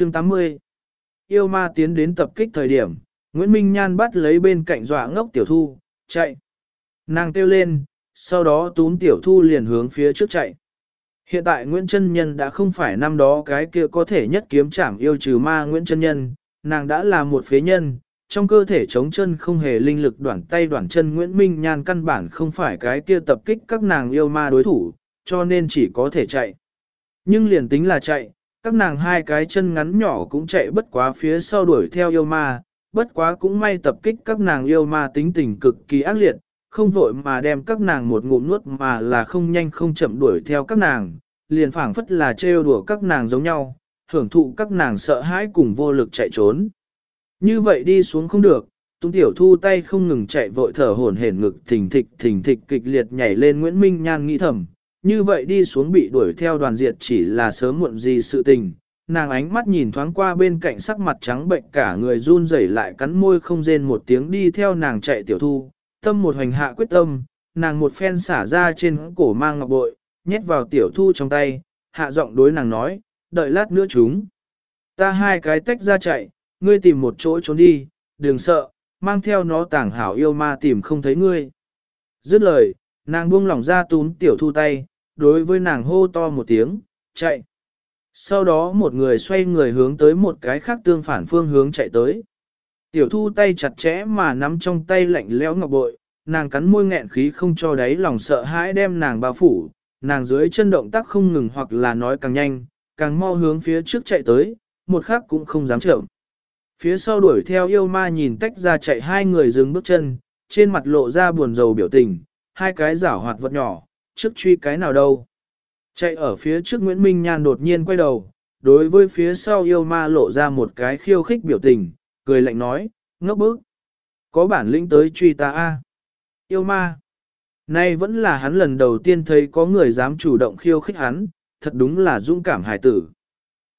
Chương 80 Yêu ma tiến đến tập kích thời điểm, Nguyễn Minh Nhan bắt lấy bên cạnh dọa ngốc tiểu thu, chạy. Nàng kêu lên, sau đó túm tiểu thu liền hướng phía trước chạy. Hiện tại Nguyễn Trân Nhân đã không phải năm đó cái kia có thể nhất kiếm trảm yêu trừ ma Nguyễn Trân Nhân, nàng đã là một phế nhân, trong cơ thể chống chân không hề linh lực đoạn tay đoạn chân Nguyễn Minh Nhan căn bản không phải cái kia tập kích các nàng yêu ma đối thủ, cho nên chỉ có thể chạy. Nhưng liền tính là chạy, các nàng hai cái chân ngắn nhỏ cũng chạy bất quá phía sau đuổi theo yêu ma, bất quá cũng may tập kích các nàng yêu ma tính tình cực kỳ ác liệt, không vội mà đem các nàng một ngụm nuốt mà là không nhanh không chậm đuổi theo các nàng, liền phảng phất là trêu đùa các nàng giống nhau, hưởng thụ các nàng sợ hãi cùng vô lực chạy trốn. Như vậy đi xuống không được, Tung Tiểu Thu tay không ngừng chạy vội thở hổn hển ngực thình thịch thình thịch kịch liệt nhảy lên Nguyễn Minh Nhan nghĩ thầm, như vậy đi xuống bị đuổi theo đoàn diệt chỉ là sớm muộn gì sự tình. Nàng ánh mắt nhìn thoáng qua bên cạnh sắc mặt trắng bệnh cả người run rẩy lại cắn môi không rên một tiếng đi theo nàng chạy tiểu thu, tâm một hành hạ quyết tâm, nàng một phen xả ra trên cổ mang ngọc bội, nhét vào tiểu thu trong tay, hạ giọng đối nàng nói, đợi lát nữa chúng. Ta hai cái tách ra chạy, ngươi tìm một chỗ trốn đi, đừng sợ, mang theo nó tảng hảo yêu ma tìm không thấy ngươi. Dứt lời, nàng buông lỏng ra túm tiểu thu tay, đối với nàng hô to một tiếng, chạy. Sau đó một người xoay người hướng tới một cái khác tương phản phương hướng chạy tới. Tiểu thu tay chặt chẽ mà nắm trong tay lạnh lẽo ngọc bội, nàng cắn môi nghẹn khí không cho đáy lòng sợ hãi đem nàng bao phủ, nàng dưới chân động tác không ngừng hoặc là nói càng nhanh, càng mau hướng phía trước chạy tới, một khác cũng không dám chậm. Phía sau đuổi theo yêu ma nhìn tách ra chạy hai người dừng bước chân, trên mặt lộ ra buồn rầu biểu tình, hai cái rảo hoạt vật nhỏ, trước truy cái nào đâu. Chạy ở phía trước Nguyễn Minh Nhan đột nhiên quay đầu, đối với phía sau yêu ma lộ ra một cái khiêu khích biểu tình, cười lạnh nói, ngốc bức. Có bản lĩnh tới truy ta a Yêu ma. Nay vẫn là hắn lần đầu tiên thấy có người dám chủ động khiêu khích hắn, thật đúng là dũng cảm hài tử.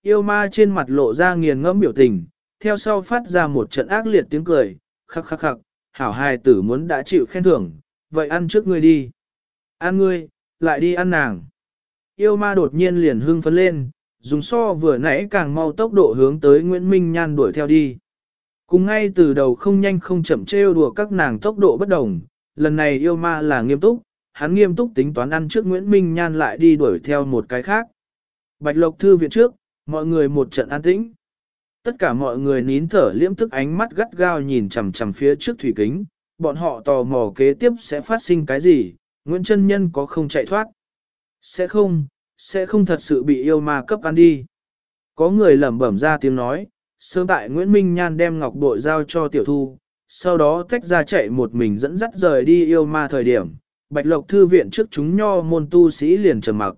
Yêu ma trên mặt lộ ra nghiền ngẫm biểu tình, theo sau phát ra một trận ác liệt tiếng cười, khắc khắc khắc, hảo hài tử muốn đã chịu khen thưởng, vậy ăn trước ngươi đi. Ăn ngươi, lại đi ăn nàng. Yêu ma đột nhiên liền hưng phấn lên, dùng so vừa nãy càng mau tốc độ hướng tới Nguyễn Minh Nhan đuổi theo đi. Cùng ngay từ đầu không nhanh không chậm trêu đùa các nàng tốc độ bất đồng, lần này yêu ma là nghiêm túc, hắn nghiêm túc tính toán ăn trước Nguyễn Minh Nhan lại đi đuổi theo một cái khác. Bạch Lộc Thư viện trước, mọi người một trận an tĩnh. Tất cả mọi người nín thở liễm tức ánh mắt gắt gao nhìn chằm chằm phía trước thủy kính, bọn họ tò mò kế tiếp sẽ phát sinh cái gì, Nguyễn Trân Nhân có không chạy thoát. Sẽ không, sẽ không thật sự bị yêu ma cấp ăn đi. Có người lẩm bẩm ra tiếng nói, sớm tại Nguyễn Minh Nhan đem ngọc bội giao cho tiểu thu, sau đó tách ra chạy một mình dẫn dắt rời đi yêu ma thời điểm, Bạch Lộc Thư viện trước chúng nho môn tu sĩ liền trầm mặc.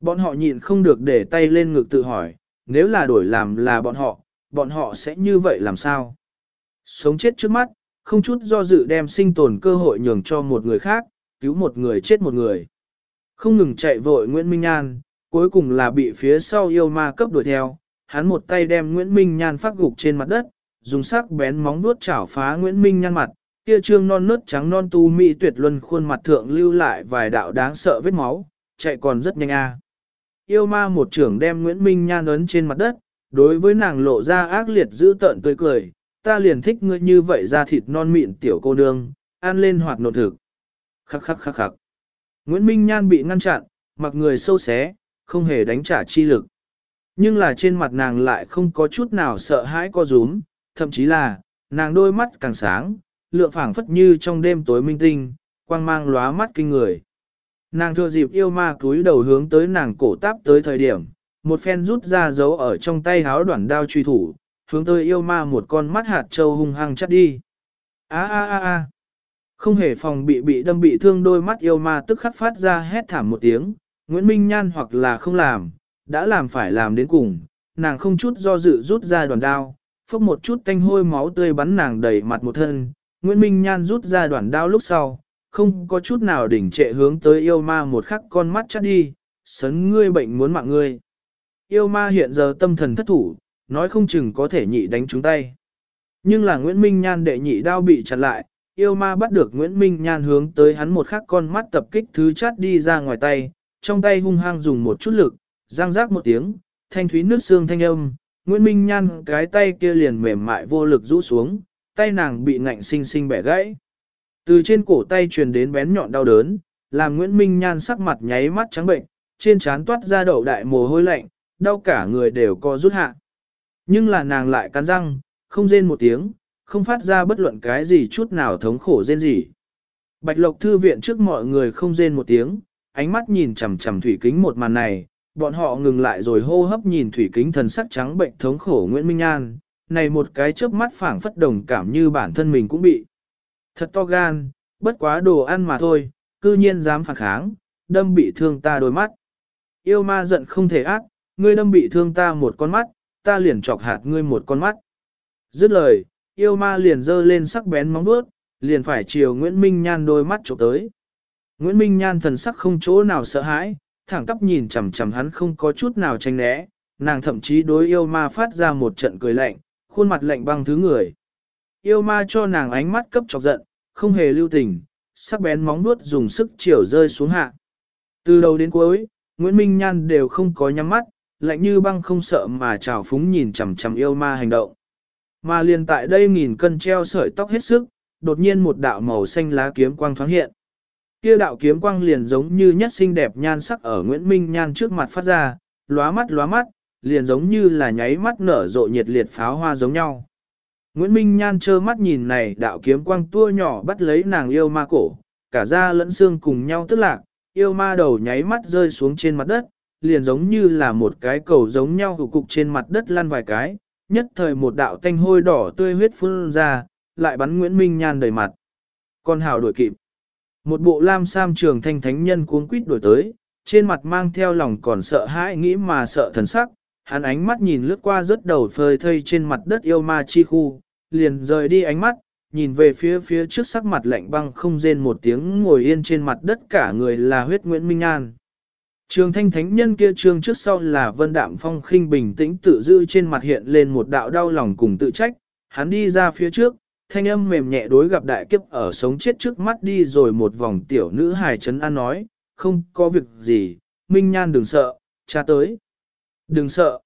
Bọn họ nhịn không được để tay lên ngực tự hỏi, nếu là đổi làm là bọn họ, bọn họ sẽ như vậy làm sao? Sống chết trước mắt, không chút do dự đem sinh tồn cơ hội nhường cho một người khác, cứu một người chết một người. Không ngừng chạy vội Nguyễn Minh Nhan, cuối cùng là bị phía sau yêu ma cấp đuổi theo, hắn một tay đem Nguyễn Minh Nhan phát gục trên mặt đất, dùng sắc bén móng vuốt chảo phá Nguyễn Minh Nhan mặt, kia trương non nớt trắng non tu mỹ tuyệt luân khuôn mặt thượng lưu lại vài đạo đáng sợ vết máu, chạy còn rất nhanh a. Yêu ma một trưởng đem Nguyễn Minh Nhan ấn trên mặt đất, đối với nàng lộ ra ác liệt giữ tợn tươi cười, ta liền thích ngươi như vậy ra thịt non mịn tiểu cô nương, ăn lên hoạt nộn thực. Khắc khắc khắc khắc. Nguyễn Minh Nhan bị ngăn chặn, mặc người sâu xé, không hề đánh trả chi lực. Nhưng là trên mặt nàng lại không có chút nào sợ hãi co rúm, thậm chí là, nàng đôi mắt càng sáng, lượng phảng phất như trong đêm tối minh tinh, quang mang lóa mắt kinh người. Nàng thừa dịp yêu ma cúi đầu hướng tới nàng cổ táp tới thời điểm, một phen rút ra dấu ở trong tay háo đoạn đao truy thủ, hướng tới yêu ma một con mắt hạt trâu hung hăng chắt đi. á á á á, Không hề phòng bị bị đâm bị thương đôi mắt yêu ma tức khắc phát ra hét thảm một tiếng, Nguyễn Minh Nhan hoặc là không làm, đã làm phải làm đến cùng, nàng không chút do dự rút ra đoàn đao, phốc một chút tanh hôi máu tươi bắn nàng đầy mặt một thân, Nguyễn Minh Nhan rút ra đoàn đao lúc sau, không có chút nào đỉnh trệ hướng tới yêu ma một khắc con mắt chắt đi, sấn ngươi bệnh muốn mạng ngươi. Yêu ma hiện giờ tâm thần thất thủ, nói không chừng có thể nhị đánh chúng tay. Nhưng là Nguyễn Minh Nhan đệ nhị đao bị chặn lại, yêu ma bắt được Nguyễn Minh Nhan hướng tới hắn một khắc con mắt tập kích thứ chát đi ra ngoài tay, trong tay hung hăng dùng một chút lực, răng rác một tiếng, thanh thúy nước xương thanh âm, Nguyễn Minh Nhan cái tay kia liền mềm mại vô lực rũ xuống, tay nàng bị ngạnh sinh sinh bẻ gãy. Từ trên cổ tay truyền đến bén nhọn đau đớn, làm Nguyễn Minh Nhan sắc mặt nháy mắt trắng bệnh, trên trán toát ra đậu đại mồ hôi lạnh, đau cả người đều co rút hạ. Nhưng là nàng lại cắn răng, không rên một tiếng, không phát ra bất luận cái gì chút nào thống khổ rên gì. Bạch Lộc Thư viện trước mọi người không rên một tiếng, ánh mắt nhìn chằm chằm thủy kính một màn này, bọn họ ngừng lại rồi hô hấp nhìn thủy kính thần sắc trắng bệnh thống khổ Nguyễn Minh An, này một cái chớp mắt phảng phất đồng cảm như bản thân mình cũng bị. Thật to gan, bất quá đồ ăn mà thôi, cư nhiên dám phản kháng, đâm bị thương ta đôi mắt. Yêu ma giận không thể ác, ngươi đâm bị thương ta một con mắt, ta liền chọc hạt ngươi một con mắt. Dứt lời, yêu ma liền giơ lên sắc bén móng vuốt, liền phải chiều Nguyễn Minh Nhan đôi mắt chụp tới. Nguyễn Minh Nhan thần sắc không chỗ nào sợ hãi, thẳng tắp nhìn chằm chằm hắn không có chút nào tranh né, nàng thậm chí đối yêu ma phát ra một trận cười lạnh, khuôn mặt lạnh băng thứ người. Yêu ma cho nàng ánh mắt cấp chọc giận, không hề lưu tình, sắc bén móng vuốt dùng sức chiều rơi xuống hạ. Từ đầu đến cuối, Nguyễn Minh Nhan đều không có nhắm mắt, lạnh như băng không sợ mà trào phúng nhìn chằm chằm yêu ma hành động. Mà liền tại đây nghìn cân treo sợi tóc hết sức, đột nhiên một đạo màu xanh lá kiếm quang thoáng hiện. Kia đạo kiếm quang liền giống như nhất xinh đẹp nhan sắc ở Nguyễn Minh Nhan trước mặt phát ra, lóa mắt lóa mắt, liền giống như là nháy mắt nở rộ nhiệt liệt pháo hoa giống nhau. Nguyễn Minh Nhan trơ mắt nhìn này đạo kiếm quang tua nhỏ bắt lấy nàng yêu ma cổ, cả da lẫn xương cùng nhau tức lạc, yêu ma đầu nháy mắt rơi xuống trên mặt đất, liền giống như là một cái cầu giống nhau hữu cục trên mặt đất lăn vài cái, nhất thời một đạo tanh hôi đỏ tươi huyết phun ra, lại bắn Nguyễn Minh Nhan đầy mặt. Con hào đuổi kịp. Một bộ lam sam trường thanh thánh nhân cuống quýt đuổi tới, trên mặt mang theo lòng còn sợ hãi nghĩ mà sợ thần sắc, hắn ánh mắt nhìn lướt qua rất đầu phơi thây trên mặt đất yêu ma chi khu, liền rời đi ánh mắt, nhìn về phía phía trước sắc mặt lạnh băng không rên một tiếng ngồi yên trên mặt đất cả người là huyết Nguyễn Minh An. Trường thanh thánh nhân kia trường trước sau là vân đạm phong khinh bình tĩnh tự dư trên mặt hiện lên một đạo đau lòng cùng tự trách, hắn đi ra phía trước, thanh âm mềm nhẹ đối gặp đại kiếp ở sống chết trước mắt đi rồi một vòng tiểu nữ hài trấn an nói, không có việc gì, Minh Nhan đừng sợ, cha tới. Đừng sợ.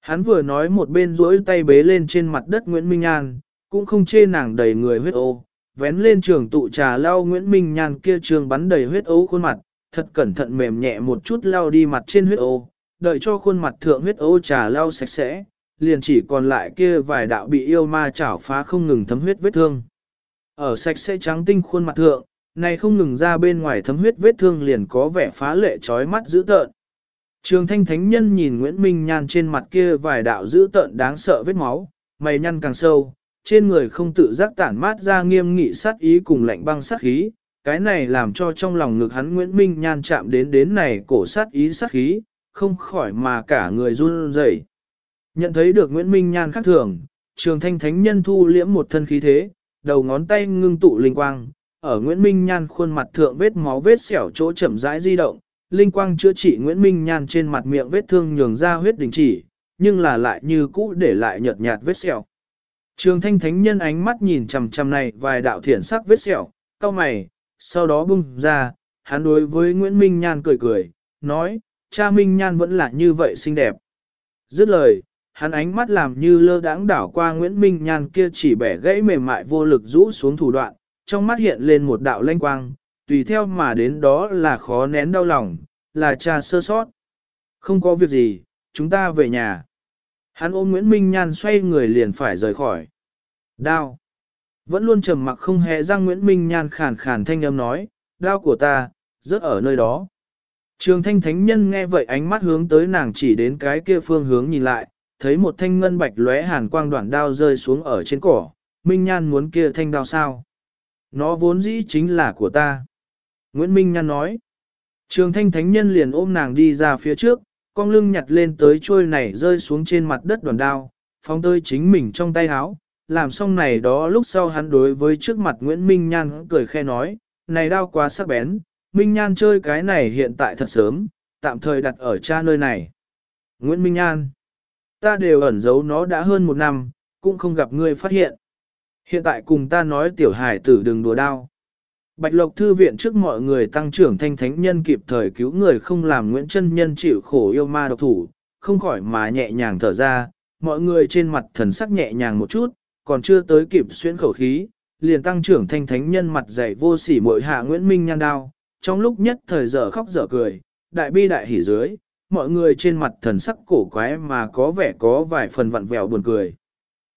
Hắn vừa nói một bên duỗi tay bế lên trên mặt đất Nguyễn Minh Nhan, cũng không chê nàng đầy người huyết ô, vén lên trường tụ trà lau Nguyễn Minh Nhan kia trường bắn đầy huyết ấu khuôn mặt, thật cẩn thận mềm nhẹ một chút lau đi mặt trên huyết ô, đợi cho khuôn mặt thượng huyết ô trà lau sạch sẽ, liền chỉ còn lại kia vài đạo bị yêu ma chảo phá không ngừng thấm huyết vết thương. Ở sạch sẽ trắng tinh khuôn mặt thượng, này không ngừng ra bên ngoài thấm huyết vết thương liền có vẻ phá lệ trói mắt dữ tợn. Trường thanh thánh nhân nhìn Nguyễn Minh Nhan trên mặt kia vài đạo dữ tợn đáng sợ vết máu, mày nhăn càng sâu, trên người không tự giác tản mát ra nghiêm nghị sát ý cùng lạnh băng sát khí, cái này làm cho trong lòng ngực hắn Nguyễn Minh Nhan chạm đến đến này cổ sát ý sát khí, không khỏi mà cả người run rẩy. Nhận thấy được Nguyễn Minh Nhan khác thường, trường thanh thánh nhân thu liễm một thân khí thế, đầu ngón tay ngưng tụ linh quang, ở Nguyễn Minh Nhan khuôn mặt thượng vết máu vết xẻo chỗ chậm rãi di động, linh quang chữa trị Nguyễn Minh Nhan trên mặt miệng vết thương nhường ra huyết đình chỉ, nhưng là lại như cũ để lại nhợt nhạt vết sẹo. Trường thanh thánh nhân ánh mắt nhìn chằm chằm này vài đạo thiển sắc vết sẹo, cau mày, sau đó bung ra, hắn đối với Nguyễn Minh Nhan cười cười, nói, cha Minh Nhan vẫn là như vậy xinh đẹp. Dứt lời, hắn ánh mắt làm như lơ đãng đảo qua Nguyễn Minh Nhan kia chỉ bẻ gãy mềm mại vô lực rũ xuống thủ đoạn, trong mắt hiện lên một đạo lanh quang, tùy theo mà đến đó là khó nén đau lòng, là cha sơ sót. Không có việc gì, chúng ta về nhà. Hắn ôm Nguyễn Minh Nhan xoay người liền phải rời khỏi. đau vẫn luôn trầm mặc không hề răng Nguyễn Minh Nhan khàn khàn thanh âm nói, đao của ta, rớt ở nơi đó. Trường thanh thánh nhân nghe vậy ánh mắt hướng tới nàng chỉ đến cái kia phương hướng nhìn lại, thấy một thanh ngân bạch lóe hàn quang đoạn đao rơi xuống ở trên cỏ, Minh Nhan muốn kia thanh đao sao? Nó vốn dĩ chính là của ta. Nguyễn Minh Nhan nói. Trường thanh thánh nhân liền ôm nàng đi ra phía trước, con lưng nhặt lên tới trôi này rơi xuống trên mặt đất đoàn đao, phóng tới chính mình trong tay háo. Làm xong này đó lúc sau hắn đối với trước mặt Nguyễn Minh Nhan cười khe nói, này đau quá sắc bén, Minh Nhan chơi cái này hiện tại thật sớm, tạm thời đặt ở cha nơi này. Nguyễn Minh Nhan, ta đều ẩn giấu nó đã hơn một năm, cũng không gặp ngươi phát hiện. Hiện tại cùng ta nói tiểu hải tử đừng đùa đao. Bạch Lộc Thư viện trước mọi người tăng trưởng thanh thánh nhân kịp thời cứu người không làm Nguyễn Trân Nhân chịu khổ yêu ma độc thủ, không khỏi mà nhẹ nhàng thở ra, mọi người trên mặt thần sắc nhẹ nhàng một chút, còn chưa tới kịp xuyên khẩu khí, liền tăng trưởng thanh thánh nhân mặt dày vô sỉ mội hạ Nguyễn Minh nhan đao, trong lúc nhất thời dở khóc dở cười, đại bi đại hỉ dưới, mọi người trên mặt thần sắc cổ quái mà có vẻ có vài phần vặn vẹo buồn cười.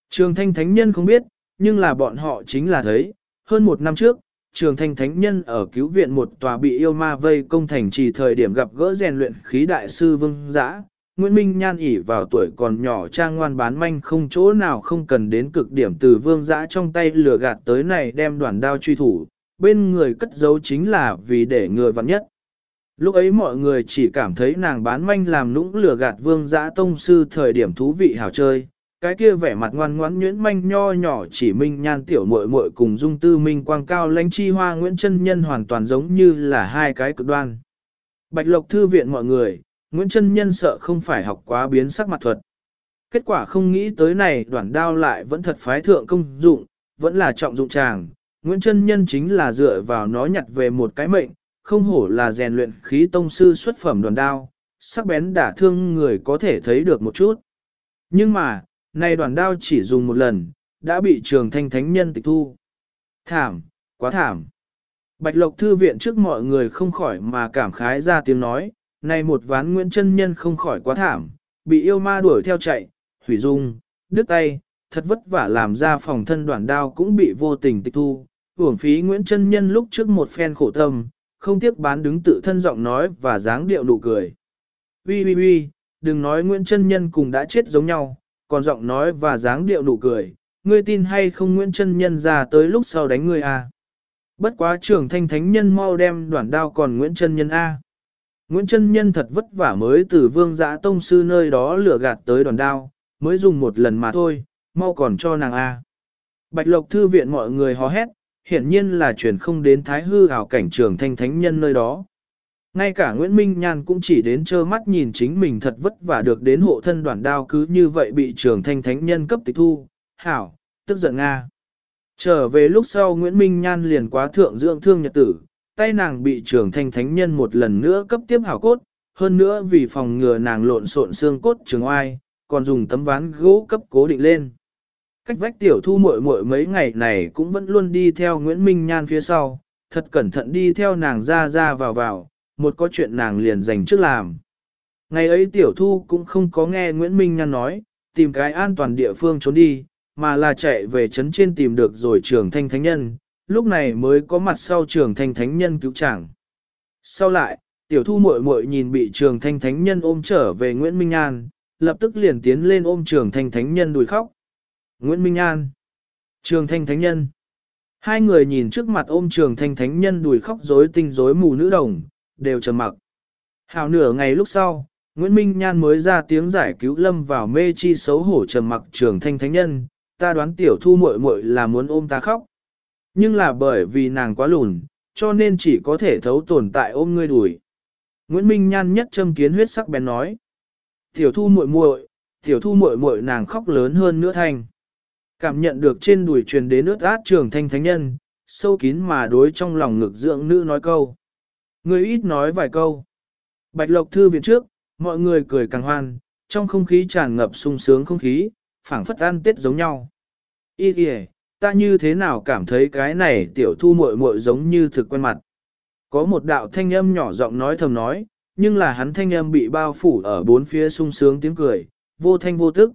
Trường thanh thánh nhân không biết, nhưng là bọn họ chính là thấy, hơn một năm trước, trường thanh thánh nhân ở cứu viện một tòa bị yêu ma vây công thành trì thời điểm gặp gỡ rèn luyện khí đại sư vương giã. Nguyễn Minh nhan ỉ vào tuổi còn nhỏ trang ngoan bán manh không chỗ nào không cần đến cực điểm từ vương giã trong tay lừa gạt tới này đem đoàn đao truy thủ, bên người cất giấu chính là vì để người vặn nhất. Lúc ấy mọi người chỉ cảm thấy nàng bán manh làm nũng lừa gạt vương giã tông sư thời điểm thú vị hào chơi, cái kia vẻ mặt ngoan ngoãn nhuyễn manh nho nhỏ chỉ minh nhan tiểu muội muội cùng dung tư minh quang cao lãnh chi hoa Nguyễn chân Nhân hoàn toàn giống như là hai cái cực đoan. Bạch Lộc Thư viện mọi người, Nguyễn Trân Nhân sợ không phải học quá biến sắc mặt thuật. Kết quả không nghĩ tới này đoạn đao lại vẫn thật phái thượng công dụng, vẫn là trọng dụng chàng. Nguyễn Trân Nhân chính là dựa vào nó nhặt về một cái mệnh, không hổ là rèn luyện khí tông sư xuất phẩm đoàn đao, sắc bén đả thương người có thể thấy được một chút. Nhưng mà, này đoàn đao chỉ dùng một lần, đã bị trường thanh thánh nhân tịch thu. Thảm, quá thảm. Bạch Lộc Thư viện trước mọi người không khỏi mà cảm khái ra tiếng nói, này một ván Nguyễn chân Nhân không khỏi quá thảm, bị yêu ma đuổi theo chạy, hủy dung, đứt tay, thật vất vả làm ra phòng thân đoạn đao cũng bị vô tình tịch thu. Hưởng phí Nguyễn chân Nhân lúc trước một phen khổ tâm, không tiếc bán đứng tự thân giọng nói và dáng điệu nụ cười. Ui ui ui, đừng nói Nguyễn chân Nhân cùng đã chết giống nhau, còn giọng nói và dáng điệu nụ cười, ngươi tin hay không Nguyễn chân Nhân ra tới lúc sau đánh ngươi? À? Bất quá trưởng thanh thánh nhân mau đem đoạn đao còn Nguyễn chân Nhân a. Nguyễn Trân Nhân thật vất vả mới từ vương giã tông sư nơi đó lửa gạt tới đoàn đao, mới dùng một lần mà thôi, mau còn cho nàng a. Bạch Lộc Thư viện mọi người hò hét, hiển nhiên là chuyển không đến thái hư ảo cảnh trường thanh thánh nhân nơi đó. Ngay cả Nguyễn Minh Nhan cũng chỉ đến trơ mắt nhìn chính mình thật vất vả được đến hộ thân đoàn đao cứ như vậy bị trường thanh thánh nhân cấp tịch thu, hảo, tức giận Nga. Trở về lúc sau Nguyễn Minh Nhan liền quá thượng dưỡng thương nhật tử, tay nàng bị trường thanh thánh nhân một lần nữa cấp tiếp hảo cốt, hơn nữa vì phòng ngừa nàng lộn xộn xương cốt trường oai, còn dùng tấm ván gỗ cấp cố định lên. Cách vách tiểu thu muội muội mấy ngày này cũng vẫn luôn đi theo Nguyễn Minh Nhan phía sau, thật cẩn thận đi theo nàng ra ra vào vào, một có chuyện nàng liền dành trước làm. Ngày ấy tiểu thu cũng không có nghe Nguyễn Minh Nhan nói, tìm cái an toàn địa phương trốn đi, mà là chạy về trấn trên tìm được rồi trường thanh thánh nhân, lúc này mới có mặt sau trường thanh thánh nhân cứu chàng. Sau lại, tiểu thu muội muội nhìn bị trường thanh thánh nhân ôm trở về Nguyễn Minh an lập tức liền tiến lên ôm trường thanh thánh nhân đùi khóc. Nguyễn Minh an trường thanh thánh nhân. Hai người nhìn trước mặt ôm trường thanh thánh nhân đùi khóc rối tinh rối mù nữ đồng, đều trầm mặc. Hào nửa ngày lúc sau, Nguyễn Minh Nhan mới ra tiếng giải cứu lâm vào mê chi xấu hổ trầm mặc trường thanh thánh nhân, ta đoán tiểu thu muội muội là muốn ôm ta khóc. Nhưng là bởi vì nàng quá lùn, cho nên chỉ có thể thấu tồn tại ôm ngươi đùi. Nguyễn Minh Nhan nhất châm kiến huyết sắc bén nói. Tiểu thu muội muội, tiểu thu muội muội nàng khóc lớn hơn nữa thanh. Cảm nhận được trên đùi truyền đến ướt át trường thanh thánh nhân, sâu kín mà đối trong lòng ngực dưỡng nữ nói câu. Người ít nói vài câu. Bạch Lộc Thư viện trước, mọi người cười càng hoan, trong không khí tràn ngập sung sướng không khí, phảng phất ăn tết giống nhau. Ý kìa, ta như thế nào cảm thấy cái này tiểu thu muội muội giống như thực quen mặt. Có một đạo thanh âm nhỏ giọng nói thầm nói, nhưng là hắn thanh âm bị bao phủ ở bốn phía sung sướng tiếng cười, vô thanh vô tức.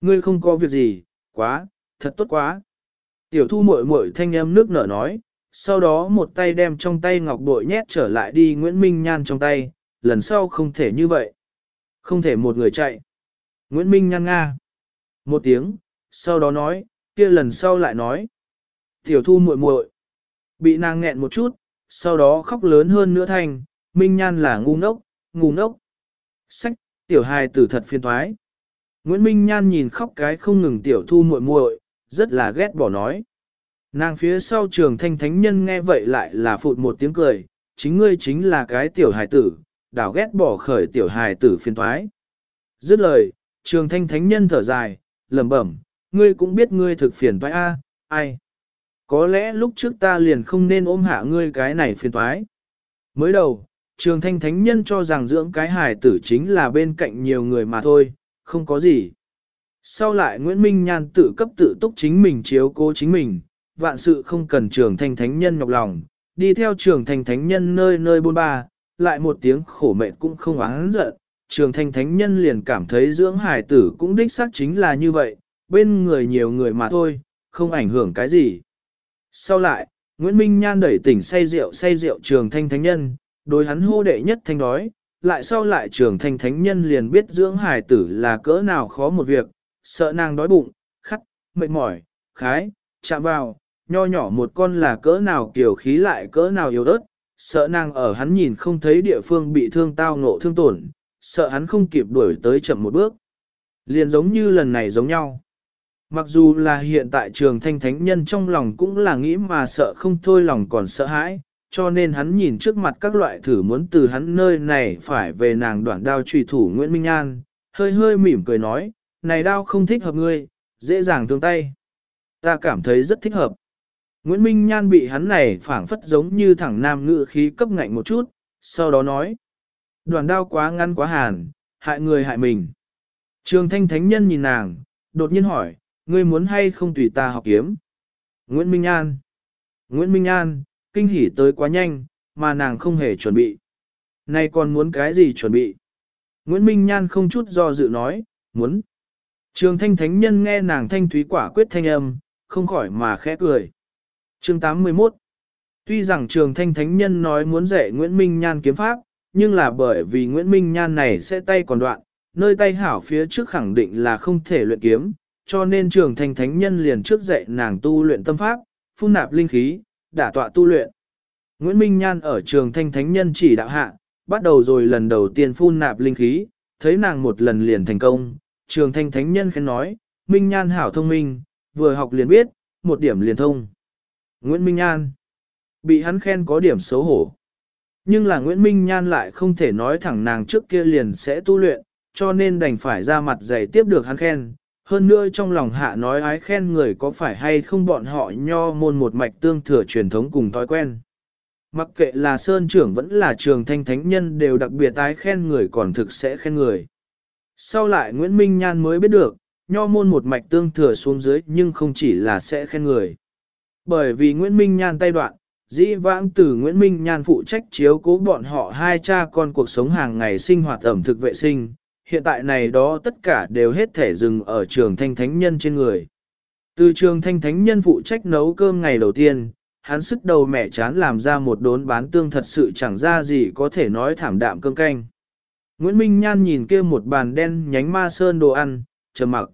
Ngươi không có việc gì, quá, thật tốt quá. Tiểu thu muội muội thanh âm nước nở nói, sau đó một tay đem trong tay ngọc bội nhét trở lại đi Nguyễn Minh Nhan trong tay, lần sau không thể như vậy. Không thể một người chạy. Nguyễn Minh Nhan Nga. Một tiếng, sau đó nói, kia lần sau lại nói. Tiểu thu muội muội Bị nàng nghẹn một chút, sau đó khóc lớn hơn nữa thành, Minh Nhan là ngu ngốc, ngu ngốc. Sách, tiểu hài tử thật phiền thoái. Nguyễn Minh Nhan nhìn khóc cái không ngừng tiểu thu muội muội, rất là ghét bỏ nói. Nàng phía sau trường thanh thánh nhân nghe vậy lại là phụt một tiếng cười, chính ngươi chính là cái tiểu hài tử, đảo ghét bỏ khởi tiểu hài tử phiền thoái. Dứt lời, trường thanh thánh nhân thở dài, lẩm bẩm, ngươi cũng biết ngươi thực phiền toái a, ai? Có lẽ lúc trước ta liền không nên ôm hạ ngươi cái này phiền toái. Mới đầu, trường thanh thánh nhân cho rằng dưỡng cái hài tử chính là bên cạnh nhiều người mà thôi, không có gì. Sau lại Nguyễn Minh Nhan tự cấp tự túc chính mình chiếu cố chính mình, vạn sự không cần trường thanh thánh nhân nhọc lòng, đi theo trường thanh thánh nhân nơi nơi bôn ba, lại một tiếng khổ mệt cũng không oán giận. Trường thanh thánh nhân liền cảm thấy dưỡng hải tử cũng đích xác chính là như vậy, bên người nhiều người mà thôi, không ảnh hưởng cái gì. Sau lại, Nguyễn Minh Nhan đẩy tỉnh say rượu say rượu trường thanh thánh nhân, đối hắn hô đệ nhất thanh đói, lại sau lại trường thanh thánh nhân liền biết dưỡng hài tử là cỡ nào khó một việc, sợ nàng đói bụng, khắt, mệt mỏi, khái, chạm vào, nho nhỏ một con là cỡ nào kiểu khí lại cỡ nào yếu ớt, sợ nàng ở hắn nhìn không thấy địa phương bị thương tao ngộ thương tổn, sợ hắn không kịp đuổi tới chậm một bước. Liền giống như lần này giống nhau. Mặc dù là hiện tại trường thanh thánh nhân trong lòng cũng là nghĩ mà sợ không thôi lòng còn sợ hãi, cho nên hắn nhìn trước mặt các loại thử muốn từ hắn nơi này phải về nàng đoạn đao trùy thủ Nguyễn Minh An, hơi hơi mỉm cười nói, này đao không thích hợp ngươi, dễ dàng thương tay. Ta cảm thấy rất thích hợp. Nguyễn Minh Nhan bị hắn này phảng phất giống như thẳng nam ngự khí cấp ngạnh một chút, sau đó nói. Đoàn đao quá ngăn quá hàn, hại người hại mình. Trường thanh thánh nhân nhìn nàng, đột nhiên hỏi, ngươi muốn hay không tùy ta học kiếm? Nguyễn Minh An. Nguyễn Minh An, kinh hỉ tới quá nhanh, mà nàng không hề chuẩn bị. Này còn muốn cái gì chuẩn bị? Nguyễn Minh Nhan không chút do dự nói, muốn. Trường thanh thánh nhân nghe nàng thanh thúy quả quyết thanh âm, không khỏi mà khẽ cười. Chương 81 Tuy rằng trường thanh thánh nhân nói muốn dạy Nguyễn Minh Nhan kiếm pháp, nhưng là bởi vì Nguyễn Minh Nhan này sẽ tay còn đoạn, nơi tay hảo phía trước khẳng định là không thể luyện kiếm, cho nên trường thanh thánh nhân liền trước dạy nàng tu luyện tâm pháp, phun nạp linh khí, đả tọa tu luyện. Nguyễn Minh Nhan ở trường thanh thánh nhân chỉ đạo hạ, bắt đầu rồi lần đầu tiên phun nạp linh khí, thấy nàng một lần liền thành công, trường thanh thánh nhân khen nói, Minh Nhan hảo thông minh, vừa học liền biết, một điểm liền thông. Nguyễn Minh Nhan bị hắn khen có điểm xấu hổ. Nhưng là Nguyễn Minh Nhan lại không thể nói thẳng nàng trước kia liền sẽ tu luyện, cho nên đành phải ra mặt dày tiếp được hắn khen. Hơn nữa trong lòng hạ nói ái khen người có phải hay không bọn họ nho môn một mạch tương thừa truyền thống cùng thói quen. Mặc kệ là Sơn trưởng vẫn là trường thanh thánh nhân đều đặc biệt ái khen người còn thực sẽ khen người. Sau lại Nguyễn Minh Nhan mới biết được, nho môn một mạch tương thừa xuống dưới nhưng không chỉ là sẽ khen người. Bởi vì Nguyễn Minh Nhan tay đoạn, dĩ vãng từ Nguyễn Minh Nhan phụ trách chiếu cố bọn họ hai cha con cuộc sống hàng ngày sinh hoạt ẩm thực vệ sinh, hiện tại này đó tất cả đều hết thể dừng ở trường thanh thánh nhân trên người. Từ trường thanh thánh nhân phụ trách nấu cơm ngày đầu tiên, hắn sức đầu mẹ chán làm ra một đốn bán tương thật sự chẳng ra gì có thể nói thảm đạm cơm canh. Nguyễn Minh Nhan nhìn kia một bàn đen nhánh ma sơn đồ ăn, trầm mặc.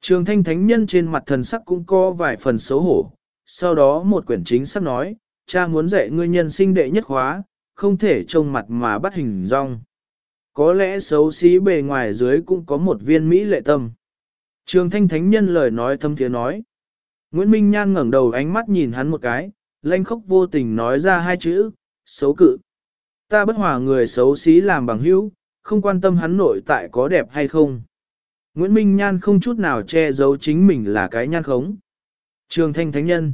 Trường thanh thánh nhân trên mặt thần sắc cũng có vài phần xấu hổ, sau đó một quyển chính sắp nói, cha muốn dạy ngươi nhân sinh đệ nhất khóa, không thể trông mặt mà bắt hình rong. Có lẽ xấu xí bề ngoài dưới cũng có một viên Mỹ lệ tâm. Trường thanh thánh nhân lời nói thâm thiế nói. Nguyễn Minh Nhan ngẩng đầu ánh mắt nhìn hắn một cái, lanh khóc vô tình nói ra hai chữ, xấu cự. Ta bất hòa người xấu xí làm bằng hữu, không quan tâm hắn nội tại có đẹp hay không. Nguyễn Minh Nhan không chút nào che giấu chính mình là cái nhan khống. Trường thanh thánh nhân.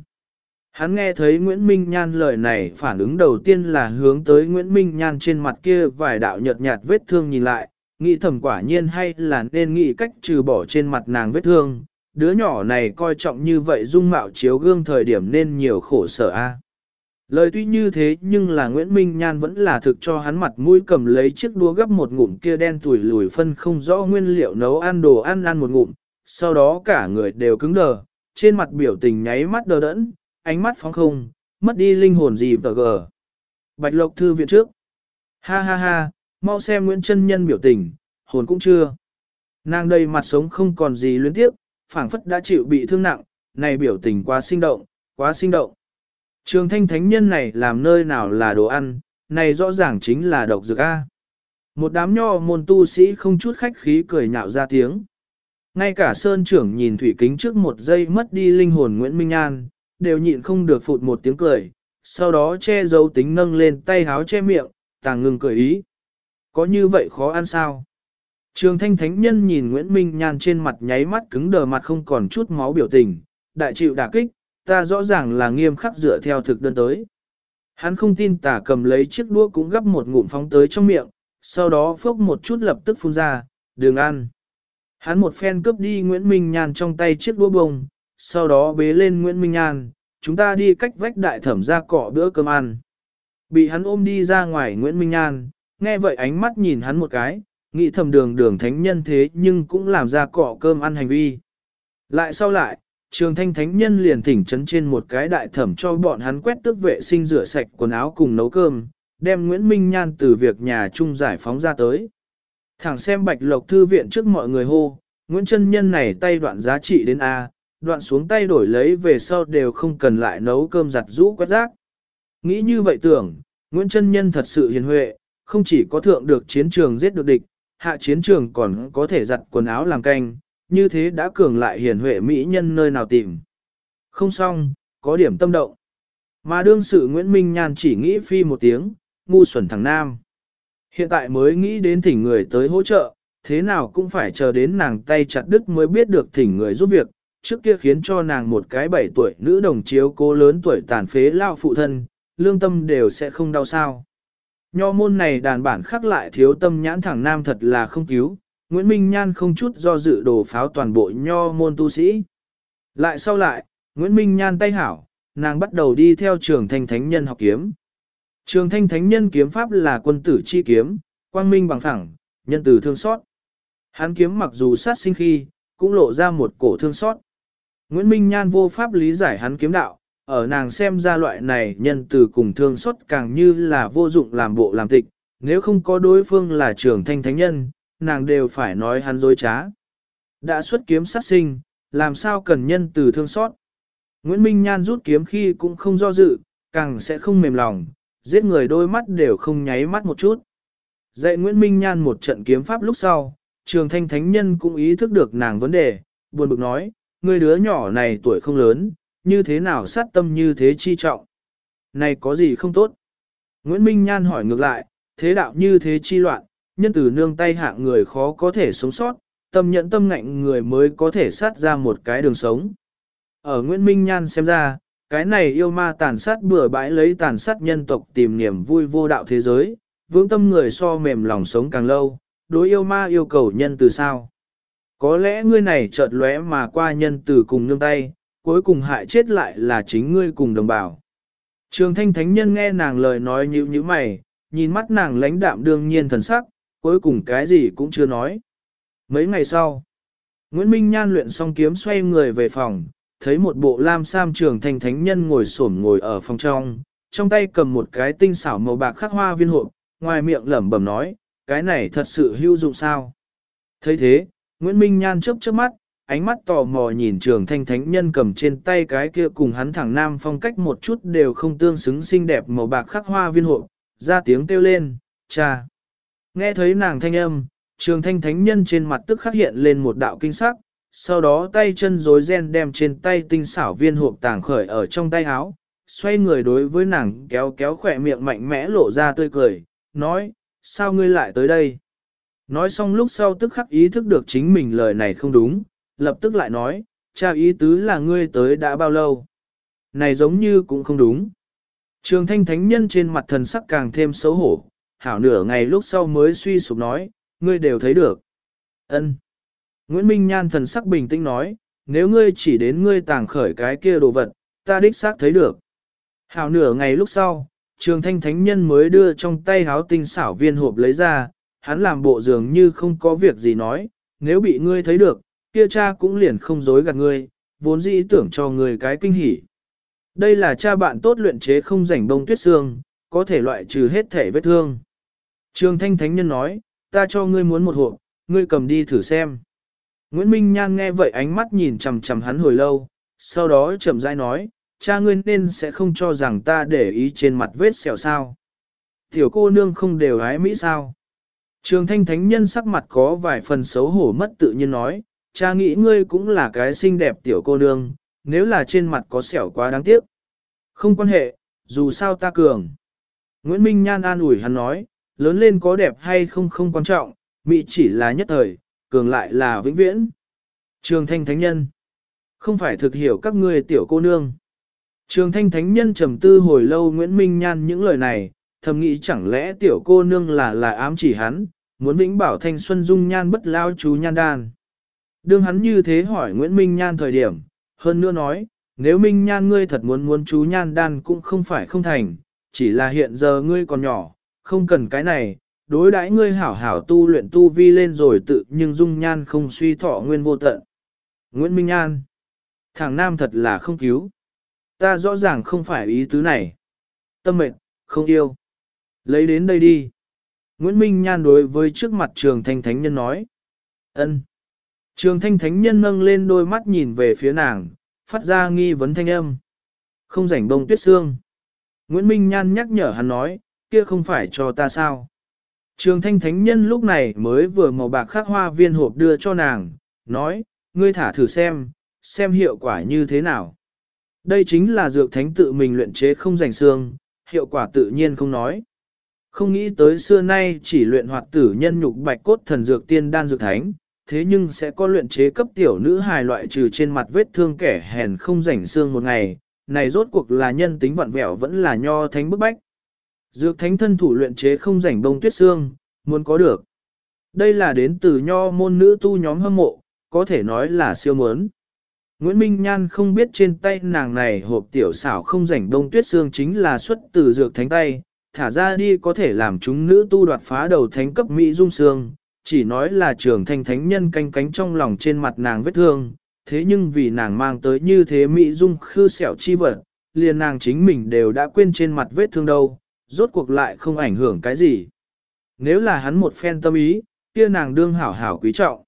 Hắn nghe thấy Nguyễn Minh Nhan lời này phản ứng đầu tiên là hướng tới Nguyễn Minh Nhan trên mặt kia vài đạo nhợt nhạt vết thương nhìn lại, nghĩ thầm quả nhiên hay là nên nghĩ cách trừ bỏ trên mặt nàng vết thương. Đứa nhỏ này coi trọng như vậy dung mạo chiếu gương thời điểm nên nhiều khổ sở a. Lời tuy như thế nhưng là Nguyễn Minh Nhan vẫn là thực cho hắn mặt mũi cầm lấy chiếc đũa gấp một ngụm kia đen tuổi lùi phân không rõ nguyên liệu nấu ăn đồ ăn ăn một ngụm, sau đó cả người đều cứng đờ, trên mặt biểu tình nháy mắt đờ đẫn, ánh mắt phóng không, mất đi linh hồn gì tờ gờ. Bạch Lộc Thư viện trước. Ha ha ha, mau xem Nguyễn Trân Nhân biểu tình, hồn cũng chưa. Nàng đây mặt sống không còn gì luyến tiếc, phảng phất đã chịu bị thương nặng, này biểu tình quá sinh động, quá sinh động. Trường thanh thánh nhân này làm nơi nào là đồ ăn, này rõ ràng chính là độc dược A. Một đám nho môn tu sĩ không chút khách khí cười nhạo ra tiếng. Ngay cả Sơn trưởng nhìn thủy kính trước một giây mất đi linh hồn Nguyễn Minh An, đều nhịn không được phụt một tiếng cười, sau đó che giấu tính nâng lên tay háo che miệng, tàng ngừng cười ý. Có như vậy khó ăn sao? Trường thanh thánh nhân nhìn Nguyễn Minh Nhan trên mặt nháy mắt cứng đờ mặt không còn chút máu biểu tình, đại chịu đả kích, ta rõ ràng là nghiêm khắc dựa theo thực đơn tới. Hắn không tin tả cầm lấy chiếc đũa cũng gấp một ngụm phóng tới trong miệng, sau đó phốc một chút lập tức phun ra, đường ăn. Hắn một phen cướp đi Nguyễn Minh Nhan trong tay chiếc đũa bông, sau đó bế lên Nguyễn Minh An, chúng ta đi cách vách đại thẩm ra cọ bữa cơm ăn. Bị hắn ôm đi ra ngoài Nguyễn Minh An, nghe vậy ánh mắt nhìn hắn một cái, nghĩ thầm đường đường thánh nhân thế nhưng cũng làm ra cọ cơm ăn hành vi. Lại sau lại, trường thanh thánh nhân liền thỉnh trấn trên một cái đại thẩm cho bọn hắn quét tước vệ sinh rửa sạch quần áo cùng nấu cơm, đem Nguyễn Minh Nhan từ việc nhà chung giải phóng ra tới. Thẳng xem bạch lộc thư viện trước mọi người hô, Nguyễn chân Nhân này tay đoạn giá trị đến A, đoạn xuống tay đổi lấy về sau đều không cần lại nấu cơm giặt rũ quét rác. Nghĩ như vậy tưởng, Nguyễn Trân Nhân thật sự hiền huệ, không chỉ có thượng được chiến trường giết được địch, hạ chiến trường còn có thể giặt quần áo làm canh, như thế đã cường lại hiền huệ mỹ nhân nơi nào tìm. Không xong, có điểm tâm động. Mà đương sự Nguyễn Minh Nhan chỉ nghĩ phi một tiếng, ngu xuẩn thằng nam. Hiện tại mới nghĩ đến thỉnh người tới hỗ trợ, thế nào cũng phải chờ đến nàng tay chặt đứt mới biết được thỉnh người giúp việc, trước kia khiến cho nàng một cái bảy tuổi nữ đồng chiếu cố lớn tuổi tàn phế lao phụ thân, lương tâm đều sẽ không đau sao. Nho môn này đàn bản khắc lại thiếu tâm nhãn thẳng nam thật là không cứu, Nguyễn Minh Nhan không chút do dự đổ pháo toàn bộ nho môn tu sĩ. Lại sau lại, Nguyễn Minh Nhan tay hảo, nàng bắt đầu đi theo trường thanh thánh nhân học kiếm. Trường thanh thánh nhân kiếm pháp là quân tử chi kiếm, quang minh bằng phẳng, nhân từ thương xót. Hắn kiếm mặc dù sát sinh khi, cũng lộ ra một cổ thương xót. Nguyễn Minh Nhan vô pháp lý giải hắn kiếm đạo, ở nàng xem ra loại này nhân từ cùng thương xót càng như là vô dụng làm bộ làm tịch, nếu không có đối phương là trường thanh thánh nhân, nàng đều phải nói hắn dối trá. Đã xuất kiếm sát sinh, làm sao cần nhân từ thương xót. Nguyễn Minh Nhan rút kiếm khi cũng không do dự, càng sẽ không mềm lòng, giết người đôi mắt đều không nháy mắt một chút. Dạy Nguyễn Minh Nhan một trận kiếm pháp lúc sau, trường thanh thánh nhân cũng ý thức được nàng vấn đề, buồn bực nói, người đứa nhỏ này tuổi không lớn, như thế nào sát tâm như thế chi trọng. Này có gì không tốt? Nguyễn Minh Nhan hỏi ngược lại, thế đạo như thế chi loạn, nhân từ nương tay hạng người khó có thể sống sót, tâm nhẫn tâm ngạnh người mới có thể sát ra một cái đường sống. Ở Nguyễn Minh Nhan xem ra, cái này yêu ma tàn sát bừa bãi lấy tàn sát nhân tộc tìm niềm vui vô đạo thế giới, vững tâm người so mềm lòng sống càng lâu, đối yêu ma yêu cầu nhân từ sao. Có lẽ ngươi này chợt lóe mà qua nhân từ cùng nương tay, cuối cùng hại chết lại là chính ngươi cùng đồng bào. Trường thanh thánh nhân nghe nàng lời nói như như mày, nhìn mắt nàng lãnh đạm đương nhiên thần sắc, cuối cùng cái gì cũng chưa nói. Mấy ngày sau, Nguyễn Minh Nhan luyện xong kiếm xoay người về phòng, thấy một bộ lam sam trường thanh thánh nhân ngồi xổm ngồi ở phòng trong, trong tay cầm một cái tinh xảo màu bạc khắc hoa viên hộp, ngoài miệng lẩm bẩm nói, cái này thật sự hữu dụng sao. thấy thế, Nguyễn Minh Nhan chớp chớp mắt, ánh mắt tò mò nhìn trường thanh thánh nhân cầm trên tay cái kia cùng hắn thẳng nam phong cách một chút đều không tương xứng xinh đẹp màu bạc khắc hoa viên hộ, ra tiếng kêu lên, cha. Nghe thấy nàng thanh âm, trường thanh thánh nhân trên mặt tức khắc hiện lên một đạo kinh sắc, sau đó tay chân rối ren đem trên tay tinh xảo viên hộp tàng khởi ở trong tay áo, xoay người đối với nàng kéo kéo khỏe miệng mạnh mẽ lộ ra tươi cười, nói, sao ngươi lại tới đây? Nói xong lúc sau tức khắc ý thức được chính mình lời này không đúng, lập tức lại nói, cha ý tứ là ngươi tới đã bao lâu? Này giống như cũng không đúng. Trường thanh thánh nhân trên mặt thần sắc càng thêm xấu hổ, hảo nửa ngày lúc sau mới suy sụp nói, ngươi đều thấy được. ân Nguyễn Minh Nhan thần sắc bình tĩnh nói, nếu ngươi chỉ đến ngươi tàng khởi cái kia đồ vật, ta đích xác thấy được. Hảo nửa ngày lúc sau, trường thanh thánh nhân mới đưa trong tay háo tinh xảo viên hộp lấy ra, hắn làm bộ dường như không có việc gì nói, nếu bị ngươi thấy được, kia cha cũng liền không dối gạt ngươi, vốn dĩ tưởng cho ngươi cái kinh hỉ. Đây là cha bạn tốt luyện chế không rảnh bông tuyết xương, có thể loại trừ hết thể vết thương. Trường thanh thánh nhân nói, ta cho ngươi muốn một hộp, ngươi cầm đi thử xem. Nguyễn Minh Nhan nghe vậy ánh mắt nhìn chằm chằm hắn hồi lâu, sau đó chậm rãi nói, cha ngươi nên sẽ không cho rằng ta để ý trên mặt vết sẹo sao. Tiểu cô nương không đều ái Mỹ sao. Trường thanh thánh nhân sắc mặt có vài phần xấu hổ mất tự nhiên nói, cha nghĩ ngươi cũng là cái xinh đẹp tiểu cô nương, nếu là trên mặt có sẹo quá đáng tiếc. Không quan hệ, dù sao ta cường. Nguyễn Minh Nhan an ủi hắn nói, lớn lên có đẹp hay không không quan trọng, Mỹ chỉ là nhất thời, cường lại là vĩnh viễn. Trường thanh thánh nhân. Không phải thực hiểu các ngươi tiểu cô nương. Trường thanh thánh nhân trầm tư hồi lâu Nguyễn Minh Nhan những lời này, thầm nghĩ chẳng lẽ tiểu cô nương là là ám chỉ hắn, muốn vĩnh bảo thanh xuân dung nhan bất lao chú nhan đan. Đương hắn như thế hỏi Nguyễn Minh Nhan thời điểm, hơn nữa nói, nếu Minh Nhan ngươi thật muốn muốn chú Nhan đan cũng không phải không thành, chỉ là hiện giờ ngươi còn nhỏ, không cần cái này, đối đãi ngươi hảo hảo tu luyện tu vi lên rồi tự nhưng dung nhan không suy thọ nguyên vô tận. Nguyễn Minh Nhan Thằng nam thật là không cứu. Ta rõ ràng không phải ý tứ này. Tâm mệnh, không yêu. Lấy đến đây đi. Nguyễn Minh Nhan đối với trước mặt trường thanh thánh nhân nói. ân. Trường thanh thánh nhân nâng lên đôi mắt nhìn về phía nàng, phát ra nghi vấn thanh âm. Không rảnh bông tuyết xương. Nguyễn Minh Nhan nhắc nhở hắn nói, kia không phải cho ta sao. Trường thanh thánh nhân lúc này mới vừa màu bạc khắc hoa viên hộp đưa cho nàng, nói, ngươi thả thử xem, xem hiệu quả như thế nào. Đây chính là dược thánh tự mình luyện chế không rảnh xương, hiệu quả tự nhiên không nói. Không nghĩ tới xưa nay chỉ luyện hoạt tử nhân nhục bạch cốt thần dược tiên đan dược thánh, thế nhưng sẽ có luyện chế cấp tiểu nữ hài loại trừ trên mặt vết thương kẻ hèn không rảnh xương một ngày, này rốt cuộc là nhân tính vặn vẹo vẫn là nho thánh bức bách. Dược thánh thân thủ luyện chế không rảnh bông tuyết xương, muốn có được. Đây là đến từ nho môn nữ tu nhóm hâm mộ, có thể nói là siêu mớn. Nguyễn Minh Nhan không biết trên tay nàng này hộp tiểu xảo không rảnh đông tuyết xương chính là xuất từ dược thánh tay, thả ra đi có thể làm chúng nữ tu đoạt phá đầu thánh cấp Mỹ dung xương, chỉ nói là trường thanh thánh nhân canh cánh trong lòng trên mặt nàng vết thương, thế nhưng vì nàng mang tới như thế Mỹ dung khư sẹo chi vật, liền nàng chính mình đều đã quên trên mặt vết thương đâu, rốt cuộc lại không ảnh hưởng cái gì. Nếu là hắn một phen tâm ý, kia nàng đương hảo hảo quý trọng.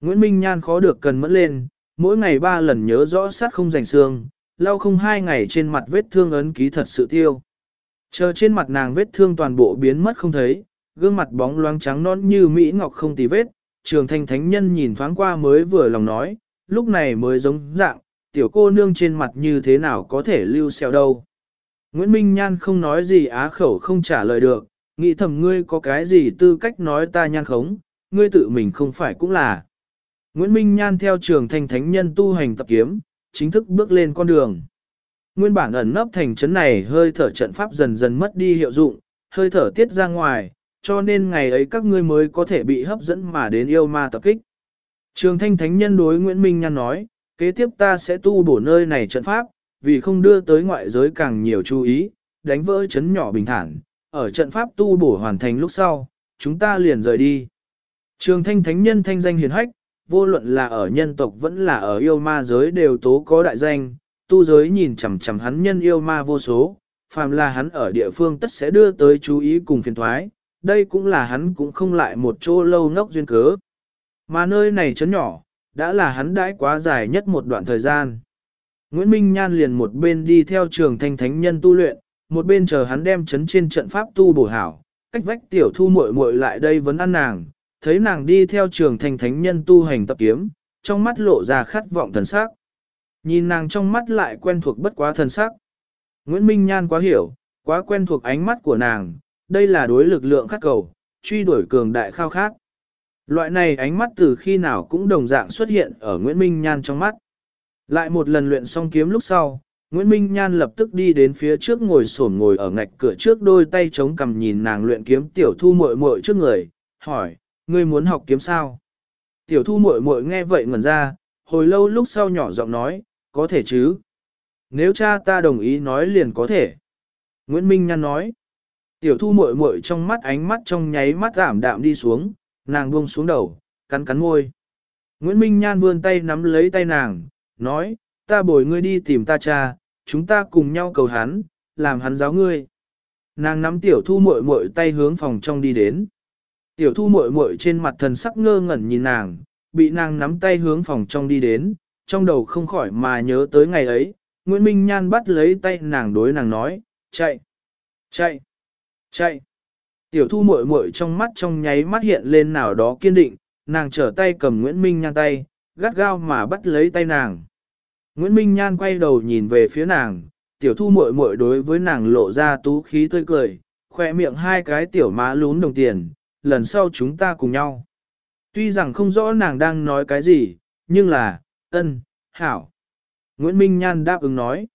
Nguyễn Minh Nhan khó được cần mẫn lên, mỗi ngày ba lần nhớ rõ sát không rành xương, lau không hai ngày trên mặt vết thương ấn ký thật sự tiêu. Chờ trên mặt nàng vết thương toàn bộ biến mất không thấy, gương mặt bóng loáng trắng non như Mỹ Ngọc không tì vết, trường thanh thánh nhân nhìn thoáng qua mới vừa lòng nói, lúc này mới giống dạng, tiểu cô nương trên mặt như thế nào có thể lưu xeo đâu. Nguyễn Minh Nhan không nói gì á khẩu không trả lời được, nghĩ thầm ngươi có cái gì tư cách nói ta nhan khống, ngươi tự mình không phải cũng là. Nguyễn Minh Nhan theo trường thanh thánh nhân tu hành tập kiếm, chính thức bước lên con đường. Nguyên bản ẩn nấp thành trấn này hơi thở trận pháp dần dần mất đi hiệu dụng, hơi thở tiết ra ngoài, cho nên ngày ấy các ngươi mới có thể bị hấp dẫn mà đến yêu ma tập kích. Trường thanh thánh nhân đối Nguyễn Minh Nhan nói, kế tiếp ta sẽ tu bổ nơi này trận pháp, vì không đưa tới ngoại giới càng nhiều chú ý, đánh vỡ chấn nhỏ bình thản, ở trận pháp tu bổ hoàn thành lúc sau, chúng ta liền rời đi. Trường thanh thánh nhân thanh danh hiền hách, vô luận là ở nhân tộc vẫn là ở yêu ma giới đều tố có đại danh, tu giới nhìn chằm chằm hắn nhân yêu ma vô số, phàm là hắn ở địa phương tất sẽ đưa tới chú ý cùng phiền thoái, đây cũng là hắn cũng không lại một chỗ lâu ngốc duyên cớ. Mà nơi này chấn nhỏ, đã là hắn đãi quá dài nhất một đoạn thời gian. Nguyễn Minh Nhan liền một bên đi theo trường thanh thánh nhân tu luyện, một bên chờ hắn đem chấn trên trận pháp tu bổ hảo, cách vách tiểu thu muội muội lại đây vẫn ăn nàng, thấy nàng đi theo trường thanh thánh nhân tu hành tập kiếm, trong mắt lộ ra khát vọng thần sắc. Nhìn nàng trong mắt lại quen thuộc bất quá thần sắc. Nguyễn Minh Nhan quá hiểu, quá quen thuộc ánh mắt của nàng, đây là đối lực lượng khát cầu, truy đuổi cường đại khao khát. Loại này ánh mắt từ khi nào cũng đồng dạng xuất hiện ở Nguyễn Minh Nhan trong mắt. Lại một lần luyện xong kiếm lúc sau, Nguyễn Minh Nhan lập tức đi đến phía trước ngồi sổn ngồi ở ngạch cửa trước đôi tay chống cầm nhìn nàng luyện kiếm tiểu thu muội muội trước người, hỏi, ngươi muốn học kiếm sao? Tiểu thu muội muội nghe vậy ngẩn ra, hồi lâu lúc sau nhỏ giọng nói, có thể chứ? Nếu cha ta đồng ý nói liền có thể. Nguyễn Minh Nhan nói, tiểu thu muội muội trong mắt ánh mắt trong nháy mắt giảm đạm đi xuống, nàng buông xuống đầu, cắn cắn môi. Nguyễn Minh Nhan vươn tay nắm lấy tay nàng, nói, ta bồi ngươi đi tìm ta cha, chúng ta cùng nhau cầu hắn, làm hắn giáo ngươi. Nàng nắm tiểu thu muội muội tay hướng phòng trong đi đến. Tiểu thu muội muội trên mặt thần sắc ngơ ngẩn nhìn nàng, bị nàng nắm tay hướng phòng trong đi đến, trong đầu không khỏi mà nhớ tới ngày ấy, Nguyễn Minh Nhan bắt lấy tay nàng đối nàng nói, chạy, chạy, chạy. Tiểu thu muội muội trong mắt trong nháy mắt hiện lên nào đó kiên định, nàng trở tay cầm Nguyễn Minh Nhan tay, gắt gao mà bắt lấy tay nàng. Nguyễn Minh Nhan quay đầu nhìn về phía nàng, tiểu thu muội muội đối với nàng lộ ra tú khí tươi cười, khoe miệng hai cái tiểu má lún đồng tiền, lần sau chúng ta cùng nhau. Tuy rằng không rõ nàng đang nói cái gì, nhưng là, ân, hảo. Nguyễn Minh Nhan đáp ứng nói.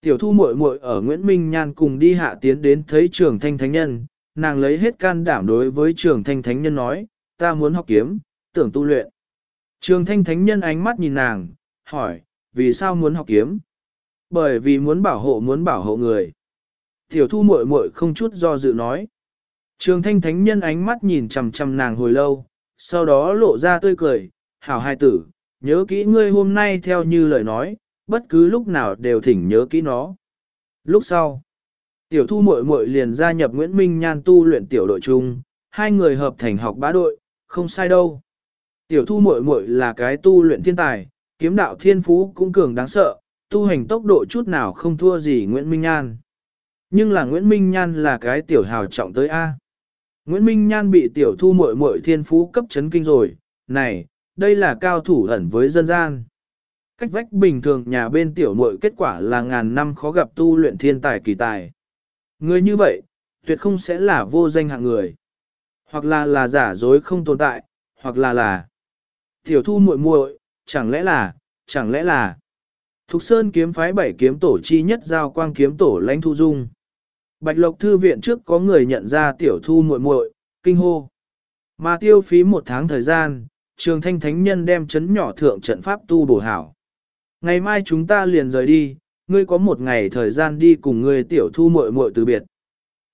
Tiểu thu muội muội ở Nguyễn Minh Nhan cùng đi hạ tiến đến thấy trường thanh thánh nhân, nàng lấy hết can đảm đối với trường thanh thánh nhân nói, ta muốn học kiếm, tưởng tu luyện. Trường thanh thánh nhân ánh mắt nhìn nàng, hỏi, vì sao muốn học kiếm? Bởi vì muốn bảo hộ muốn bảo hộ người. Tiểu thu muội muội không chút do dự nói. Trường thanh thánh nhân ánh mắt nhìn chằm chằm nàng hồi lâu, sau đó lộ ra tươi cười, hảo hai tử, nhớ kỹ ngươi hôm nay theo như lời nói, bất cứ lúc nào đều thỉnh nhớ kỹ nó. Lúc sau, tiểu thu muội muội liền gia nhập Nguyễn Minh Nhan tu luyện tiểu đội chung, hai người hợp thành học bá đội, không sai đâu. Tiểu thu muội muội là cái tu luyện thiên tài, kiếm đạo thiên phú cũng cường đáng sợ, tu hành tốc độ chút nào không thua gì Nguyễn Minh Nhan. Nhưng là Nguyễn Minh Nhan là cái tiểu hào trọng tới A. Nguyễn Minh Nhan bị tiểu thu muội muội thiên phú cấp chấn kinh rồi, này, đây là cao thủ ẩn với dân gian. Cách vách bình thường nhà bên tiểu muội kết quả là ngàn năm khó gặp tu luyện thiên tài kỳ tài. Người như vậy, tuyệt không sẽ là vô danh hạng người. Hoặc là là giả dối không tồn tại, hoặc là là tiểu thu muội muội, chẳng lẽ là, chẳng lẽ là Thục Sơn kiếm phái bảy kiếm tổ chi nhất giao quang kiếm tổ lãnh thu dung. Bạch Lộc Thư viện trước có người nhận ra tiểu thu muội muội, kinh hô. Mà tiêu phí một tháng thời gian, trường thanh thánh nhân đem chấn nhỏ thượng trận pháp tu bổ hảo. Ngày mai chúng ta liền rời đi, ngươi có một ngày thời gian đi cùng ngươi tiểu thu muội muội từ biệt.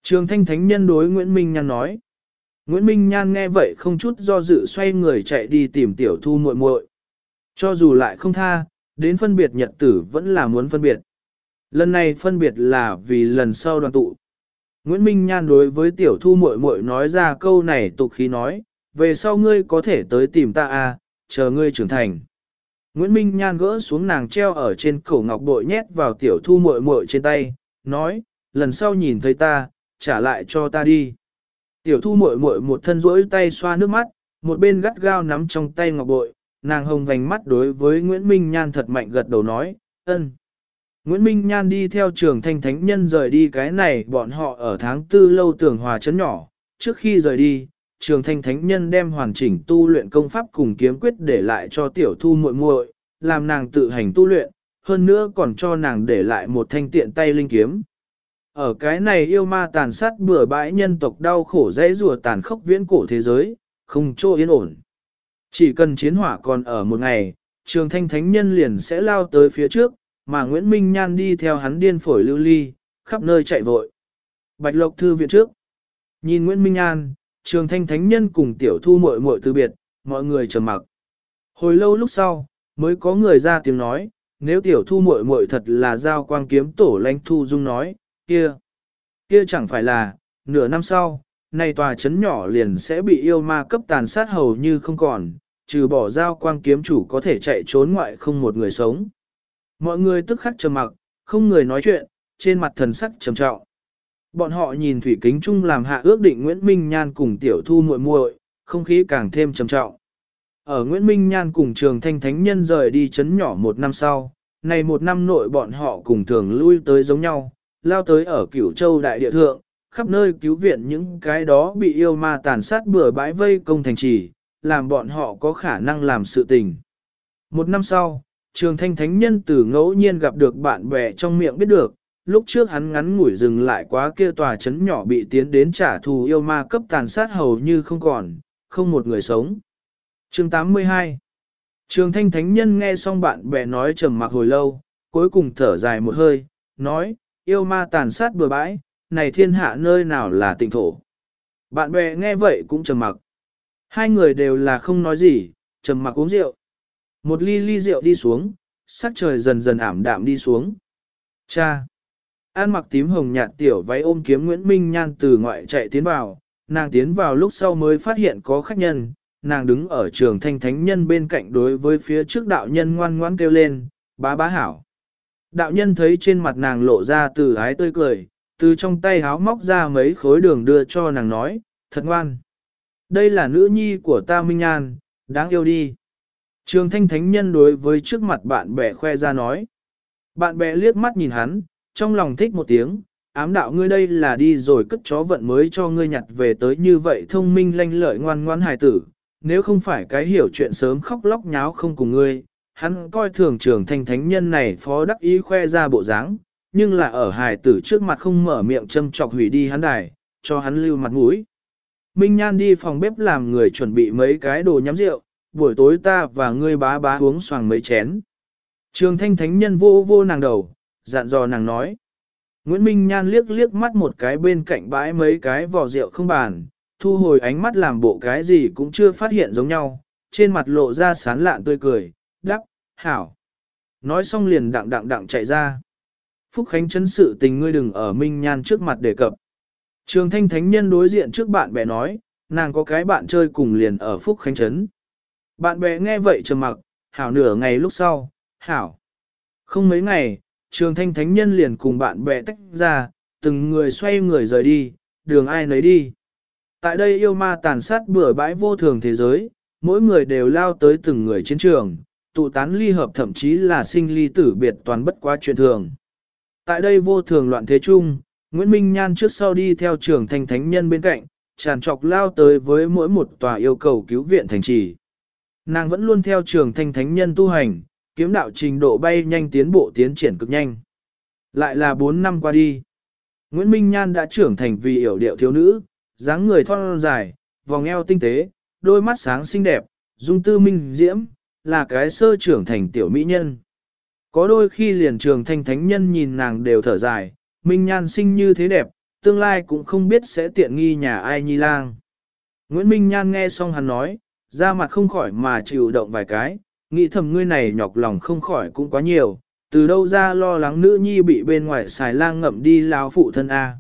Trường thanh thánh nhân đối Nguyễn Minh Nhan nói. Nguyễn Minh Nhan nghe vậy không chút do dự xoay người chạy đi tìm tiểu thu muội muội. Cho dù lại không tha, đến phân biệt nhật tử vẫn là muốn phân biệt. Lần này phân biệt là vì lần sau đoàn tụ. Nguyễn Minh Nhan đối với tiểu thu muội muội nói ra câu này tục khí nói, về sau ngươi có thể tới tìm ta à, chờ ngươi trưởng thành. Nguyễn Minh Nhan gỡ xuống nàng treo ở trên cổ ngọc bội nhét vào tiểu thu muội muội trên tay, nói, lần sau nhìn thấy ta, trả lại cho ta đi. Tiểu thu muội muội một thân rỗi tay xoa nước mắt, một bên gắt gao nắm trong tay ngọc bội, nàng hồng vành mắt đối với Nguyễn Minh Nhan thật mạnh gật đầu nói, ân. Nguyễn Minh Nhan đi theo trường thanh thánh nhân rời đi cái này bọn họ ở tháng tư lâu tưởng hòa chấn nhỏ, trước khi rời đi, trường thanh thánh nhân đem hoàn chỉnh tu luyện công pháp cùng kiếm quyết để lại cho tiểu thu muội muội, làm nàng tự hành tu luyện, hơn nữa còn cho nàng để lại một thanh tiện tay linh kiếm. Ở cái này yêu ma tàn sát bừa bãi nhân tộc đau khổ dễ rùa tàn khốc viễn cổ thế giới, không chỗ yên ổn. Chỉ cần chiến hỏa còn ở một ngày, trường thanh thánh nhân liền sẽ lao tới phía trước, mà Nguyễn Minh Nhan đi theo hắn điên phổi lưu ly, khắp nơi chạy vội. Bạch Lộc Thư viện trước. Nhìn Nguyễn Minh Nhan, trường thanh thánh nhân cùng tiểu thu muội muội từ biệt, mọi người trầm mặc. Hồi lâu lúc sau, mới có người ra tiếng nói, nếu tiểu thu muội muội thật là giao quang kiếm tổ lãnh thu dung nói, kia, kia chẳng phải là, nửa năm sau, nay tòa chấn nhỏ liền sẽ bị yêu ma cấp tàn sát hầu như không còn, trừ bỏ giao quang kiếm chủ có thể chạy trốn ngoại không một người sống. Mọi người tức khắc trầm mặc, không người nói chuyện, trên mặt thần sắc trầm trọng. Bọn họ nhìn thủy kính chung làm hạ ước định Nguyễn Minh Nhan cùng tiểu thu muội muội, không khí càng thêm trầm trọng. Ở Nguyễn Minh Nhan cùng trường thanh thánh nhân rời đi chấn nhỏ một năm sau, này một năm nội bọn họ cùng thường lui tới giống nhau, lao tới ở cửu châu đại địa thượng, khắp nơi cứu viện những cái đó bị yêu ma tàn sát bừa bãi vây công thành trì, làm bọn họ có khả năng làm sự tình. Một năm sau, trường thanh thánh nhân từ ngẫu nhiên gặp được bạn bè trong miệng biết được, lúc trước hắn ngắn ngủi dừng lại quá kia tòa chấn nhỏ bị tiến đến trả thù yêu ma cấp tàn sát hầu như không còn, không một người sống. Chương 82 Trường thanh thánh nhân nghe xong bạn bè nói trầm mặc hồi lâu, cuối cùng thở dài một hơi, nói, yêu ma tàn sát bừa bãi, này thiên hạ nơi nào là tịnh thổ. Bạn bè nghe vậy cũng trầm mặc. Hai người đều là không nói gì, trầm mặc uống rượu. Một ly ly rượu đi xuống, sắc trời dần dần ảm đạm đi xuống. Cha! An mặc tím hồng nhạt tiểu váy ôm kiếm Nguyễn Minh Nhan từ ngoại chạy tiến vào, nàng tiến vào lúc sau mới phát hiện có khách nhân, nàng đứng ở trường thanh thánh nhân bên cạnh đối với phía trước đạo nhân ngoan ngoãn kêu lên, bá bá hảo. Đạo nhân thấy trên mặt nàng lộ ra từ ái tươi cười, từ trong tay háo móc ra mấy khối đường đưa cho nàng nói, thật ngoan. Đây là nữ nhi của ta Minh Nhan, đáng yêu đi. Trường thanh thánh nhân đối với trước mặt bạn bè khoe ra nói. Bạn bè liếc mắt nhìn hắn, trong lòng thích một tiếng, ám đạo ngươi đây là đi rồi cất chó vận mới cho ngươi nhặt về tới như vậy thông minh lanh lợi ngoan ngoan hài tử. Nếu không phải cái hiểu chuyện sớm khóc lóc nháo không cùng ngươi, hắn coi thường trường thanh thánh nhân này phó đắc ý khoe ra bộ dáng, nhưng là ở hài tử trước mặt không mở miệng châm chọc hủy đi hắn đài, cho hắn lưu mặt mũi. Minh Nhan đi phòng bếp làm người chuẩn bị mấy cái đồ nhắm rượu, buổi tối ta và ngươi bá bá uống xoàng mấy chén. Trường thanh thánh nhân vô vô nàng đầu, dặn dò nàng nói. Nguyễn Minh Nhan liếc liếc mắt một cái bên cạnh bãi mấy cái vò rượu không bàn, thu hồi ánh mắt làm bộ cái gì cũng chưa phát hiện giống nhau, trên mặt lộ ra sán lạn tươi cười, đắc, hảo. Nói xong liền đặng đặng đặng chạy ra. Phúc Khánh chấn sự tình ngươi đừng ở Minh Nhan trước mặt đề cập. Trường thanh thánh nhân đối diện trước bạn bè nói, nàng có cái bạn chơi cùng liền ở Phúc Khánh Trấn. Bạn bè nghe vậy trầm mặc, hảo nửa ngày lúc sau, hảo. Không mấy ngày, trường thanh thánh nhân liền cùng bạn bè tách ra, từng người xoay người rời đi, đường ai nấy đi. Tại đây yêu ma tàn sát bừa bãi vô thường thế giới, mỗi người đều lao tới từng người chiến trường, tụ tán ly hợp thậm chí là sinh ly tử biệt toàn bất quá chuyện thường. Tại đây vô thường loạn thế chung, Nguyễn Minh Nhan trước sau đi theo trường thanh thánh nhân bên cạnh, tràn trọc lao tới với mỗi một tòa yêu cầu cứu viện thành trì. Nàng vẫn luôn theo trường thanh thánh nhân tu hành, kiếm đạo trình độ bay nhanh tiến bộ tiến triển cực nhanh. Lại là 4 năm qua đi. Nguyễn Minh Nhan đã trưởng thành vì hiểu điệu thiếu nữ, dáng người thon dài, vòng eo tinh tế, đôi mắt sáng xinh đẹp, dung tư minh diễm, là cái sơ trưởng thành tiểu mỹ nhân. Có đôi khi liền trường thanh thánh nhân nhìn nàng đều thở dài, Minh Nhan sinh như thế đẹp, tương lai cũng không biết sẽ tiện nghi nhà ai nhi lang. Nguyễn Minh Nhan nghe xong hắn nói, ra mặt không khỏi mà chịu động vài cái, nghĩ thầm ngươi này nhọc lòng không khỏi cũng quá nhiều, từ đâu ra lo lắng nữ nhi bị bên ngoài xài lang ngậm đi lao phụ thân A.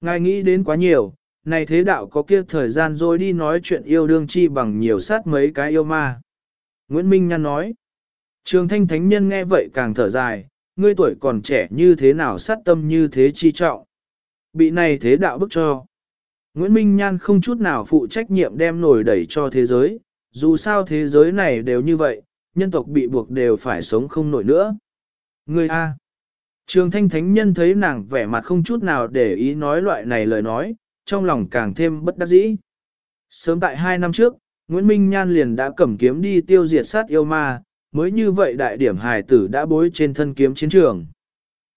Ngài nghĩ đến quá nhiều, này thế đạo có kia thời gian rồi đi nói chuyện yêu đương chi bằng nhiều sát mấy cái yêu ma. Nguyễn Minh Nhan nói, trường thanh thánh nhân nghe vậy càng thở dài, ngươi tuổi còn trẻ như thế nào sát tâm như thế chi trọng. Bị này thế đạo bức cho. Nguyễn Minh Nhan không chút nào phụ trách nhiệm đem nổi đẩy cho thế giới, dù sao thế giới này đều như vậy, nhân tộc bị buộc đều phải sống không nổi nữa. Ngươi A. Trường thanh thánh nhân thấy nàng vẻ mặt không chút nào để ý nói loại này lời nói, trong lòng càng thêm bất đắc dĩ. Sớm tại hai năm trước, Nguyễn Minh Nhan liền đã cầm kiếm đi tiêu diệt sát yêu ma, mới như vậy đại điểm hài tử đã bối trên thân kiếm chiến trường.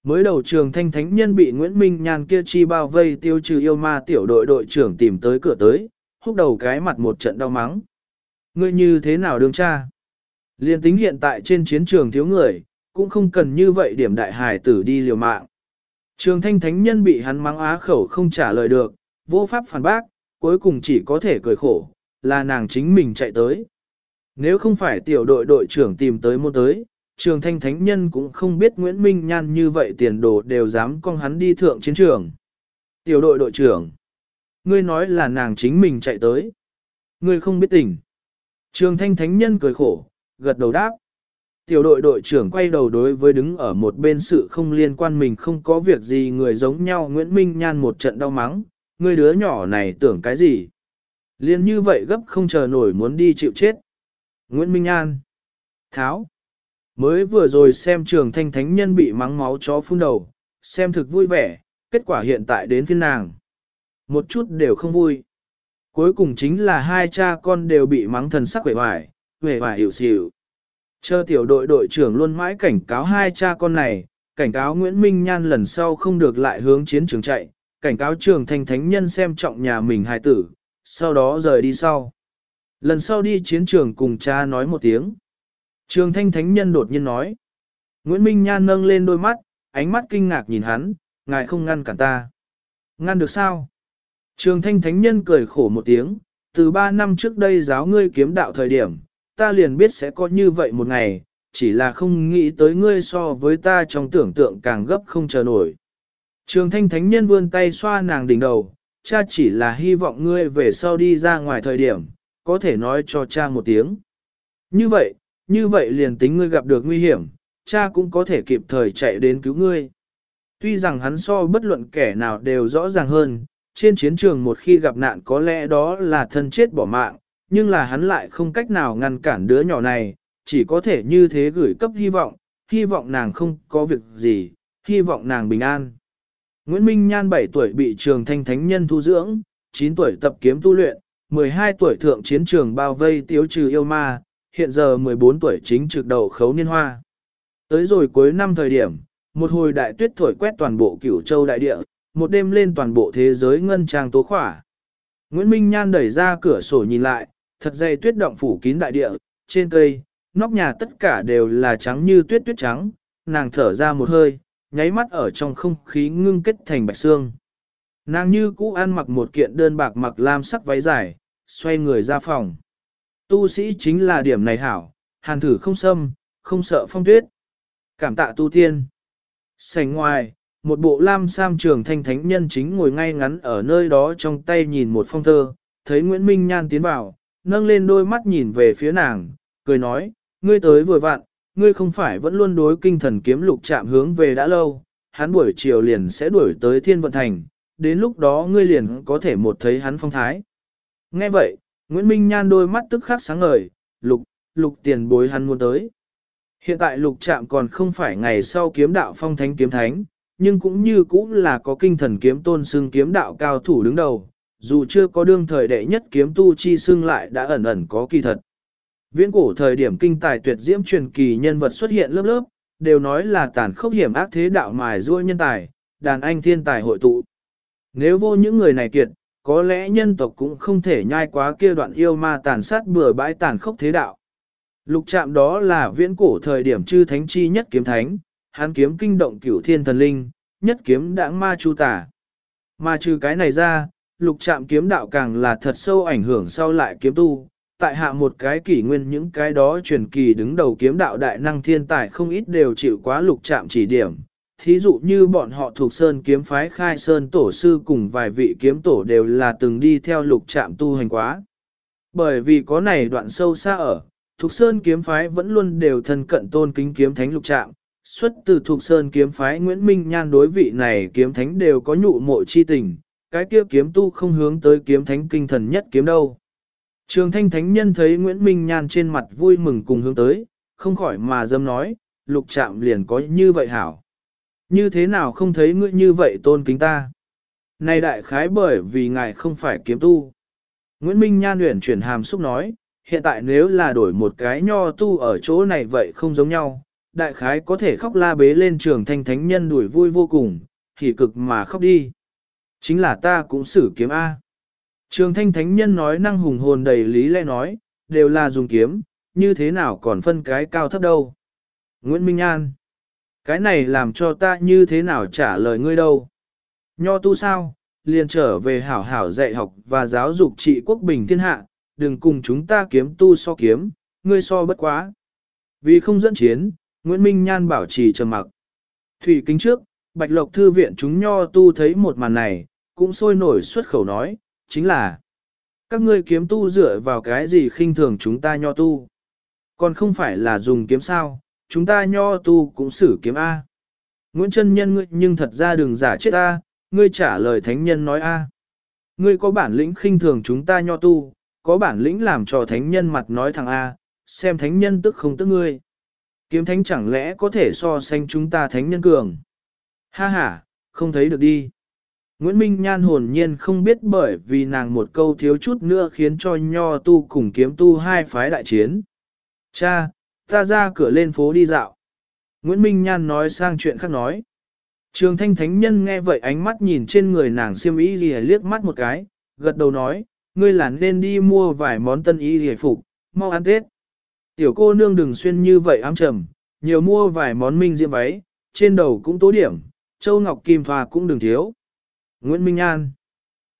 Mới đầu trường thanh thánh nhân bị Nguyễn Minh Nhan kia chi bao vây tiêu trừ yêu ma tiểu đội đội trưởng tìm tới cửa tới, húc đầu cái mặt một trận đau mắng. Ngươi như thế nào đương cha? Liên tính hiện tại trên chiến trường thiếu người, cũng không cần như vậy điểm đại hài tử đi liều mạng. Trường thanh thánh nhân bị hắn mắng á khẩu không trả lời được, vô pháp phản bác, cuối cùng chỉ có thể cười khổ, là nàng chính mình chạy tới. Nếu không phải tiểu đội đội trưởng tìm tới môn tới, trường thanh thánh nhân cũng không biết Nguyễn Minh Nhan như vậy tiền đồ đều dám con hắn đi thượng chiến trường. Tiểu đội đội trưởng, ngươi nói là nàng chính mình chạy tới. Ngươi không biết tình. Trường thanh thánh nhân cười khổ, gật đầu đáp. Tiểu đội đội trưởng quay đầu đối với đứng ở một bên sự không liên quan mình không có việc gì người giống nhau Nguyễn Minh Nhan một trận đau mắng, người đứa nhỏ này tưởng cái gì. Liên như vậy gấp không chờ nổi muốn đi chịu chết. Nguyễn Minh Nhan. Tháo. Mới vừa rồi xem trường thanh thánh nhân bị mắng máu chó phun đầu, xem thực vui vẻ, kết quả hiện tại đến phiên nàng. Một chút đều không vui. Cuối cùng chính là hai cha con đều bị mắng thần sắc vẻ vải, về và hiểu xỉu. Chờ tiểu đội đội trưởng luôn mãi cảnh cáo hai cha con này, cảnh cáo Nguyễn Minh Nhan lần sau không được lại hướng chiến trường chạy, cảnh cáo trường thanh thánh nhân xem trọng nhà mình hài tử, sau đó rời đi sau. Lần sau đi chiến trường cùng cha nói một tiếng. Trường thanh thánh nhân đột nhiên nói. Nguyễn Minh Nhan nâng lên đôi mắt, ánh mắt kinh ngạc nhìn hắn, ngài không ngăn cản ta. Ngăn được sao? Trường thanh thánh nhân cười khổ một tiếng, từ ba năm trước đây giáo ngươi kiếm đạo thời điểm, ta liền biết sẽ có như vậy một ngày, chỉ là không nghĩ tới ngươi so với ta trong tưởng tượng càng gấp không chờ nổi. Trường thanh thánh nhân vươn tay xoa nàng đỉnh đầu, cha chỉ là hy vọng ngươi về sau đi ra ngoài thời điểm, có thể nói cho cha một tiếng. Như vậy, như vậy liền tính ngươi gặp được nguy hiểm, cha cũng có thể kịp thời chạy đến cứu ngươi. Tuy rằng hắn so bất luận kẻ nào đều rõ ràng hơn, trên chiến trường một khi gặp nạn có lẽ đó là thân chết bỏ mạng, nhưng là hắn lại không cách nào ngăn cản đứa nhỏ này, chỉ có thể như thế gửi cấp hy vọng, hy vọng nàng không có việc gì, hy vọng nàng bình an. Nguyễn Minh Nhan 7 tuổi bị trường thanh thánh nhân thu dưỡng, 9 tuổi tập kiếm tu luyện, 12 tuổi thượng chiến trường bao vây tiếu trừ yêu ma, hiện giờ 14 tuổi chính trực đầu khấu niên hoa. Tới rồi cuối năm thời điểm, một hồi đại tuyết thổi quét toàn bộ cửu châu đại địa, một đêm lên toàn bộ thế giới ngân trang tố khỏa. Nguyễn Minh Nhan đẩy ra cửa sổ nhìn lại, thật dày tuyết động phủ kín đại địa, trên cây, nóc nhà tất cả đều là trắng như tuyết tuyết trắng, nàng thở ra một hơi, nháy mắt ở trong không khí ngưng kết thành bạch xương. Nàng như cũ ăn mặc một kiện đơn bạc mặc lam sắc váy dài, xoay người ra phòng. Tu sĩ chính là điểm này hảo, hàn thử không xâm, không sợ phong tuyết. Cảm tạ tu tiên. Sành ngoài, một bộ lam sam trường thanh thánh nhân chính ngồi ngay ngắn ở nơi đó trong tay nhìn một phong thơ, thấy Nguyễn Minh Nhan tiến vào, nâng lên đôi mắt nhìn về phía nàng, cười nói, ngươi tới vừa vặn, ngươi không phải vẫn luôn đối kinh thần kiếm lục chạm hướng về đã lâu, hắn buổi chiều liền sẽ đuổi tới thiên vận thành, đến lúc đó ngươi liền có thể một thấy hắn phong thái. Nghe vậy, Nguyễn Minh Nhan đôi mắt tức khắc sáng ngời, lục, lục tiền bối hắn muốn tới. Hiện tại lục trạm còn không phải ngày sau kiếm đạo phong thánh kiếm thánh, nhưng cũng như cũng là có kinh thần kiếm tôn xưng kiếm đạo cao thủ đứng đầu, dù chưa có đương thời đệ nhất kiếm tu chi xưng lại đã ẩn ẩn có kỳ thật. Viễn cổ thời điểm kinh tài tuyệt diễm truyền kỳ nhân vật xuất hiện lớp lớp, đều nói là tàn khốc hiểm ác thế đạo mài ruôi nhân tài, đàn anh thiên tài hội tụ. Nếu vô những người này kiệt, có lẽ nhân tộc cũng không thể nhai quá kia đoạn yêu ma tàn sát bừa bãi tàn khốc thế đạo. Lục chạm đó là viễn cổ thời điểm chư thánh chi nhất kiếm thánh, hán kiếm kinh động cửu thiên thần linh, nhất kiếm đãng ma chu tả. Mà trừ cái này ra, lục Trạm kiếm đạo càng là thật sâu ảnh hưởng sau lại kiếm tu, tại hạ một cái kỷ nguyên những cái đó truyền kỳ đứng đầu kiếm đạo đại năng thiên tài không ít đều chịu quá lục trạm chỉ điểm. Thí dụ như bọn họ thuộc sơn kiếm phái khai sơn tổ sư cùng vài vị kiếm tổ đều là từng đi theo lục trạm tu hành quá. Bởi vì có này đoạn sâu xa ở, thuộc sơn kiếm phái vẫn luôn đều thân cận tôn kính kiếm thánh lục trạm. Xuất từ thuộc sơn kiếm phái Nguyễn Minh Nhan đối vị này kiếm thánh đều có nhụ mộ chi tình, cái kia kiếm tu không hướng tới kiếm thánh kinh thần nhất kiếm đâu. Trường thanh thánh nhân thấy Nguyễn Minh Nhan trên mặt vui mừng cùng hướng tới, không khỏi mà dâm nói, lục chạm liền có như vậy hảo. Như thế nào không thấy ngươi như vậy tôn kính ta? Này đại khái bởi vì ngài không phải kiếm tu. Nguyễn Minh Nhan luyện chuyển hàm xúc nói, hiện tại nếu là đổi một cái nho tu ở chỗ này vậy không giống nhau, đại khái có thể khóc la bế lên trường thanh thánh nhân đuổi vui vô cùng, thì cực mà khóc đi. Chính là ta cũng xử kiếm A. Trường thanh thánh nhân nói năng hùng hồn đầy lý lẽ nói, đều là dùng kiếm, như thế nào còn phân cái cao thấp đâu. Nguyễn Minh An, cái này làm cho ta như thế nào trả lời ngươi đâu. Nho tu sao, liền trở về hảo hảo dạy học và giáo dục trị quốc bình thiên hạ, đừng cùng chúng ta kiếm tu so kiếm, ngươi so bất quá. Vì không dẫn chiến, Nguyễn Minh Nhan bảo trì trầm mặc. Thủy kính trước, Bạch Lộc Thư viện chúng nho tu thấy một màn này, cũng sôi nổi xuất khẩu nói, chính là các ngươi kiếm tu dựa vào cái gì khinh thường chúng ta nho tu. Còn không phải là dùng kiếm sao, chúng ta nho tu cũng xử kiếm A. Nguyễn Trân Nhân ngươi nhưng thật ra đừng giả chết A, ngươi trả lời thánh nhân nói A. Ngươi có bản lĩnh khinh thường chúng ta nho tu, có bản lĩnh làm cho thánh nhân mặt nói thằng A, xem thánh nhân tức không tức ngươi. Kiếm thánh chẳng lẽ có thể so sánh chúng ta thánh nhân cường. Ha ha, không thấy được đi. Nguyễn Minh Nhan hồn nhiên không biết bởi vì nàng một câu thiếu chút nữa khiến cho nho tu cùng kiếm tu hai phái đại chiến. Cha, ta ra cửa lên phố đi dạo. Nguyễn Minh Nhan nói sang chuyện khác nói. Trường thanh thánh nhân nghe vậy ánh mắt nhìn trên người nàng xiêm y gì liếc mắt một cái, gật đầu nói, ngươi là nên đi mua vài món tân y gì phục, mau ăn tết. Tiểu cô nương đừng xuyên như vậy ám trầm, nhiều mua vài món minh diệm váy, trên đầu cũng tố điểm, châu ngọc kim thoa cũng đừng thiếu. Nguyễn Minh An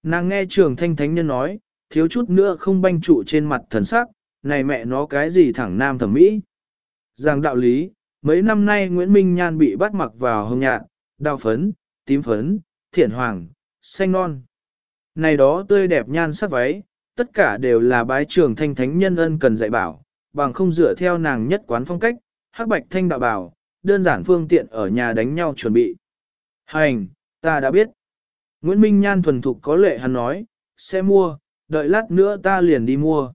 Nàng nghe trường thanh thánh nhân nói, thiếu chút nữa không banh trụ trên mặt thần sắc, này mẹ nó cái gì thẳng nam thẩm mỹ. Giang đạo lý, mấy năm nay Nguyễn Minh Nhan bị bắt mặc vào hồng nhạn, đào phấn, tím phấn, thiển hoàng, xanh non. Này đó tươi đẹp nhan sắc váy, tất cả đều là bái trường thanh thánh nhân ân cần dạy bảo, bằng không dựa theo nàng nhất quán phong cách, hắc bạch thanh đạo bảo, đơn giản phương tiện ở nhà đánh nhau chuẩn bị. Hành, ta đã biết. Nguyễn Minh Nhan thuần thục có lệ hắn nói, sẽ mua, đợi lát nữa ta liền đi mua.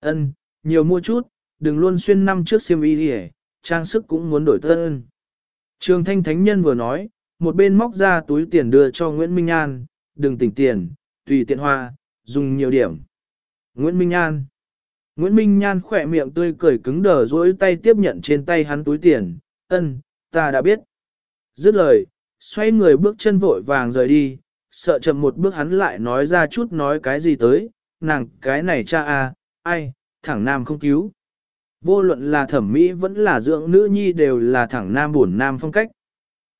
Ân, nhiều mua chút, đừng luôn xuyên năm trước xiêm y đi trang sức cũng muốn đổi tân. Trường Thanh Thánh Nhân vừa nói, một bên móc ra túi tiền đưa cho Nguyễn Minh Nhan, đừng tỉnh tiền, tùy tiện hoa, dùng nhiều điểm. Nguyễn Minh Nhan Nguyễn Minh Nhan khỏe miệng tươi cười cứng đờ dỗi tay tiếp nhận trên tay hắn túi tiền, ân, ta đã biết. Dứt lời, xoay người bước chân vội vàng rời đi, sợ chậm một bước hắn lại nói ra chút nói cái gì tới, nàng cái này cha a, ai, thẳng nam không cứu. Vô luận là thẩm mỹ vẫn là dưỡng nữ nhi đều là thẳng nam buồn nam phong cách.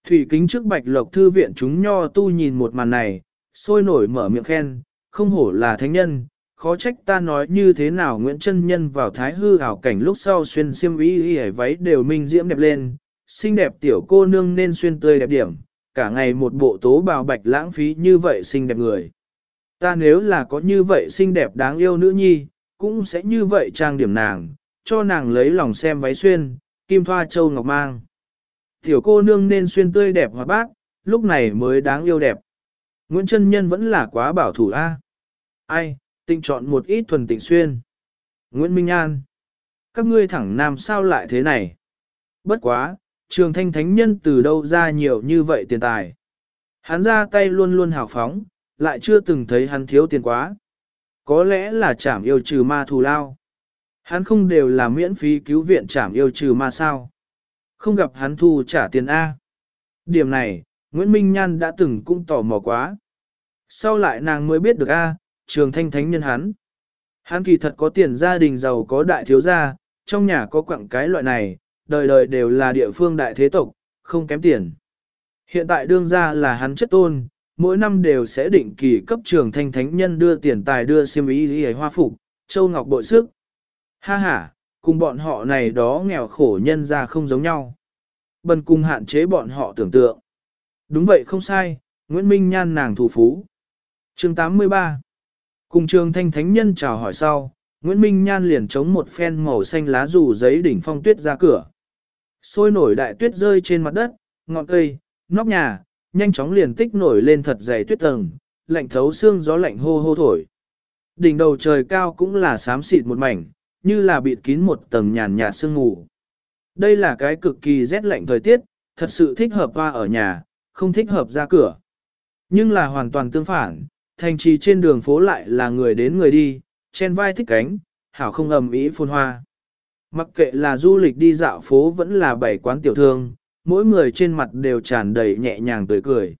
Thủy kính trước bạch lộc thư viện chúng nho tu nhìn một màn này, sôi nổi mở miệng khen, không hổ là thánh nhân, khó trách ta nói như thế nào Nguyễn Trân Nhân vào thái hư ảo cảnh lúc sau xuyên xiêm y y váy đều minh diễm đẹp lên, xinh đẹp tiểu cô nương nên xuyên tươi đẹp điểm, cả ngày một bộ tố bào bạch lãng phí như vậy xinh đẹp người. Ta nếu là có như vậy xinh đẹp đáng yêu nữ nhi, cũng sẽ như vậy trang điểm nàng, cho nàng lấy lòng xem váy xuyên, kim thoa châu ngọc mang. Tiểu cô nương nên xuyên tươi đẹp hoa bác, lúc này mới đáng yêu đẹp. Nguyễn Trân Nhân vẫn là quá bảo thủ A. Ai, tinh chọn một ít thuần tịnh xuyên. Nguyễn Minh An. Các ngươi thẳng nam sao lại thế này? Bất quá, trường thanh thánh nhân từ đâu ra nhiều như vậy tiền tài. Hắn ra tay luôn luôn hào phóng, lại chưa từng thấy hắn thiếu tiền quá. Có lẽ là chảm yêu trừ ma thù lao. Hắn không đều là miễn phí cứu viện chảm yêu trừ ma sao. Không gặp hắn thu trả tiền A. Điểm này, Nguyễn Minh Nhan đã từng cũng tò mò quá. Sau lại nàng mới biết được A, trường thanh thánh nhân hắn. Hắn kỳ thật có tiền gia đình giàu có đại thiếu gia, trong nhà có quặng cái loại này, đời đời đều là địa phương đại thế tộc, không kém tiền. Hiện tại đương ra là hắn chất tôn, mỗi năm đều sẽ định kỳ cấp trường thanh thánh nhân đưa tiền tài đưa xiêm y đi hoa phục, châu ngọc bội sức. Ha ha, cùng bọn họ này đó nghèo khổ nhân ra không giống nhau. Bần cùng hạn chế bọn họ tưởng tượng. Đúng vậy không sai, Nguyễn Minh nhan nàng thủ phú. chương 83 Cùng trường thanh thánh nhân chào hỏi sau, Nguyễn Minh nhan liền chống một phen màu xanh lá rủ giấy đỉnh phong tuyết ra cửa. Sôi nổi đại tuyết rơi trên mặt đất, ngọn cây, nóc nhà, nhanh chóng liền tích nổi lên thật dày tuyết tầng, lạnh thấu xương gió lạnh hô hô thổi. Đỉnh đầu trời cao cũng là xám xịt một mảnh, như là bịt kín một tầng nhàn nhạt sương mù. Đây là cái cực kỳ rét lạnh thời tiết, thật sự thích hợp hoa ở nhà, không thích hợp ra cửa. Nhưng là hoàn toàn tương phản, thành trì trên đường phố lại là người đến người đi, chen vai thích cánh, hảo không ầm ý phun hoa. Mặc kệ là du lịch đi dạo phố vẫn là bảy quán tiểu thương, mỗi người trên mặt đều tràn đầy nhẹ nhàng tươi cười.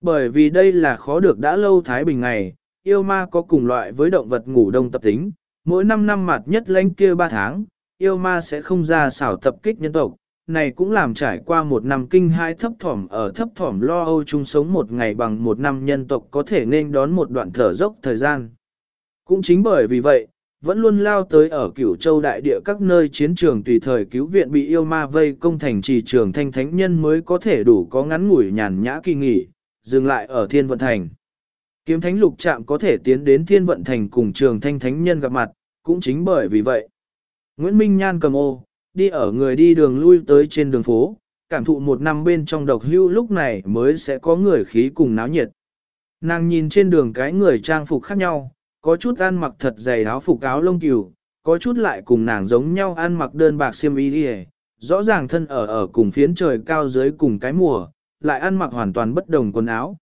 Bởi vì đây là khó được đã lâu Thái Bình ngày, yêu ma có cùng loại với động vật ngủ đông tập tính, mỗi năm năm mặt nhất lãnh kia ba tháng, yêu ma sẽ không ra xảo tập kích nhân tộc, này cũng làm trải qua một năm kinh hai thấp thỏm ở thấp thỏm lo âu chung sống một ngày bằng một năm nhân tộc có thể nên đón một đoạn thở dốc thời gian. Cũng chính bởi vì vậy, vẫn luôn lao tới ở cửu châu đại địa các nơi chiến trường tùy thời cứu viện bị yêu ma vây công thành trì trường thanh thánh nhân mới có thể đủ có ngắn ngủi nhàn nhã kỳ nghỉ, dừng lại ở thiên vận thành. Kiếm thánh lục trạm có thể tiến đến thiên vận thành cùng trường thanh thánh nhân gặp mặt, cũng chính bởi vì vậy. Nguyễn Minh Nhan cầm ô, đi ở người đi đường lui tới trên đường phố, cảm thụ một năm bên trong độc hưu lúc này mới sẽ có người khí cùng náo nhiệt. Nàng nhìn trên đường cái người trang phục khác nhau, có chút ăn mặc thật dày áo phục áo lông cừu, có chút lại cùng nàng giống nhau ăn mặc đơn bạc xiêm y đi rõ ràng thân ở ở cùng phiến trời cao dưới cùng cái mùa, lại ăn mặc hoàn toàn bất đồng quần áo.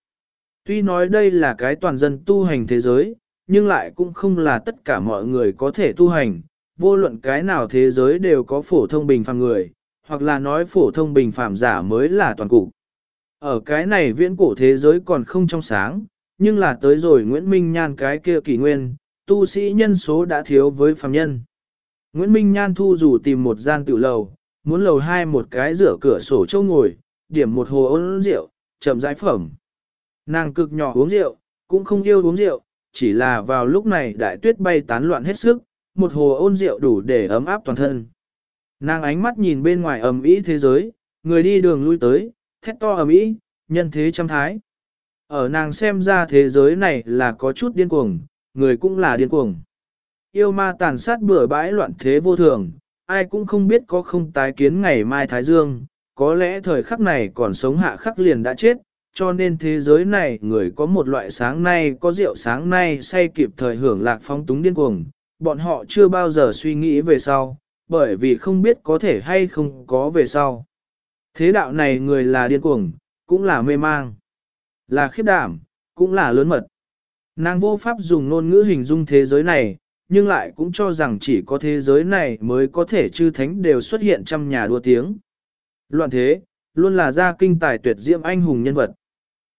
Tuy nói đây là cái toàn dân tu hành thế giới, nhưng lại cũng không là tất cả mọi người có thể tu hành, vô luận cái nào thế giới đều có phổ thông bình phàm người, hoặc là nói phổ thông bình phàm giả mới là toàn cục. Ở cái này viễn cổ thế giới còn không trong sáng, nhưng là tới rồi Nguyễn Minh Nhan cái kia kỷ nguyên, tu sĩ nhân số đã thiếu với phàm nhân. Nguyễn Minh Nhan thu dù tìm một gian tiểu lầu, muốn lầu hai một cái rửa cửa sổ châu ngồi, điểm một hồ ôn rượu, chậm rãi phẩm. Nàng cực nhỏ uống rượu, cũng không yêu uống rượu, chỉ là vào lúc này đại tuyết bay tán loạn hết sức, một hồ ôn rượu đủ để ấm áp toàn thân. Nàng ánh mắt nhìn bên ngoài ầm ĩ thế giới, người đi đường lui tới, thét to ầm ĩ, nhân thế trăm thái. Ở nàng xem ra thế giới này là có chút điên cuồng, người cũng là điên cuồng. Yêu ma tàn sát bừa bãi loạn thế vô thường, ai cũng không biết có không tái kiến ngày mai Thái Dương, có lẽ thời khắc này còn sống hạ khắc liền đã chết, cho nên thế giới này người có một loại sáng nay có rượu sáng nay say kịp thời hưởng lạc phong túng điên cuồng, bọn họ chưa bao giờ suy nghĩ về sau, bởi vì không biết có thể hay không có về sau. Thế đạo này người là điên cuồng, cũng là mê mang, là khiếp đảm, cũng là lớn mật. Nàng vô pháp dùng ngôn ngữ hình dung thế giới này, nhưng lại cũng cho rằng chỉ có thế giới này mới có thể chư thánh đều xuất hiện trong nhà đua tiếng. Loạn thế, luôn là gia kinh tài tuyệt diễm anh hùng nhân vật.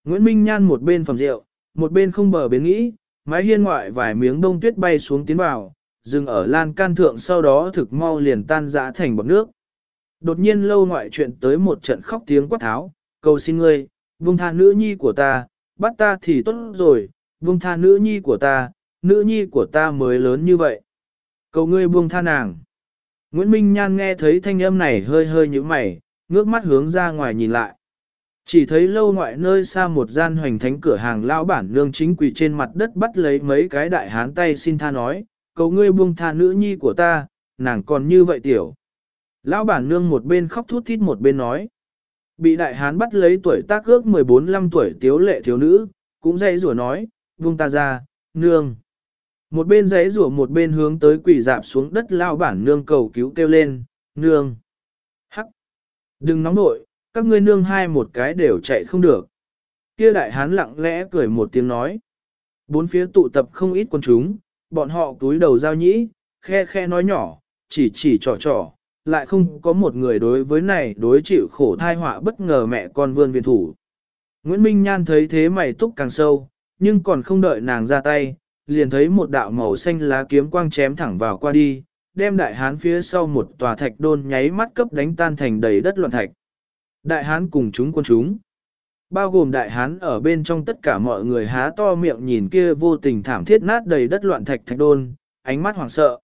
Nguyễn Minh Nhan một bên phẩm rượu, một bên không bờ bến nghĩ, mái hiên ngoại vài miếng đông tuyết bay xuống tiến vào, dừng ở lan can thượng sau đó thực mau liền tan dã thành bọt nước. Đột nhiên lâu ngoại chuyện tới một trận khóc tiếng quát tháo, cầu xin ngươi, buông tha nữ nhi của ta, bắt ta thì tốt rồi, buông tha nữ nhi của ta, nữ nhi của ta mới lớn như vậy. Cầu ngươi buông tha nàng. Nguyễn Minh Nhan nghe thấy thanh âm này hơi hơi như mày, ngước mắt hướng ra ngoài nhìn lại. Chỉ thấy lâu ngoại nơi xa một gian hoành thánh cửa hàng lão bản nương chính quỳ trên mặt đất bắt lấy mấy cái đại hán tay xin tha nói, cầu ngươi buông tha nữ nhi của ta, nàng còn như vậy tiểu. Lão bản nương một bên khóc thút thít một bên nói. Bị đại hán bắt lấy tuổi tác ước 14-15 tuổi tiếu lệ thiếu nữ, cũng dãy rủa nói, vung ta ra, nương. Một bên dãy rủa một bên hướng tới quỷ dạp xuống đất lao bản nương cầu cứu kêu lên, nương. Hắc! Đừng nóng nội, các ngươi nương hai một cái đều chạy không được. Kia đại hán lặng lẽ cười một tiếng nói. Bốn phía tụ tập không ít quân chúng, bọn họ túi đầu giao nhĩ, khe khe nói nhỏ, chỉ chỉ trò trò, lại không có một người đối với này đối chịu khổ thai họa bất ngờ mẹ con vươn viên thủ. Nguyễn Minh Nhan thấy thế mày túc càng sâu, nhưng còn không đợi nàng ra tay, liền thấy một đạo màu xanh lá kiếm quang chém thẳng vào qua đi, đem đại hán phía sau một tòa thạch đôn nháy mắt cấp đánh tan thành đầy đất loạn thạch. Đại hán cùng chúng quân chúng. Bao gồm đại hán ở bên trong tất cả mọi người há to miệng nhìn kia vô tình thảm thiết nát đầy đất loạn thạch thạch đôn, ánh mắt hoảng sợ.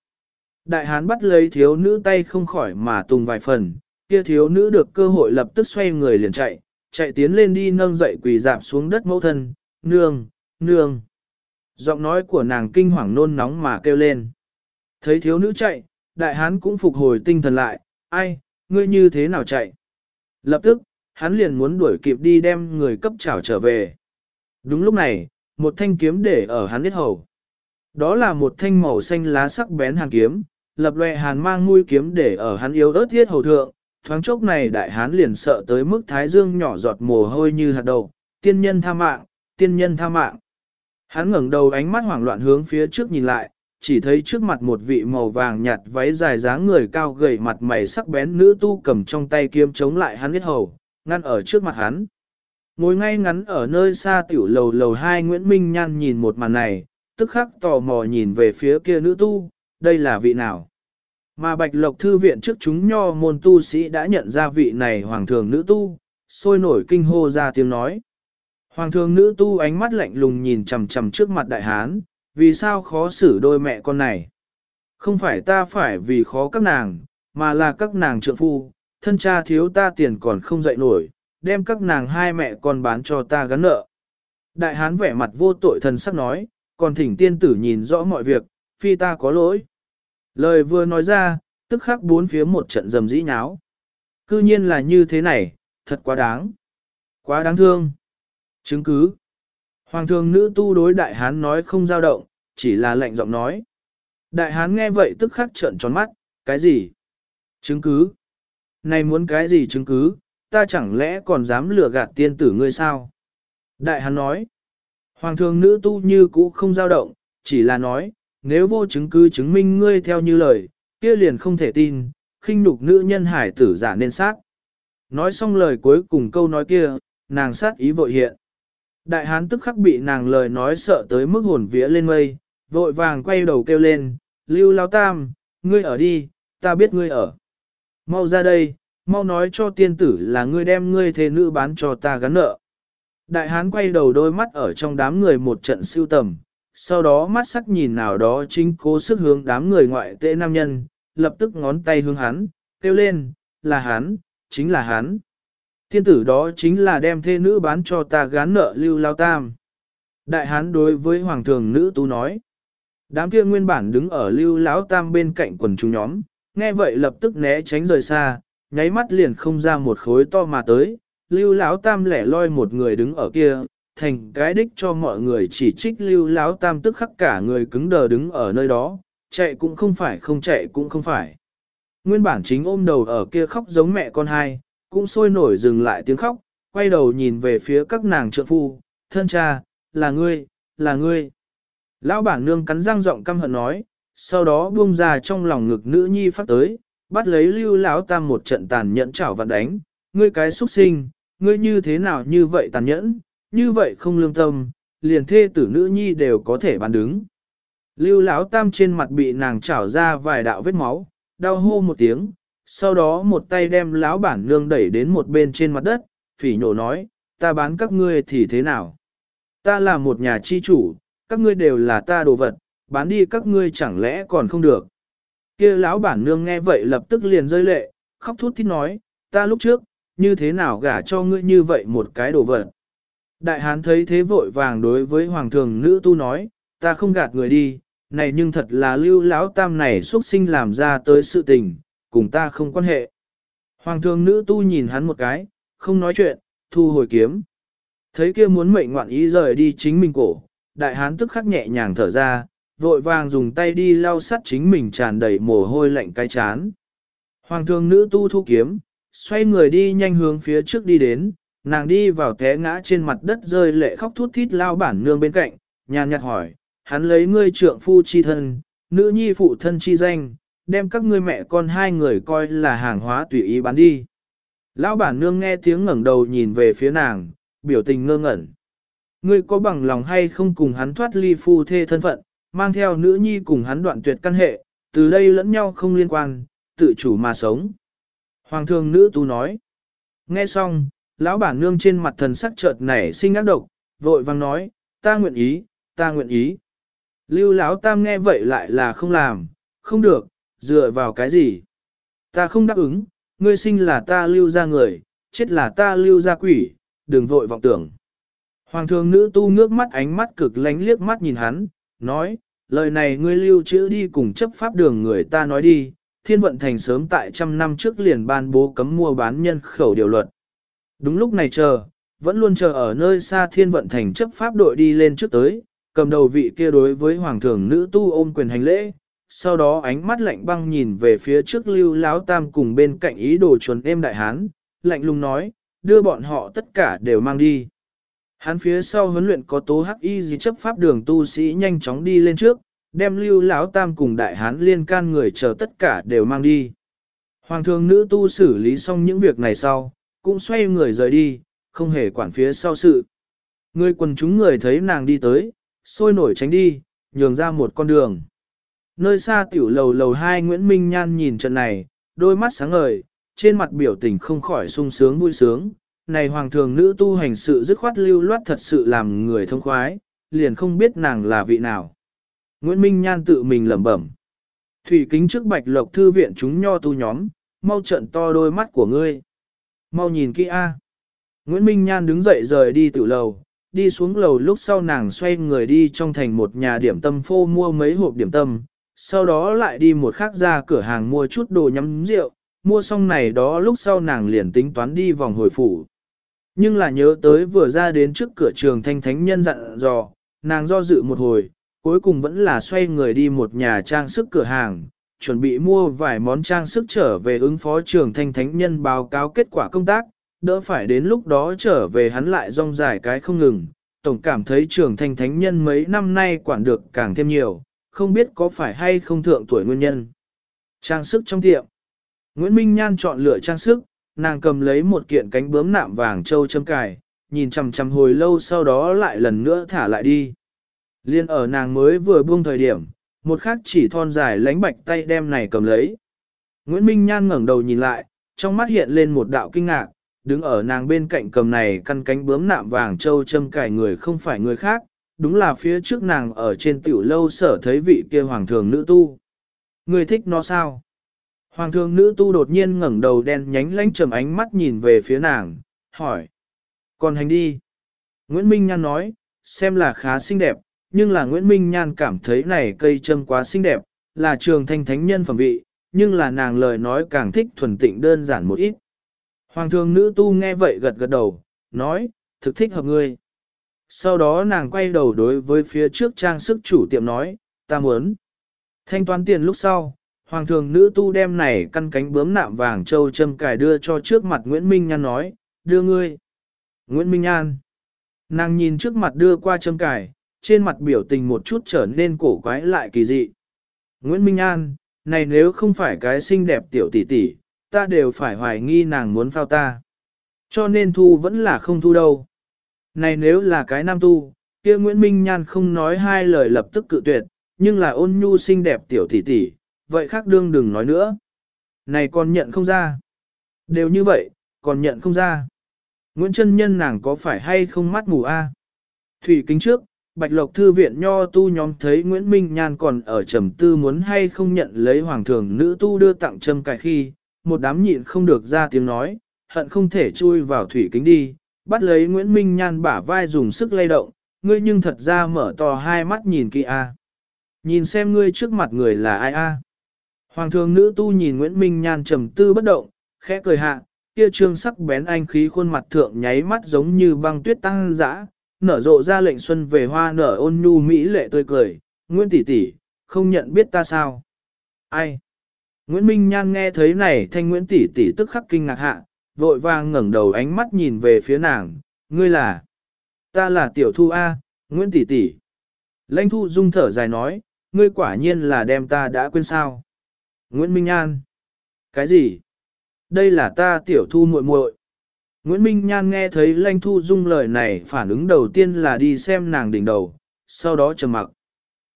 Đại hán bắt lấy thiếu nữ tay không khỏi mà tung vài phần, kia thiếu nữ được cơ hội lập tức xoay người liền chạy, chạy tiến lên đi nâng dậy quỳ dạp xuống đất mẫu thân, nương, nương. Giọng nói của nàng kinh hoàng nôn nóng mà kêu lên. Thấy thiếu nữ chạy, đại hán cũng phục hồi tinh thần lại, ai, ngươi như thế nào chạy? Lập tức, hắn liền muốn đuổi kịp đi đem người cấp trảo trở về. Đúng lúc này, một thanh kiếm để ở hắn biết hầu. Đó là một thanh màu xanh lá sắc bén hàng kiếm, lập loè hàn mang mũi kiếm để ở hắn yếu ớt thiết hầu thượng, thoáng chốc này đại hán liền sợ tới mức thái dương nhỏ giọt mồ hôi như hạt đầu, tiên nhân tha mạng, tiên nhân tha mạng. Hắn ngẩng đầu ánh mắt hoảng loạn hướng phía trước nhìn lại, chỉ thấy trước mặt một vị màu vàng nhạt váy dài dáng người cao gầy mặt mày sắc bén nữ tu cầm trong tay kiếm chống lại hắn biết hầu, ngăn ở trước mặt hắn. Ngồi ngay ngắn ở nơi xa tiểu lầu lầu hai Nguyễn Minh Nhan nhìn một màn này, tức khắc tò mò nhìn về phía kia nữ tu, đây là vị nào? Mà Bạch Lộc Thư viện trước chúng nho môn tu sĩ đã nhận ra vị này hoàng thường nữ tu, sôi nổi kinh hô ra tiếng nói. Hoàng thường nữ tu ánh mắt lạnh lùng nhìn chầm chầm trước mặt đại hán, vì sao khó xử đôi mẹ con này? Không phải ta phải vì khó các nàng, mà là các nàng trượng phu, thân cha thiếu ta tiền còn không dậy nổi, đem các nàng hai mẹ con bán cho ta gắn nợ. Đại hán vẻ mặt vô tội thần sắc nói, còn thỉnh tiên tử nhìn rõ mọi việc, phi ta có lỗi. Lời vừa nói ra, tức khắc bốn phía một trận rầm rĩ nháo. Cư nhiên là như thế này, thật quá đáng. Quá đáng thương. Chứng cứ. Hoàng thường nữ tu đối đại hán nói không dao động, chỉ là lệnh giọng nói. Đại hán nghe vậy tức khắc trợn tròn mắt, cái gì? Chứng cứ. Này muốn cái gì chứng cứ, ta chẳng lẽ còn dám lừa gạt tiên tử ngươi sao? Đại hán nói. Hoàng thường nữ tu như cũ không dao động, chỉ là nói, nếu vô chứng cứ chứng minh ngươi theo như lời, kia liền không thể tin, khinh nhục nữ nhân hải tử giả nên sát. Nói xong lời cuối cùng câu nói kia, nàng sát ý vội hiện. Đại hán tức khắc bị nàng lời nói sợ tới mức hồn vía lên mây, vội vàng quay đầu kêu lên, lưu lao tam, ngươi ở đi, ta biết ngươi ở. Mau ra đây, mau nói cho tiên tử là ngươi đem ngươi thế nữ bán cho ta gắn nợ. Đại hán quay đầu đôi mắt ở trong đám người một trận siêu tầm, sau đó mắt sắc nhìn nào đó chính cố sức hướng đám người ngoại tệ nam nhân, lập tức ngón tay hướng hắn, kêu lên, là hắn, chính là hắn. Tiên tử đó chính là đem thê nữ bán cho ta gán nợ lưu lao tam. Đại hán đối với hoàng thường nữ tú nói. Đám kia nguyên bản đứng ở lưu lão tam bên cạnh quần chúng nhóm, nghe vậy lập tức né tránh rời xa, nháy mắt liền không ra một khối to mà tới. Lưu lão tam lẻ loi một người đứng ở kia, thành cái đích cho mọi người chỉ trích lưu lão tam tức khắc cả người cứng đờ đứng ở nơi đó, chạy cũng không phải không chạy cũng không phải. Nguyên bản chính ôm đầu ở kia khóc giống mẹ con hai, cũng sôi nổi dừng lại tiếng khóc, quay đầu nhìn về phía các nàng trợ phu, thân cha, là ngươi, là ngươi. Lão bản nương cắn răng giọng căm hận nói, sau đó buông ra trong lòng ngực nữ nhi phát tới, bắt lấy lưu lão tam một trận tàn nhẫn chảo và đánh, ngươi cái xuất sinh, ngươi như thế nào như vậy tàn nhẫn, như vậy không lương tâm, liền thê tử nữ nhi đều có thể bán đứng. Lưu Lão Tam trên mặt bị nàng chảo ra vài đạo vết máu, đau hô một tiếng, sau đó một tay đem lão bản nương đẩy đến một bên trên mặt đất, phỉ nhổ nói, ta bán các ngươi thì thế nào? Ta là một nhà chi chủ, các ngươi đều là ta đồ vật, bán đi các ngươi chẳng lẽ còn không được? Kia lão bản nương nghe vậy lập tức liền rơi lệ, khóc thút thít nói, ta lúc trước, như thế nào gả cho ngươi như vậy một cái đồ vật? Đại hán thấy thế vội vàng đối với hoàng thường nữ tu nói, ta không gạt người đi, này nhưng thật là lưu lão tam này xuất sinh làm ra tới sự tình, cùng ta không quan hệ. Hoàng thường nữ tu nhìn hắn một cái, không nói chuyện, thu hồi kiếm. Thấy kia muốn mệnh ngoạn ý rời đi chính mình cổ, đại hán tức khắc nhẹ nhàng thở ra, vội vàng dùng tay đi lau sắt chính mình tràn đầy mồ hôi lạnh cái chán. Hoàng thường nữ tu thu kiếm, xoay người đi nhanh hướng phía trước đi đến, nàng đi vào té ngã trên mặt đất rơi lệ khóc thút thít lao bản nương bên cạnh, nhàn nhạt hỏi, hắn lấy ngươi trượng phu chi thân, nữ nhi phụ thân chi danh, đem các ngươi mẹ con hai người coi là hàng hóa tùy ý bán đi. Lão bản nương nghe tiếng ngẩng đầu nhìn về phía nàng, biểu tình ngơ ngẩn. Ngươi có bằng lòng hay không cùng hắn thoát ly phu thê thân phận, mang theo nữ nhi cùng hắn đoạn tuyệt căn hệ, từ đây lẫn nhau không liên quan, tự chủ mà sống. Hoàng thường nữ tu nói. Nghe xong, lão bản nương trên mặt thần sắc chợt nảy sinh ác độc, vội vang nói, ta nguyện ý, ta nguyện ý. Lưu lão tam nghe vậy lại là không làm, không được, dựa vào cái gì? Ta không đáp ứng, ngươi sinh là ta lưu ra người, chết là ta lưu ra quỷ, đừng vội vọng tưởng. Hoàng thường nữ tu ngước mắt ánh mắt cực lánh liếc mắt nhìn hắn, nói, lời này ngươi lưu trữ đi cùng chấp pháp đường người ta nói đi, thiên vận thành sớm tại trăm năm trước liền ban bố cấm mua bán nhân khẩu điều luật. Đúng lúc này chờ, vẫn luôn chờ ở nơi xa thiên vận thành chấp pháp đội đi lên trước tới, cầm đầu vị kia đối với hoàng thường nữ tu ôm quyền hành lễ, sau đó ánh mắt lạnh băng nhìn về phía trước lưu láo tam cùng bên cạnh ý đồ chuẩn êm đại hán, lạnh lùng nói, đưa bọn họ tất cả đều mang đi. Hắn phía sau huấn luyện có tố hắc y gì chấp pháp đường tu sĩ nhanh chóng đi lên trước, đem lưu lão tam cùng đại hán liên can người chờ tất cả đều mang đi. Hoàng thường nữ tu xử lý xong những việc này sau, cũng xoay người rời đi, không hề quản phía sau sự. Người quần chúng người thấy nàng đi tới, sôi nổi tránh đi, nhường ra một con đường. Nơi xa tiểu lầu lầu hai Nguyễn Minh Nhan nhìn trận này, đôi mắt sáng ngời, trên mặt biểu tình không khỏi sung sướng vui sướng. Này hoàng thường nữ tu hành sự dứt khoát lưu loát thật sự làm người thông khoái, liền không biết nàng là vị nào. Nguyễn Minh Nhan tự mình lẩm bẩm. Thủy kính trước bạch lộc thư viện chúng nho tu nhóm, mau trận to đôi mắt của ngươi. Mau nhìn kỹ a. Nguyễn Minh Nhan đứng dậy rời đi tự lầu, đi xuống lầu lúc sau nàng xoay người đi trong thành một nhà điểm tâm phô mua mấy hộp điểm tâm, sau đó lại đi một khác ra cửa hàng mua chút đồ nhắm rượu, mua xong này đó lúc sau nàng liền tính toán đi vòng hồi phủ. Nhưng là nhớ tới vừa ra đến trước cửa trường thanh thánh nhân dặn dò, nàng do dự một hồi, cuối cùng vẫn là xoay người đi một nhà trang sức cửa hàng, chuẩn bị mua vài món trang sức trở về ứng phó trường thanh thánh nhân báo cáo kết quả công tác, đỡ phải đến lúc đó trở về hắn lại rong dài cái không ngừng. Tổng cảm thấy trường thanh thánh nhân mấy năm nay quản được càng thêm nhiều, không biết có phải hay không thượng tuổi nguyên nhân. Trang sức trong tiệm. Nguyễn Minh Nhan chọn lựa trang sức, nàng cầm lấy một kiện cánh bướm nạm vàng châu châm cài, nhìn chằm chằm hồi lâu sau đó lại lần nữa thả lại đi. Liên ở nàng mới vừa buông thời điểm, một khác chỉ thon dài lánh bạch tay đem này cầm lấy. Nguyễn Minh Nhan ngẩng đầu nhìn lại, trong mắt hiện lên một đạo kinh ngạc, đứng ở nàng bên cạnh cầm này căn cánh bướm nạm vàng châu châm cài người không phải người khác, đúng là phía trước nàng ở trên tiểu lâu sở thấy vị kia hoàng thường nữ tu. Người thích nó sao? Hoàng thường nữ tu đột nhiên ngẩng đầu đen nhánh lánh trầm ánh mắt nhìn về phía nàng, hỏi. Còn hành đi. Nguyễn Minh Nhan nói, xem là khá xinh đẹp, nhưng là Nguyễn Minh Nhan cảm thấy này cây châm quá xinh đẹp, là trường thanh thánh nhân phẩm vị, nhưng là nàng lời nói càng thích thuần tịnh đơn giản một ít. Hoàng thương nữ tu nghe vậy gật gật đầu, nói, thực thích hợp ngươi. Sau đó nàng quay đầu đối với phía trước trang sức chủ tiệm nói, ta muốn. Thanh toán tiền lúc sau, hoàng thường nữ tu đem này căn cánh bướm nạm vàng châu châm cài đưa cho trước mặt Nguyễn Minh Nhan nói, đưa ngươi. Nguyễn Minh Nhan. Nàng nhìn trước mặt đưa qua châm cài, trên mặt biểu tình một chút trở nên cổ quái lại kỳ dị. Nguyễn Minh An, này nếu không phải cái xinh đẹp tiểu tỷ tỷ, ta đều phải hoài nghi nàng muốn phao ta. Cho nên thu vẫn là không thu đâu. Này nếu là cái nam tu, kia Nguyễn Minh Nhan không nói hai lời lập tức cự tuyệt, nhưng là ôn nhu xinh đẹp tiểu tỷ tỷ, vậy khác đương đừng nói nữa. Này còn nhận không ra. Đều như vậy, còn nhận không ra. Nguyễn Trân Nhân nàng có phải hay không mắt mù a? Thủy kính trước, Bạch Lộc Thư viện nho tu nhóm thấy Nguyễn Minh Nhan còn ở trầm tư muốn hay không nhận lấy hoàng thường nữ tu đưa tặng châm cài khi, một đám nhịn không được ra tiếng nói, hận không thể chui vào thủy kính đi, bắt lấy Nguyễn Minh Nhan bả vai dùng sức lay động, ngươi nhưng thật ra mở to hai mắt nhìn kỹ a. Nhìn xem ngươi trước mặt người là ai a? Hoàng thường nữ tu nhìn Nguyễn Minh Nhan trầm tư bất động, khẽ cười hạ, kia trương sắc bén anh khí khuôn mặt thượng nháy mắt giống như băng tuyết tăng dã, nở rộ ra lệnh xuân về hoa nở ôn nhu mỹ lệ tươi cười, Nguyễn tỷ tỷ, không nhận biết ta sao? Ai? Nguyễn Minh Nhan nghe thấy này thanh Nguyễn tỷ tỷ tức khắc kinh ngạc hạ, vội vàng ngẩng đầu ánh mắt nhìn về phía nàng, ngươi là? Ta là tiểu thu A, Nguyễn tỷ tỷ. Lãnh thu dung thở dài nói, ngươi quả nhiên là đem ta đã quên sao? Nguyễn Minh Nhan. Cái gì? Đây là ta tiểu thu muội muội. Nguyễn Minh Nhan nghe thấy Lanh Thu Dung lời này phản ứng đầu tiên là đi xem nàng đỉnh đầu, sau đó trầm mặc.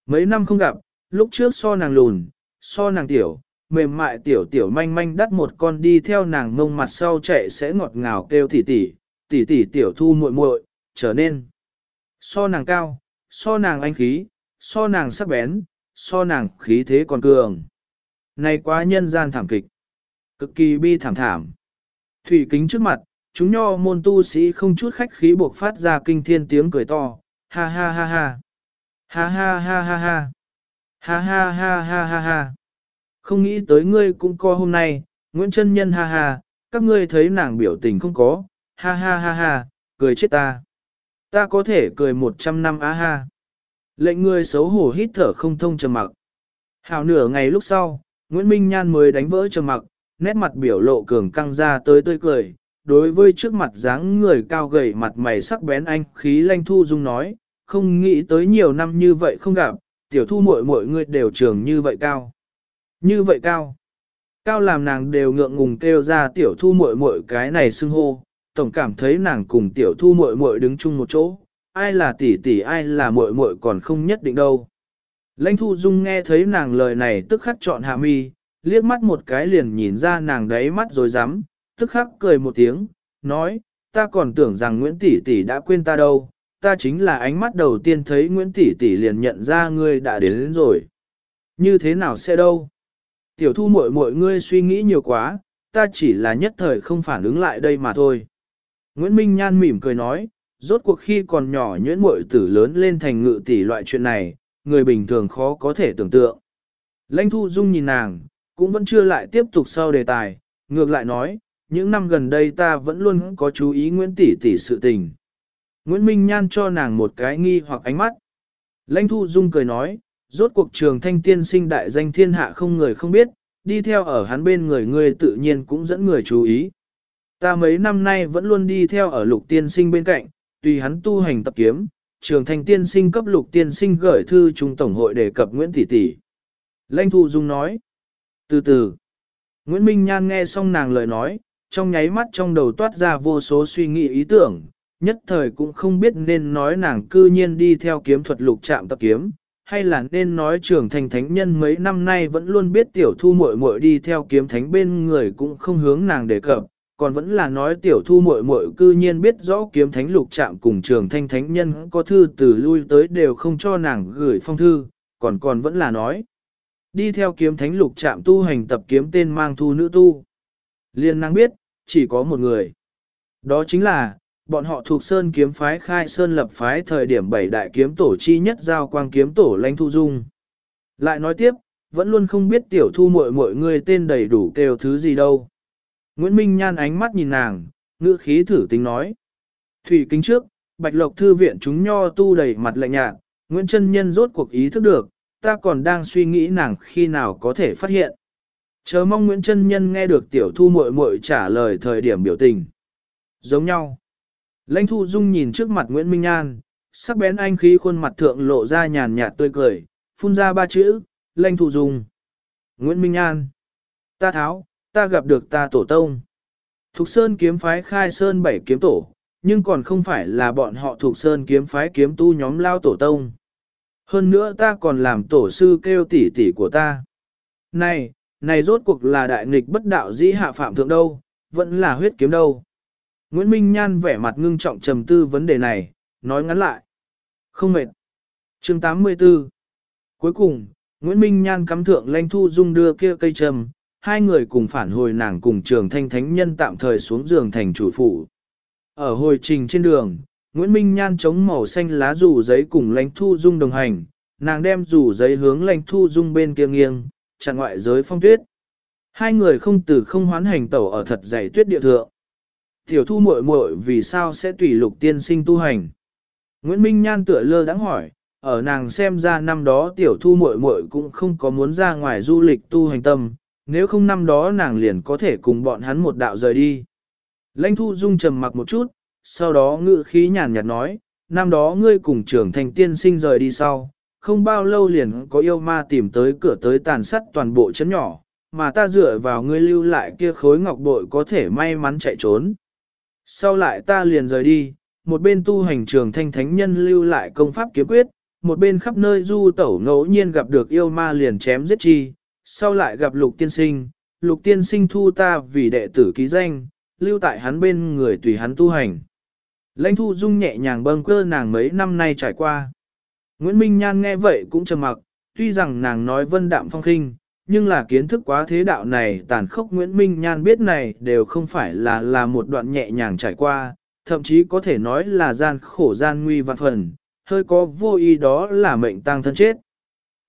Mấy năm không gặp, lúc trước so nàng lùn, so nàng tiểu, mềm mại tiểu tiểu manh manh đắt một con đi theo nàng ngông mặt sau chạy sẽ ngọt ngào kêu tỉ tỉ, tỉ tỉ tiểu thu muội muội, trở nên. So nàng cao, so nàng anh khí, so nàng sắc bén, so nàng khí thế còn cường. Này quá nhân gian thảm kịch. Cực kỳ bi thảm thảm. Thủy kính trước mặt, chúng nho môn tu sĩ không chút khách khí buộc phát ra kinh thiên tiếng cười to, ha ha ha ha. Ha ha ha ha ha. Ha ha ha ha ha ha. Không nghĩ tới ngươi cũng co hôm nay, Nguyễn Trân Nhân ha ha, các ngươi thấy nàng biểu tình không có, ha ha ha ha, cười chết ta. Ta có thể cười một trăm năm á ha. Lệnh ngươi xấu hổ hít thở không thông trầm mặc. Hào nửa ngày lúc sau, Nguyễn Minh Nhan mới đánh vỡ trầm mặc, nét mặt biểu lộ cường căng ra tới tươi cười. Đối với trước mặt dáng người cao gầy mặt mày sắc bén anh khí lanh thu dung nói, không nghĩ tới nhiều năm như vậy không gặp, tiểu thu muội muội người đều trường như vậy cao. Như vậy cao. Cao làm nàng đều ngượng ngùng kêu ra tiểu thu muội muội cái này xưng hô, tổng cảm thấy nàng cùng tiểu thu muội muội đứng chung một chỗ, ai là tỷ tỷ ai là muội muội còn không nhất định đâu. Lãnh thu dung nghe thấy nàng lời này tức khắc chọn hạ mi, liếc mắt một cái liền nhìn ra nàng đấy mắt rồi dám, tức khắc cười một tiếng, nói, ta còn tưởng rằng Nguyễn Tỷ Tỷ đã quên ta đâu, ta chính là ánh mắt đầu tiên thấy Nguyễn Tỷ Tỷ liền nhận ra ngươi đã đến, đến rồi. Như thế nào sẽ đâu? Tiểu thu muội muội ngươi suy nghĩ nhiều quá, ta chỉ là nhất thời không phản ứng lại đây mà thôi. Nguyễn Minh Nhan mỉm cười nói, rốt cuộc khi còn nhỏ nhuyễn muội tử lớn lên thành ngự tỷ loại chuyện này, người bình thường khó có thể tưởng tượng. Lãnh thu dung nhìn nàng, cũng vẫn chưa lại tiếp tục sau đề tài, ngược lại nói, những năm gần đây ta vẫn luôn có chú ý Nguyễn Tỷ Tỷ sự tình. Nguyễn Minh Nhan cho nàng một cái nghi hoặc ánh mắt. Lãnh Thu Dung cười nói, rốt cuộc trường thanh tiên sinh đại danh thiên hạ không người không biết, đi theo ở hắn bên người người tự nhiên cũng dẫn người chú ý. Ta mấy năm nay vẫn luôn đi theo ở lục tiên sinh bên cạnh, tùy hắn tu hành tập kiếm, trường thanh tiên sinh cấp lục tiên sinh gửi thư trung tổng hội đề cập Nguyễn Tỷ Tỷ. Lãnh Thu Dung nói, từ từ, Nguyễn Minh Nhan nghe xong nàng lời nói, trong nháy mắt trong đầu toát ra vô số suy nghĩ ý tưởng, nhất thời cũng không biết nên nói nàng cư nhiên đi theo kiếm thuật lục trạm tập kiếm, hay là nên nói trưởng thành thánh nhân mấy năm nay vẫn luôn biết tiểu thu muội muội đi theo kiếm thánh bên người cũng không hướng nàng đề cập, còn vẫn là nói tiểu thu muội muội cư nhiên biết rõ kiếm thánh lục trạm cùng trường thanh thánh nhân có thư từ lui tới đều không cho nàng gửi phong thư, còn còn vẫn là nói. Đi theo kiếm thánh lục trạm tu hành tập kiếm tên mang thu nữ tu. Liên năng biết, chỉ có một người. Đó chính là, bọn họ thuộc sơn kiếm phái khai sơn lập phái thời điểm bảy đại kiếm tổ chi nhất giao quang kiếm tổ lãnh thu dung. Lại nói tiếp, vẫn luôn không biết tiểu thu muội muội người tên đầy đủ kêu thứ gì đâu. Nguyễn Minh nhan ánh mắt nhìn nàng, ngữ khí thử tính nói. Thủy kính trước, bạch lộc thư viện chúng nho tu đầy mặt lạnh nhạt, Nguyễn chân Nhân rốt cuộc ý thức được, ta còn đang suy nghĩ nàng khi nào có thể phát hiện. Chờ mong Nguyễn Trân Nhân nghe được tiểu thu muội muội trả lời thời điểm biểu tình. Giống nhau. Lãnh thu dung nhìn trước mặt Nguyễn Minh An, sắc bén anh khí khuôn mặt thượng lộ ra nhàn nhạt tươi cười, phun ra ba chữ, lãnh thu dung. Nguyễn Minh An. Ta tháo, ta gặp được ta tổ tông. Thục Sơn kiếm phái khai Sơn bảy kiếm tổ, nhưng còn không phải là bọn họ Thục Sơn kiếm phái kiếm tu nhóm lao tổ tông. Hơn nữa ta còn làm tổ sư kêu tỷ tỷ của ta. Này, này rốt cuộc là đại nghịch bất đạo dĩ hạ phạm thượng đâu, vẫn là huyết kiếm đâu. Nguyễn Minh Nhan vẻ mặt ngưng trọng trầm tư vấn đề này, nói ngắn lại. Không mệt. chương 84 Cuối cùng, Nguyễn Minh Nhan cắm thượng lanh thu dung đưa kia cây trầm, hai người cùng phản hồi nàng cùng trường thanh thánh nhân tạm thời xuống giường thành chủ phủ. Ở hồi trình trên đường, Nguyễn Minh Nhan chống màu xanh lá rủ giấy cùng lãnh thu dung đồng hành, nàng đem rủ giấy hướng lãnh thu dung bên kia nghiêng, chặn ngoại giới phong tuyết. Hai người không từ không hoán hành tẩu ở thật dày tuyết địa thượng. Tiểu thu muội muội vì sao sẽ tùy lục tiên sinh tu hành? Nguyễn Minh Nhan tựa lơ đãng hỏi, ở nàng xem ra năm đó tiểu thu muội muội cũng không có muốn ra ngoài du lịch tu hành tâm, nếu không năm đó nàng liền có thể cùng bọn hắn một đạo rời đi. Lãnh thu dung trầm mặc một chút, sau đó ngự khí nhàn nhạt nói, năm đó ngươi cùng trưởng thành tiên sinh rời đi sau, không bao lâu liền có yêu ma tìm tới cửa tới tàn sát toàn bộ chấn nhỏ, mà ta dựa vào ngươi lưu lại kia khối ngọc bội có thể may mắn chạy trốn. Sau lại ta liền rời đi, một bên tu hành trường thanh thánh nhân lưu lại công pháp kiếm quyết, một bên khắp nơi du tẩu ngẫu nhiên gặp được yêu ma liền chém giết chi, sau lại gặp lục tiên sinh, lục tiên sinh thu ta vì đệ tử ký danh, lưu tại hắn bên người tùy hắn tu hành. Lãnh thu dung nhẹ nhàng bâng cơ nàng mấy năm nay trải qua. Nguyễn Minh Nhan nghe vậy cũng trầm mặc, tuy rằng nàng nói vân đạm phong khinh, nhưng là kiến thức quá thế đạo này tàn khốc Nguyễn Minh Nhan biết này đều không phải là là một đoạn nhẹ nhàng trải qua, thậm chí có thể nói là gian khổ gian nguy vạn phần, hơi có vô ý đó là mệnh tăng thân chết.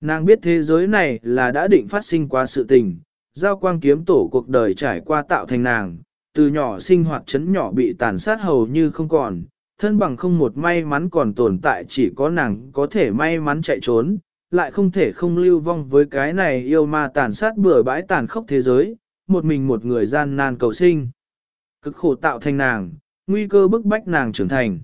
Nàng biết thế giới này là đã định phát sinh qua sự tình, giao quang kiếm tổ cuộc đời trải qua tạo thành nàng, từ nhỏ sinh hoạt chấn nhỏ bị tàn sát hầu như không còn, thân bằng không một may mắn còn tồn tại chỉ có nàng có thể may mắn chạy trốn, lại không thể không lưu vong với cái này yêu ma tàn sát bừa bãi tàn khốc thế giới, một mình một người gian nan cầu sinh. Cực khổ tạo thành nàng, nguy cơ bức bách nàng trưởng thành.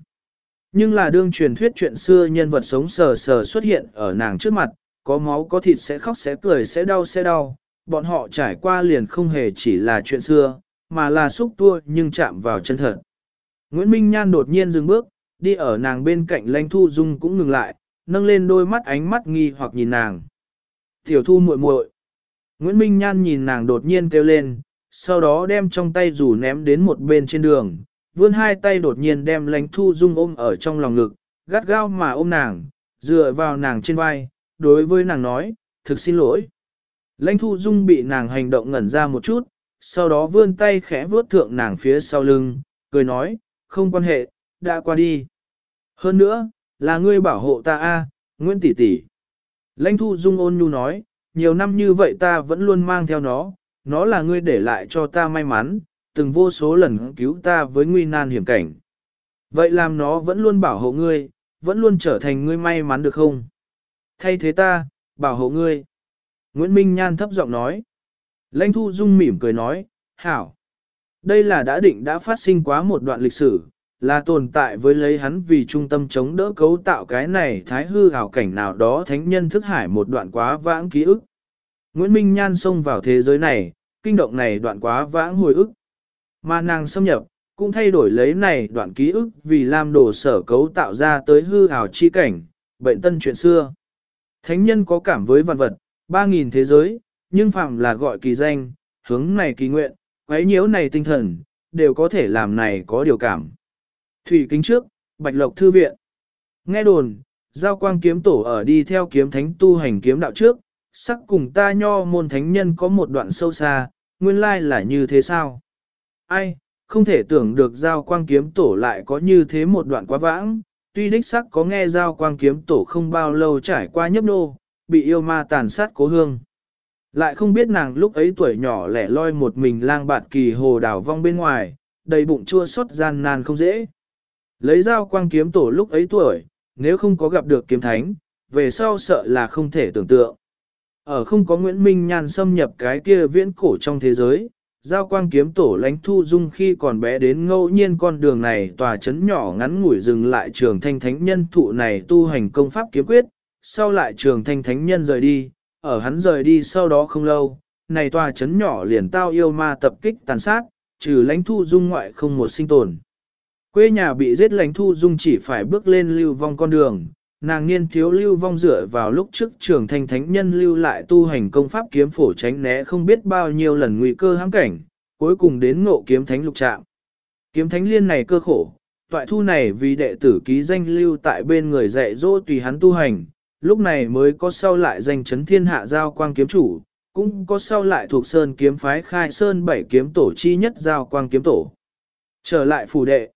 Nhưng là đương truyền thuyết chuyện xưa nhân vật sống sờ sờ xuất hiện ở nàng trước mặt, có máu có thịt sẽ khóc sẽ cười sẽ đau sẽ đau, bọn họ trải qua liền không hề chỉ là chuyện xưa, mà là xúc tua nhưng chạm vào chân thật. Nguyễn Minh Nhan đột nhiên dừng bước, đi ở nàng bên cạnh lãnh thu dung cũng ngừng lại, nâng lên đôi mắt ánh mắt nghi hoặc nhìn nàng. Tiểu thu muội muội. Nguyễn Minh Nhan nhìn nàng đột nhiên kêu lên, sau đó đem trong tay rủ ném đến một bên trên đường, vươn hai tay đột nhiên đem lãnh thu dung ôm ở trong lòng ngực, gắt gao mà ôm nàng, dựa vào nàng trên vai, đối với nàng nói, thực xin lỗi. Lãnh thu dung bị nàng hành động ngẩn ra một chút, sau đó vươn tay khẽ vuốt thượng nàng phía sau lưng, cười nói, không quan hệ, đã qua đi. Hơn nữa, là ngươi bảo hộ ta a, Nguyễn tỷ tỷ. Lãnh thu dung ôn nhu nói, nhiều năm như vậy ta vẫn luôn mang theo nó, nó là ngươi để lại cho ta may mắn, từng vô số lần cứu ta với nguy nan hiểm cảnh. Vậy làm nó vẫn luôn bảo hộ ngươi, vẫn luôn trở thành ngươi may mắn được không? Thay thế ta, bảo hộ ngươi. Nguyễn Minh Nhan thấp giọng nói. Lãnh thu dung mỉm cười nói, hảo. Đây là đã định đã phát sinh quá một đoạn lịch sử, là tồn tại với lấy hắn vì trung tâm chống đỡ cấu tạo cái này thái hư hảo cảnh nào đó thánh nhân thức hải một đoạn quá vãng ký ức. Nguyễn Minh Nhan xông vào thế giới này, kinh động này đoạn quá vãng hồi ức. Mà nàng xâm nhập, cũng thay đổi lấy này đoạn ký ức vì làm đồ sở cấu tạo ra tới hư hảo chi cảnh, bệnh tân chuyện xưa. Thánh nhân có cảm với vạn vật, ba nghìn thế giới, nhưng phạm là gọi kỳ danh, hướng này kỳ nguyện, quấy nhiễu này tinh thần, đều có thể làm này có điều cảm. Thủy kính trước, Bạch Lộc Thư Viện. Nghe đồn, Giao Quang Kiếm Tổ ở đi theo kiếm thánh tu hành kiếm đạo trước, sắc cùng ta nho môn thánh nhân có một đoạn sâu xa, nguyên lai là như thế sao? Ai, không thể tưởng được Giao Quang Kiếm Tổ lại có như thế một đoạn quá vãng, tuy đích sắc có nghe Giao Quang Kiếm Tổ không bao lâu trải qua nhấp nô, bị yêu ma tàn sát cố hương. Lại không biết nàng lúc ấy tuổi nhỏ lẻ loi một mình lang bạt kỳ hồ đảo vong bên ngoài, đầy bụng chua xót gian nan không dễ. Lấy dao quang kiếm tổ lúc ấy tuổi, nếu không có gặp được kiếm thánh, về sau sợ là không thể tưởng tượng. Ở không có Nguyễn Minh Nhan xâm nhập cái kia viễn cổ trong thế giới, giao quang kiếm tổ lãnh thu dung khi còn bé đến ngẫu nhiên con đường này tòa chấn nhỏ ngắn ngủi dừng lại trường thanh thánh nhân thụ này tu hành công pháp kiếm quyết, sau lại trường thanh thánh nhân rời đi, ở hắn rời đi sau đó không lâu, này tòa chấn nhỏ liền tao yêu ma tập kích tàn sát, trừ lãnh thu dung ngoại không một sinh tồn. Quê nhà bị giết lãnh thu dung chỉ phải bước lên lưu vong con đường, nàng niên thiếu lưu vong dựa vào lúc trước trường thanh thánh nhân lưu lại tu hành công pháp kiếm phổ tránh né không biết bao nhiêu lần nguy cơ hãng cảnh, cuối cùng đến ngộ kiếm thánh lục trạm. Kiếm thánh liên này cơ khổ, toại thu này vì đệ tử ký danh lưu tại bên người dạy dỗ tùy hắn tu hành, lúc này mới có sau lại danh chấn thiên hạ giao quang kiếm chủ, cũng có sau lại thuộc sơn kiếm phái khai sơn bảy kiếm tổ chi nhất giao quang kiếm tổ. Trở lại phủ đệ,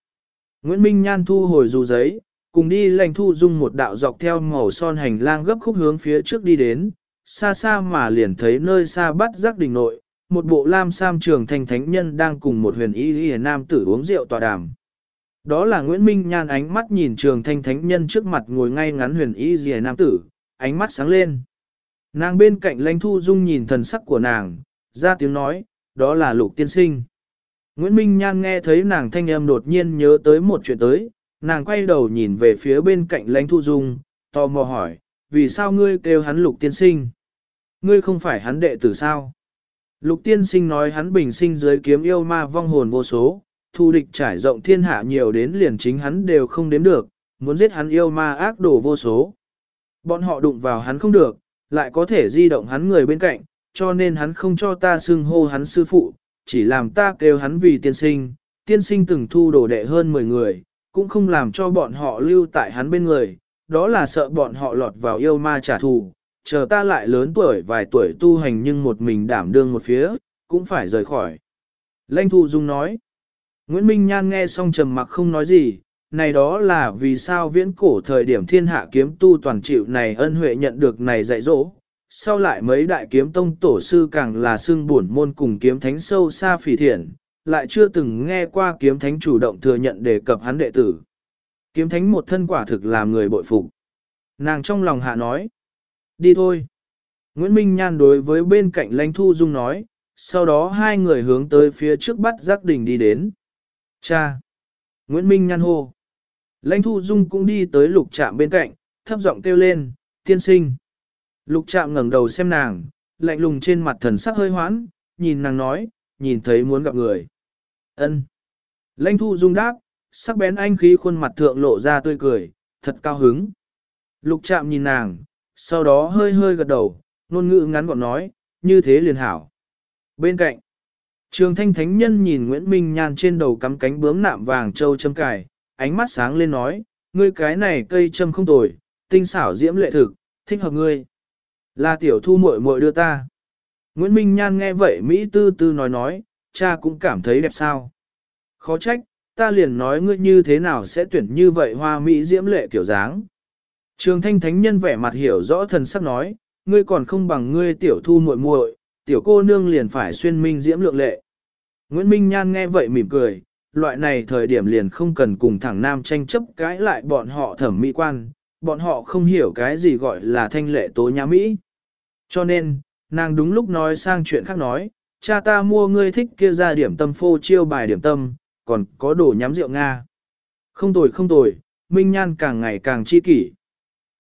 Nguyễn Minh Nhan thu hồi dù giấy, cùng đi lành thu dung một đạo dọc theo màu son hành lang gấp khúc hướng phía trước đi đến, xa xa mà liền thấy nơi xa bắt giác đình nội, một bộ lam sam trường thành thánh nhân đang cùng một huyền y y nam tử uống rượu tòa đàm. Đó là Nguyễn Minh Nhan ánh mắt nhìn trường thanh thánh nhân trước mặt ngồi ngay ngắn huyền y dìa nam tử, ánh mắt sáng lên. Nàng bên cạnh lãnh thu dung nhìn thần sắc của nàng, ra tiếng nói, đó là lục tiên sinh. Nguyễn Minh Nhan nghe thấy nàng thanh âm đột nhiên nhớ tới một chuyện tới, nàng quay đầu nhìn về phía bên cạnh lãnh thu dung, tò mò hỏi, vì sao ngươi kêu hắn lục tiên sinh? Ngươi không phải hắn đệ tử sao? Lục tiên sinh nói hắn bình sinh dưới kiếm yêu ma vong hồn vô số, thu địch trải rộng thiên hạ nhiều đến liền chính hắn đều không đếm được, muốn giết hắn yêu ma ác đổ vô số. Bọn họ đụng vào hắn không được, lại có thể di động hắn người bên cạnh, cho nên hắn không cho ta xưng hô hắn sư phụ, chỉ làm ta kêu hắn vì tiên sinh. Tiên sinh từng thu đồ đệ hơn 10 người, cũng không làm cho bọn họ lưu tại hắn bên người, đó là sợ bọn họ lọt vào yêu ma trả thù, chờ ta lại lớn tuổi vài tuổi tu hành nhưng một mình đảm đương một phía, cũng phải rời khỏi. Lanh Thu Dung nói, Nguyễn Minh Nhan nghe xong trầm mặc không nói gì, này đó là vì sao viễn cổ thời điểm thiên hạ kiếm tu toàn chịu này ân huệ nhận được này dạy dỗ. Sau lại mấy đại kiếm tông tổ sư càng là xương buồn môn cùng kiếm thánh sâu xa phỉ thiện, lại chưa từng nghe qua kiếm thánh chủ động thừa nhận đề cập hắn đệ tử. Kiếm thánh một thân quả thực làm người bội phục. Nàng trong lòng hạ nói, đi thôi. Nguyễn Minh Nhan đối với bên cạnh lãnh thu dung nói, sau đó hai người hướng tới phía trước bắt giác đình đi đến. Cha! Nguyễn Minh Nhan hô. Lãnh thu dung cũng đi tới lục trạm bên cạnh, thấp giọng kêu lên, tiên sinh. Lục trạm ngẩng đầu xem nàng, lạnh lùng trên mặt thần sắc hơi hoãn, nhìn nàng nói, nhìn thấy muốn gặp người. ân Lãnh thu dung đáp, sắc bén anh khí khuôn mặt thượng lộ ra tươi cười, thật cao hứng. Lục trạm nhìn nàng, sau đó hơi hơi gật đầu, ngôn ngữ ngắn gọn nói, như thế liền hảo. Bên cạnh, trường thanh thánh nhân nhìn Nguyễn Minh Nhan trên đầu cắm cánh bướm nạm vàng châu châm cài, ánh mắt sáng lên nói, ngươi cái này cây châm không tồi, tinh xảo diễm lệ thực, thích hợp ngươi. Là tiểu thu muội muội đưa ta. Nguyễn Minh Nhan nghe vậy Mỹ tư tư nói nói, cha cũng cảm thấy đẹp sao. Khó trách, ta liền nói ngươi như thế nào sẽ tuyển như vậy hoa Mỹ diễm lệ kiểu dáng. Trường thanh thánh nhân vẻ mặt hiểu rõ thần sắc nói, ngươi còn không bằng ngươi tiểu thu muội muội, tiểu cô nương liền phải xuyên minh diễm lượng lệ. Nguyễn Minh Nhan nghe vậy mỉm cười, loại này thời điểm liền không cần cùng thẳng nam tranh chấp cãi lại bọn họ thẩm mỹ quan, bọn họ không hiểu cái gì gọi là thanh lệ tố nhã Mỹ. Cho nên, nàng đúng lúc nói sang chuyện khác nói, cha ta mua ngươi thích kia ra điểm tâm phô chiêu bài điểm tâm, còn có đồ nhắm rượu Nga. Không tồi không tồi, Minh Nhan càng ngày càng chi kỷ.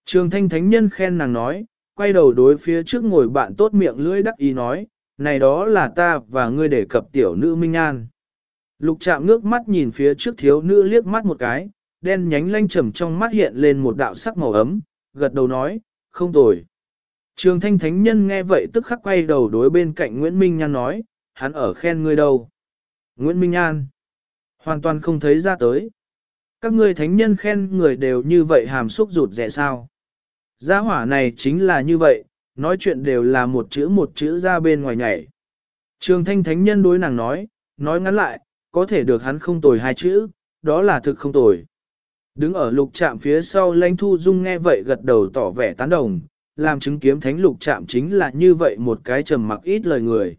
Trường thanh thánh nhân khen nàng nói, quay đầu đối phía trước ngồi bạn tốt miệng lưỡi đắc ý nói, này đó là ta và ngươi để cập tiểu nữ Minh An Lục chạm ngước mắt nhìn phía trước thiếu nữ liếc mắt một cái, đen nhánh lanh trầm trong mắt hiện lên một đạo sắc màu ấm, gật đầu nói, không tồi. Trường thanh thánh nhân nghe vậy tức khắc quay đầu đối bên cạnh Nguyễn Minh Nhan nói, hắn ở khen ngươi đâu. Nguyễn Minh Nhan, hoàn toàn không thấy ra tới. Các ngươi thánh nhân khen người đều như vậy hàm xúc rụt rẻ sao. Gia hỏa này chính là như vậy, nói chuyện đều là một chữ một chữ ra bên ngoài nhảy. Trường thanh thánh nhân đối nàng nói, nói ngắn lại, có thể được hắn không tồi hai chữ, đó là thực không tồi. Đứng ở lục trạm phía sau lãnh thu dung nghe vậy gật đầu tỏ vẻ tán đồng, làm chứng kiếm thánh lục trạm chính là như vậy một cái trầm mặc ít lời người.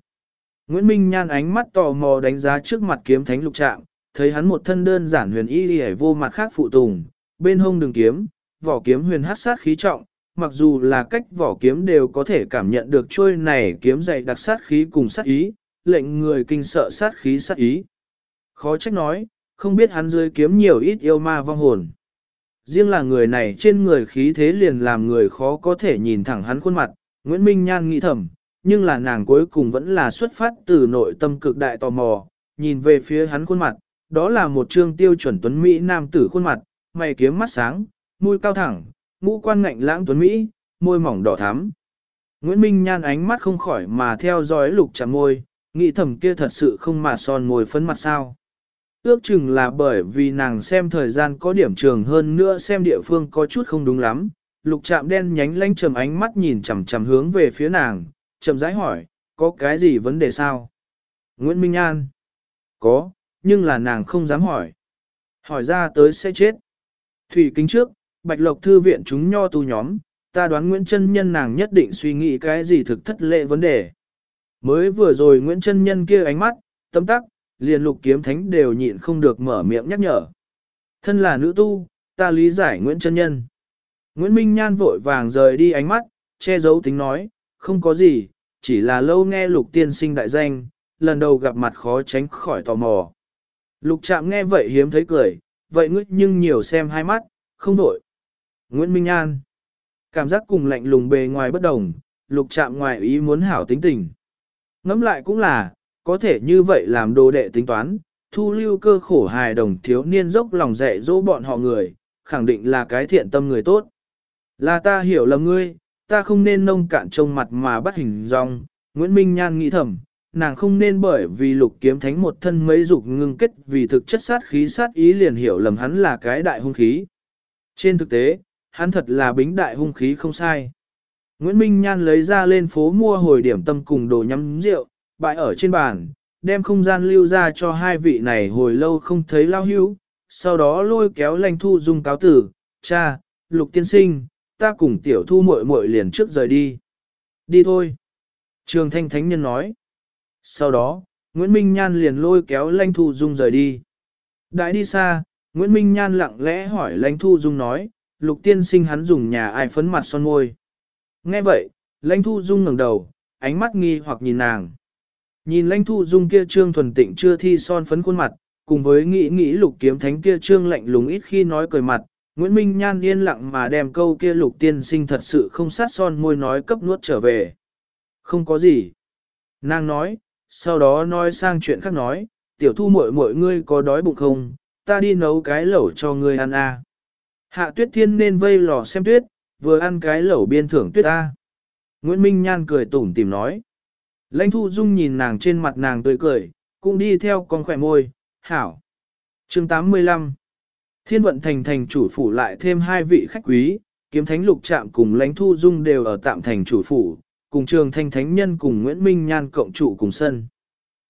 Nguyễn Minh nhan ánh mắt tò mò đánh giá trước mặt kiếm thánh lục trạm, thấy hắn một thân đơn giản huyền y đi vô mặt khác phụ tùng, bên hông đường kiếm, vỏ kiếm huyền hát sát khí trọng, mặc dù là cách vỏ kiếm đều có thể cảm nhận được trôi này kiếm dày đặc sát khí cùng sát ý, lệnh người kinh sợ sát khí sát ý. Khó trách nói, không biết hắn dưới kiếm nhiều ít yêu ma vong hồn. Riêng là người này trên người khí thế liền làm người khó có thể nhìn thẳng hắn khuôn mặt, Nguyễn Minh Nhan nghĩ thầm, nhưng là nàng cuối cùng vẫn là xuất phát từ nội tâm cực đại tò mò, nhìn về phía hắn khuôn mặt, đó là một trương tiêu chuẩn tuấn Mỹ nam tử khuôn mặt, mày kiếm mắt sáng, mũi cao thẳng, ngũ quan ngạnh lãng tuấn Mỹ, môi mỏng đỏ thắm. Nguyễn Minh Nhan ánh mắt không khỏi mà theo dõi lục chạm môi, nghĩ thầm kia thật sự không mà son môi phấn mặt sao. Ước chừng là bởi vì nàng xem thời gian có điểm trường hơn nữa xem địa phương có chút không đúng lắm, lục chạm đen nhánh lanh trầm ánh mắt nhìn chằm chằm hướng về phía nàng, chậm rãi hỏi, có cái gì vấn đề sao? Nguyễn Minh An Có, nhưng là nàng không dám hỏi. Hỏi ra tới sẽ chết. Thủy kính trước, Bạch Lộc Thư viện chúng nho tu nhóm, ta đoán Nguyễn Trân Nhân nàng nhất định suy nghĩ cái gì thực thất lệ vấn đề. Mới vừa rồi Nguyễn Trân Nhân kia ánh mắt, tâm tắc, liền lục kiếm thánh đều nhịn không được mở miệng nhắc nhở. Thân là nữ tu, ta lý giải Nguyễn Trân Nhân. Nguyễn Minh Nhan vội vàng rời đi ánh mắt, che giấu tính nói, không có gì, chỉ là lâu nghe lục tiên sinh đại danh, lần đầu gặp mặt khó tránh khỏi tò mò. Lục chạm nghe vậy hiếm thấy cười, vậy ngươi nhưng nhiều xem hai mắt, không đổi. Nguyễn Minh An Cảm giác cùng lạnh lùng bề ngoài bất đồng, lục chạm ngoài ý muốn hảo tính tình. Ngắm lại cũng là, có thể như vậy làm đồ đệ tính toán, thu lưu cơ khổ hài đồng thiếu niên dốc lòng dạy dỗ bọn họ người, khẳng định là cái thiện tâm người tốt. Là ta hiểu lầm ngươi, ta không nên nông cạn trông mặt mà bắt hình dong, Nguyễn Minh Nhan nghĩ thầm, nàng không nên bởi vì lục kiếm thánh một thân mấy dục ngưng kết vì thực chất sát khí sát ý liền hiểu lầm hắn là cái đại hung khí. Trên thực tế, hắn thật là bính đại hung khí không sai. Nguyễn Minh Nhan lấy ra lên phố mua hồi điểm tâm cùng đồ nhắm rượu, bại ở trên bàn, đem không gian lưu ra cho hai vị này hồi lâu không thấy lao hữu, sau đó lôi kéo lành thu dung cáo tử, cha, lục tiên sinh, ta cùng tiểu thu muội muội liền trước rời đi. Đi thôi. Trường thanh thánh nhân nói. Sau đó, Nguyễn Minh Nhan liền lôi kéo lanh thu dung rời đi. Đại đi xa, Nguyễn Minh Nhan lặng lẽ hỏi lãnh thu dung nói, lục tiên sinh hắn dùng nhà ai phấn mặt son môi. Nghe vậy, lãnh thu dung ngẩng đầu, ánh mắt nghi hoặc nhìn nàng. Nhìn lãnh thu dung kia trương thuần tịnh chưa thi son phấn khuôn mặt, cùng với nghĩ nghĩ lục kiếm thánh kia trương lạnh lùng ít khi nói cười mặt, Nguyễn Minh Nhan yên lặng mà đem câu kia lục tiên sinh thật sự không sát son môi nói cấp nuốt trở về. Không có gì. Nàng nói, sau đó nói sang chuyện khác nói, tiểu thu muội muội ngươi có đói bụng không, ta đi nấu cái lẩu cho ngươi ăn à. Hạ tuyết thiên nên vây lò xem tuyết, vừa ăn cái lẩu biên thưởng tuyết ta. Nguyễn Minh Nhan cười tủm tìm nói. Lãnh thu dung nhìn nàng trên mặt nàng tươi cười, cũng đi theo con khỏe môi, hảo. chương 85 Thiên vận thành thành chủ phủ lại thêm hai vị khách quý, kiếm thánh lục trạm cùng lãnh thu dung đều ở tạm thành chủ phủ, cùng trường thanh thánh nhân cùng Nguyễn Minh Nhan cộng trụ cùng sân.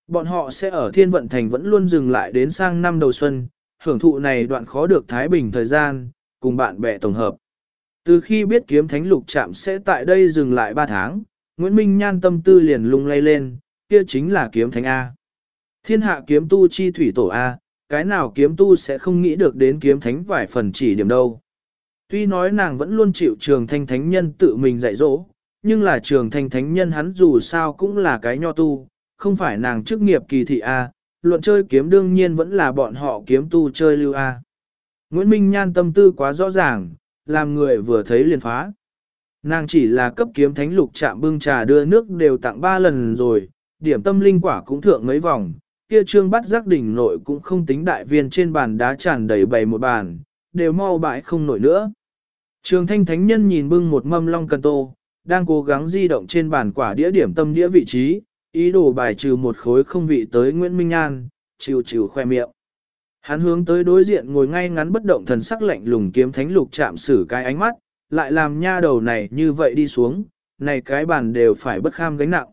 Bọn họ sẽ ở thiên vận thành vẫn luôn dừng lại đến sang năm đầu xuân, hưởng thụ này đoạn khó được Thái Bình thời gian, cùng bạn bè tổng hợp. Từ khi biết kiếm thánh lục trạm sẽ tại đây dừng lại 3 tháng, Nguyễn Minh Nhan tâm tư liền lung lay lên, kia chính là kiếm thánh A. Thiên hạ kiếm tu chi thủy tổ A, cái nào kiếm tu sẽ không nghĩ được đến kiếm thánh vài phần chỉ điểm đâu. Tuy nói nàng vẫn luôn chịu trường thanh thánh nhân tự mình dạy dỗ, nhưng là trường thanh thánh nhân hắn dù sao cũng là cái nho tu, không phải nàng chức nghiệp kỳ thị A, luận chơi kiếm đương nhiên vẫn là bọn họ kiếm tu chơi lưu A. Nguyễn Minh Nhan tâm tư quá rõ ràng, làm người vừa thấy liền phá. Nàng chỉ là cấp kiếm thánh lục chạm bưng trà đưa nước đều tặng ba lần rồi, điểm tâm linh quả cũng thượng mấy vòng, kia trương bắt giác đỉnh nội cũng không tính đại viên trên bàn đá tràn đầy bày một bàn, đều mau bãi không nổi nữa. Trường thanh thánh nhân nhìn bưng một mâm long cần tô, đang cố gắng di động trên bàn quả đĩa điểm tâm đĩa vị trí, ý đồ bài trừ một khối không vị tới Nguyễn Minh An, chịu chịu khoe miệng. Hắn hướng tới đối diện ngồi ngay ngắn bất động thần sắc lạnh lùng kiếm thánh lục chạm xử cái ánh mắt, lại làm nha đầu này như vậy đi xuống, này cái bàn đều phải bất kham gánh nặng.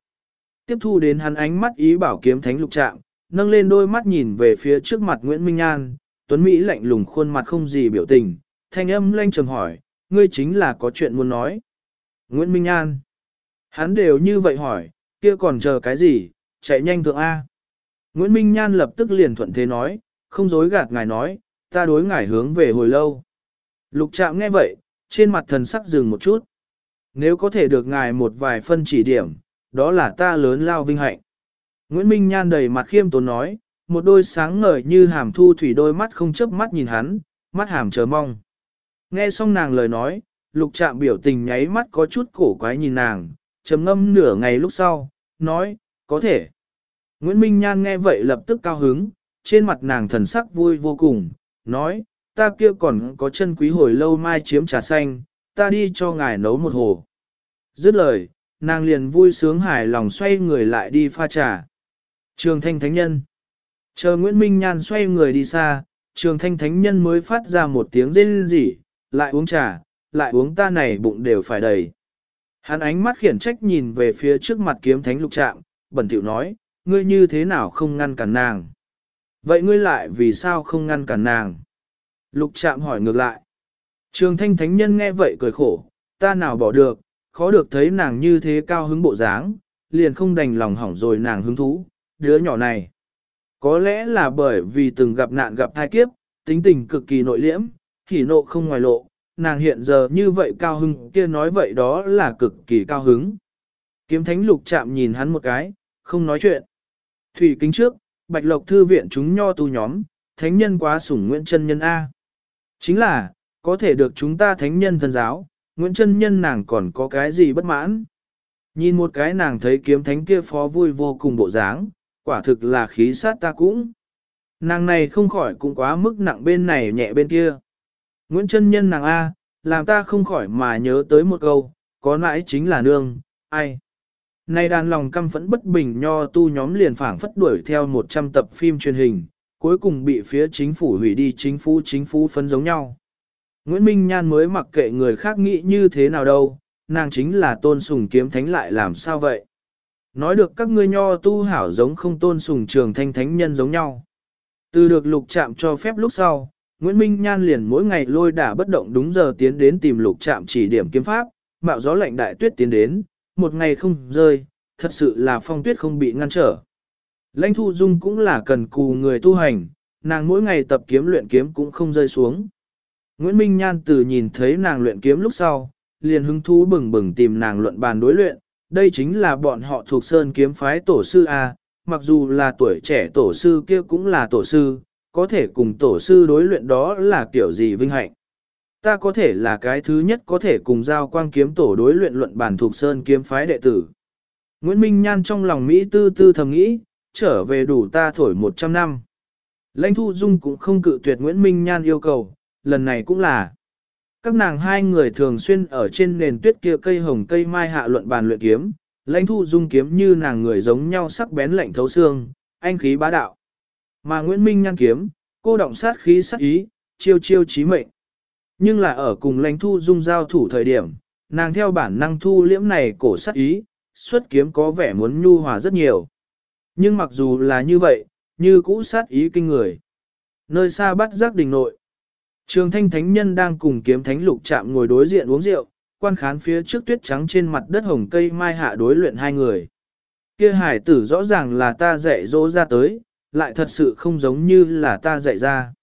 Tiếp thu đến hắn ánh mắt ý bảo kiếm thánh lục chạm, nâng lên đôi mắt nhìn về phía trước mặt Nguyễn Minh An, Tuấn Mỹ lạnh lùng khuôn mặt không gì biểu tình, thanh âm lanh trầm hỏi, ngươi chính là có chuyện muốn nói. Nguyễn Minh An, hắn đều như vậy hỏi, kia còn chờ cái gì, chạy nhanh thượng A. Nguyễn Minh Nhan lập tức liền thuận thế nói, không dối gạt ngài nói, ta đối ngài hướng về hồi lâu. Lục trạm nghe vậy, trên mặt thần sắc dừng một chút. Nếu có thể được ngài một vài phân chỉ điểm, đó là ta lớn lao vinh hạnh. Nguyễn Minh Nhan đầy mặt khiêm tốn nói, một đôi sáng ngời như hàm thu thủy đôi mắt không chớp mắt nhìn hắn, mắt hàm chờ mong. Nghe xong nàng lời nói, lục trạm biểu tình nháy mắt có chút cổ quái nhìn nàng, trầm ngâm nửa ngày lúc sau, nói, có thể. Nguyễn Minh Nhan nghe vậy lập tức cao hứng, trên mặt nàng thần sắc vui vô cùng, nói, ta kia còn có chân quý hồi lâu mai chiếm trà xanh, ta đi cho ngài nấu một hồ. Dứt lời, nàng liền vui sướng hài lòng xoay người lại đi pha trà. Trường thanh thánh nhân. Chờ Nguyễn Minh Nhan xoay người đi xa, trường thanh thánh nhân mới phát ra một tiếng rên rỉ, lại uống trà, lại uống ta này bụng đều phải đầy. Hắn ánh mắt khiển trách nhìn về phía trước mặt kiếm thánh lục trạm, bẩn thỉu nói, ngươi như thế nào không ngăn cản nàng? Vậy ngươi lại vì sao không ngăn cản nàng? Lục trạm hỏi ngược lại. Trường thanh thánh nhân nghe vậy cười khổ, ta nào bỏ được, khó được thấy nàng như thế cao hứng bộ dáng, liền không đành lòng hỏng rồi nàng hứng thú, đứa nhỏ này. Có lẽ là bởi vì từng gặp nạn gặp thai kiếp, tính tình cực kỳ nội liễm, hỉ nộ không ngoài lộ, nàng hiện giờ như vậy cao hứng kia nói vậy đó là cực kỳ cao hứng. Kiếm thánh lục chạm nhìn hắn một cái, không nói chuyện. Thủy kính trước, bạch lộc thư viện chúng nho tu nhóm, thánh nhân quá sủng Nguyễn chân Nhân A. Chính là, có thể được chúng ta thánh nhân thân giáo, Nguyễn chân Nhân nàng còn có cái gì bất mãn. Nhìn một cái nàng thấy kiếm thánh kia phó vui vô cùng bộ dáng, quả thực là khí sát ta cũng. Nàng này không khỏi cũng quá mức nặng bên này nhẹ bên kia. Nguyễn chân Nhân nàng A, làm ta không khỏi mà nhớ tới một câu, có nãi chính là nương, ai. Nay đàn lòng căm phẫn bất bình nho tu nhóm liền phảng phất đuổi theo 100 tập phim truyền hình, cuối cùng bị phía chính phủ hủy đi chính phủ chính phủ phấn giống nhau. Nguyễn Minh Nhan mới mặc kệ người khác nghĩ như thế nào đâu, nàng chính là tôn sùng kiếm thánh lại làm sao vậy? Nói được các ngươi nho tu hảo giống không tôn sùng trường thanh thánh nhân giống nhau. Từ được lục chạm cho phép lúc sau, Nguyễn Minh Nhan liền mỗi ngày lôi đả bất động đúng giờ tiến đến tìm lục chạm chỉ điểm kiếm pháp, mạo gió lạnh đại tuyết tiến đến, một ngày không rơi, thật sự là phong tuyết không bị ngăn trở. Lãnh thu dung cũng là cần cù người tu hành, nàng mỗi ngày tập kiếm luyện kiếm cũng không rơi xuống. Nguyễn Minh Nhan từ nhìn thấy nàng luyện kiếm lúc sau, liền hứng thú bừng bừng tìm nàng luận bàn đối luyện, đây chính là bọn họ thuộc sơn kiếm phái tổ sư A, mặc dù là tuổi trẻ tổ sư kia cũng là tổ sư, có thể cùng tổ sư đối luyện đó là kiểu gì vinh hạnh. Ta có thể là cái thứ nhất có thể cùng giao quang kiếm tổ đối luyện luận bản thuộc sơn kiếm phái đệ tử. Nguyễn Minh Nhan trong lòng Mỹ tư tư thầm nghĩ, trở về đủ ta thổi 100 năm. Lãnh Thu Dung cũng không cự tuyệt Nguyễn Minh Nhan yêu cầu, lần này cũng là. Các nàng hai người thường xuyên ở trên nền tuyết kia cây hồng cây mai hạ luận bàn luyện kiếm, lãnh thu dung kiếm như nàng người giống nhau sắc bén lạnh thấu xương, anh khí bá đạo. Mà Nguyễn Minh nhan kiếm, cô động sát khí sát ý, chiêu chiêu chí mệnh. Nhưng là ở cùng lãnh thu dung giao thủ thời điểm, nàng theo bản năng thu liễm này cổ sát ý, xuất kiếm có vẻ muốn nhu hòa rất nhiều. Nhưng mặc dù là như vậy, như cũ sát ý kinh người. Nơi xa bắt giác đình nội. Trường thanh thánh nhân đang cùng kiếm thánh lục chạm ngồi đối diện uống rượu, quan khán phía trước tuyết trắng trên mặt đất hồng cây mai hạ đối luyện hai người. Kia hải tử rõ ràng là ta dạy dỗ ra tới, lại thật sự không giống như là ta dạy ra.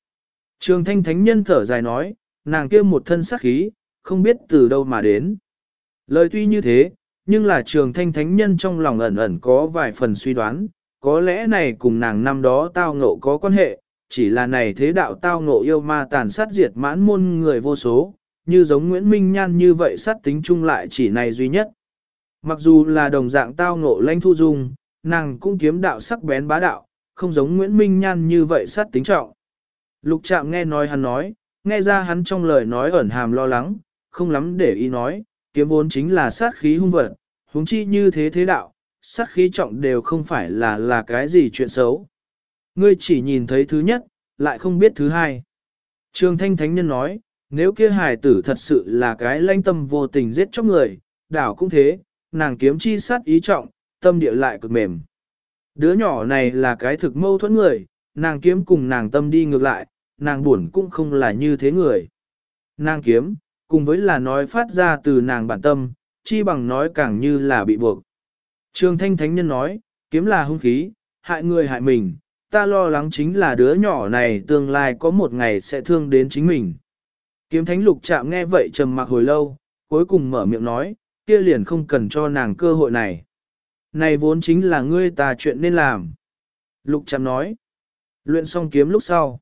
Trường thanh thánh nhân thở dài nói, nàng kia một thân sắc khí, không biết từ đâu mà đến. Lời tuy như thế, nhưng là trường thanh thánh nhân trong lòng ẩn ẩn có vài phần suy đoán, có lẽ này cùng nàng năm đó tao ngộ có quan hệ, chỉ là này thế đạo tao ngộ yêu ma tàn sát diệt mãn môn người vô số, như giống Nguyễn Minh Nhan như vậy sát tính chung lại chỉ này duy nhất. Mặc dù là đồng dạng tao ngộ lãnh thu dung, nàng cũng kiếm đạo sắc bén bá đạo, không giống Nguyễn Minh Nhan như vậy sát tính trọng. Lục Trạm nghe nói hắn nói, nghe ra hắn trong lời nói ẩn hàm lo lắng, không lắm để ý nói, kiếm vốn chính là sát khí hung vật, huống chi như thế thế đạo, sát khí trọng đều không phải là là cái gì chuyện xấu. Ngươi chỉ nhìn thấy thứ nhất, lại không biết thứ hai. Trường Thanh Thánh Nhân nói, nếu kia hài tử thật sự là cái lanh tâm vô tình giết chóc người, đảo cũng thế, nàng kiếm chi sát ý trọng, tâm địa lại cực mềm. Đứa nhỏ này là cái thực mâu thuẫn người, nàng kiếm cùng nàng tâm đi ngược lại, nàng buồn cũng không là như thế người. Nàng kiếm, cùng với là nói phát ra từ nàng bản tâm, chi bằng nói càng như là bị buộc. Trường Thanh Thánh Nhân nói, kiếm là hung khí, hại người hại mình, ta lo lắng chính là đứa nhỏ này tương lai có một ngày sẽ thương đến chính mình. Kiếm thánh lục chạm nghe vậy trầm mặc hồi lâu, cuối cùng mở miệng nói, kia liền không cần cho nàng cơ hội này. Này vốn chính là ngươi ta chuyện nên làm. Lục chạm nói, luyện xong kiếm lúc sau.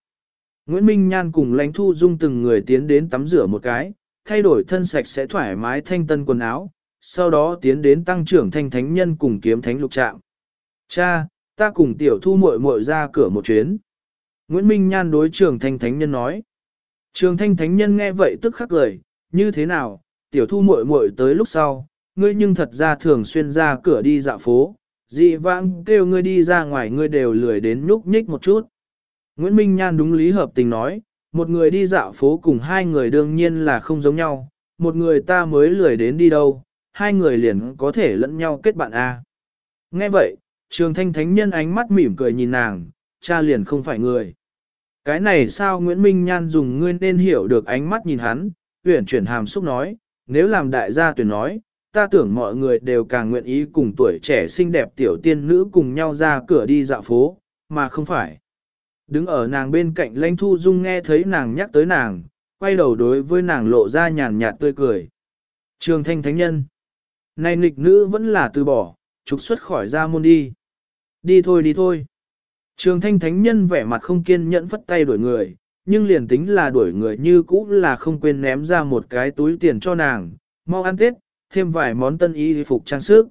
Nguyễn Minh Nhan cùng lãnh thu dung từng người tiến đến tắm rửa một cái, thay đổi thân sạch sẽ thoải mái thanh tân quần áo, sau đó tiến đến tăng trưởng thanh thánh nhân cùng kiếm thánh lục trạm. Cha, ta cùng tiểu thu muội muội ra cửa một chuyến. Nguyễn Minh Nhan đối trường thanh thánh nhân nói. Trường thanh thánh nhân nghe vậy tức khắc cười, như thế nào, tiểu thu muội muội tới lúc sau, ngươi nhưng thật ra thường xuyên ra cửa đi dạo phố, dị vãng kêu ngươi đi ra ngoài ngươi đều lười đến nhúc nhích một chút. Nguyễn Minh Nhan đúng lý hợp tình nói, một người đi dạo phố cùng hai người đương nhiên là không giống nhau, một người ta mới lười đến đi đâu, hai người liền có thể lẫn nhau kết bạn A. Nghe vậy, trường thanh thánh nhân ánh mắt mỉm cười nhìn nàng, cha liền không phải người. Cái này sao Nguyễn Minh Nhan dùng ngươi nên hiểu được ánh mắt nhìn hắn, tuyển chuyển hàm xúc nói, nếu làm đại gia tuyển nói, ta tưởng mọi người đều càng nguyện ý cùng tuổi trẻ xinh đẹp tiểu tiên nữ cùng nhau ra cửa đi dạo phố, mà không phải. Đứng ở nàng bên cạnh lãnh thu dung nghe thấy nàng nhắc tới nàng, quay đầu đối với nàng lộ ra nhàn nhạt tươi cười. Trường thanh thánh nhân. Này nghịch nữ vẫn là từ bỏ, trục xuất khỏi ra môn đi. Đi thôi đi thôi. Trường thanh thánh nhân vẻ mặt không kiên nhẫn phất tay đuổi người, nhưng liền tính là đuổi người như cũ là không quên ném ra một cái túi tiền cho nàng, mau ăn tết, thêm vài món tân y phục trang sức.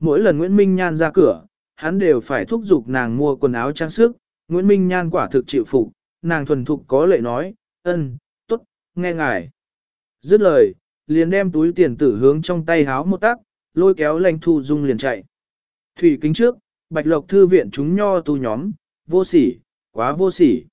Mỗi lần Nguyễn Minh Nhan ra cửa, hắn đều phải thúc giục nàng mua quần áo trang sức, Nguyễn Minh Nhan quả thực chịu phục, nàng thuần thục có lệ nói, ân, tốt, nghe ngài. Dứt lời, liền đem túi tiền tử hướng trong tay háo một tắc, lôi kéo lãnh thu dung liền chạy. Thủy kính trước, bạch lộc thư viện chúng nho tu nhóm, vô sỉ, quá vô sỉ.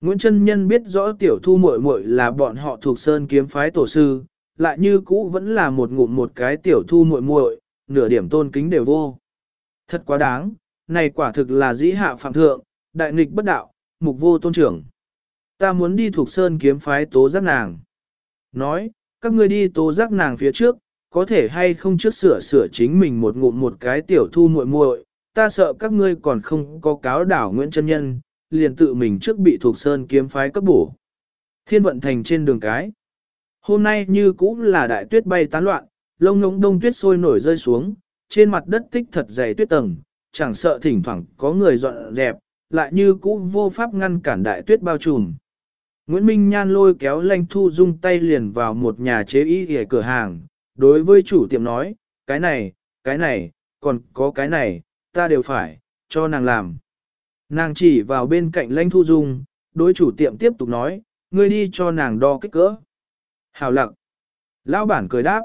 Nguyễn Trân Nhân biết rõ tiểu thu muội muội là bọn họ thuộc sơn kiếm phái tổ sư, lại như cũ vẫn là một ngụm một cái tiểu thu muội muội, nửa điểm tôn kính đều vô. Thật quá đáng, này quả thực là dĩ hạ phạm thượng, đại nghịch bất đạo, mục vô tôn trưởng. Ta muốn đi thuộc sơn kiếm phái tố giác nàng. Nói, các ngươi đi tố giác nàng phía trước, có thể hay không trước sửa sửa chính mình một ngụm một cái tiểu thu muội muội, ta sợ các ngươi còn không có cáo đảo Nguyễn chân Nhân, liền tự mình trước bị thuộc sơn kiếm phái cấp bổ. Thiên vận thành trên đường cái. Hôm nay như cũng là đại tuyết bay tán loạn, lông ngống đông tuyết sôi nổi rơi xuống, trên mặt đất tích thật dày tuyết tầng, chẳng sợ thỉnh thoảng có người dọn dẹp, lại như cũ vô pháp ngăn cản đại tuyết bao trùm. Nguyễn Minh Nhan lôi kéo Lanh Thu Dung tay liền vào một nhà chế y ghề cửa hàng, đối với chủ tiệm nói, cái này, cái này, còn có cái này, ta đều phải, cho nàng làm. Nàng chỉ vào bên cạnh Lanh Thu Dung, đối chủ tiệm tiếp tục nói, ngươi đi cho nàng đo kích cỡ. Hào lặng. Lão bản cười đáp.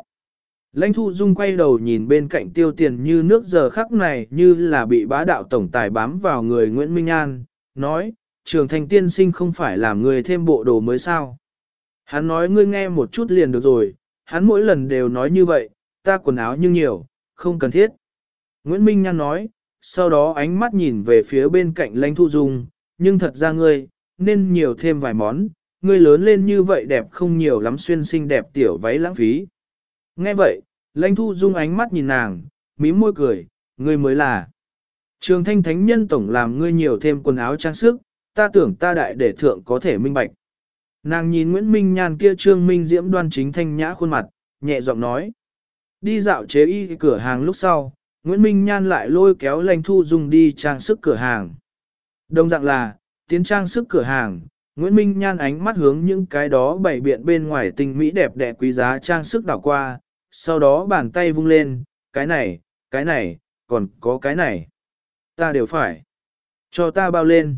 Lãnh thu dung quay đầu nhìn bên cạnh tiêu tiền như nước giờ khắc này như là bị bá đạo tổng tài bám vào người Nguyễn Minh An, nói, trường thành tiên sinh không phải làm người thêm bộ đồ mới sao. Hắn nói ngươi nghe một chút liền được rồi, hắn mỗi lần đều nói như vậy, ta quần áo nhưng nhiều, không cần thiết. Nguyễn Minh Nhan nói, sau đó ánh mắt nhìn về phía bên cạnh lãnh thu dung, nhưng thật ra ngươi, nên nhiều thêm vài món, ngươi lớn lên như vậy đẹp không nhiều lắm xuyên xinh đẹp tiểu váy lãng phí. Nghe vậy, lãnh thu dung ánh mắt nhìn nàng, mím môi cười, ngươi mới là. Trường thanh thánh nhân tổng làm ngươi nhiều thêm quần áo trang sức, ta tưởng ta đại để thượng có thể minh bạch. Nàng nhìn Nguyễn Minh Nhan kia trương minh diễm đoan chính thanh nhã khuôn mặt, nhẹ giọng nói. Đi dạo chế y cửa hàng lúc sau, Nguyễn Minh Nhan lại lôi kéo lãnh thu dung đi trang sức cửa hàng. Đồng dạng là, tiến trang sức cửa hàng, Nguyễn Minh Nhan ánh mắt hướng những cái đó bày biện bên ngoài tinh mỹ đẹp đẽ quý giá trang sức đảo qua, sau đó bàn tay vung lên, cái này, cái này, còn có cái này. Ta đều phải. Cho ta bao lên.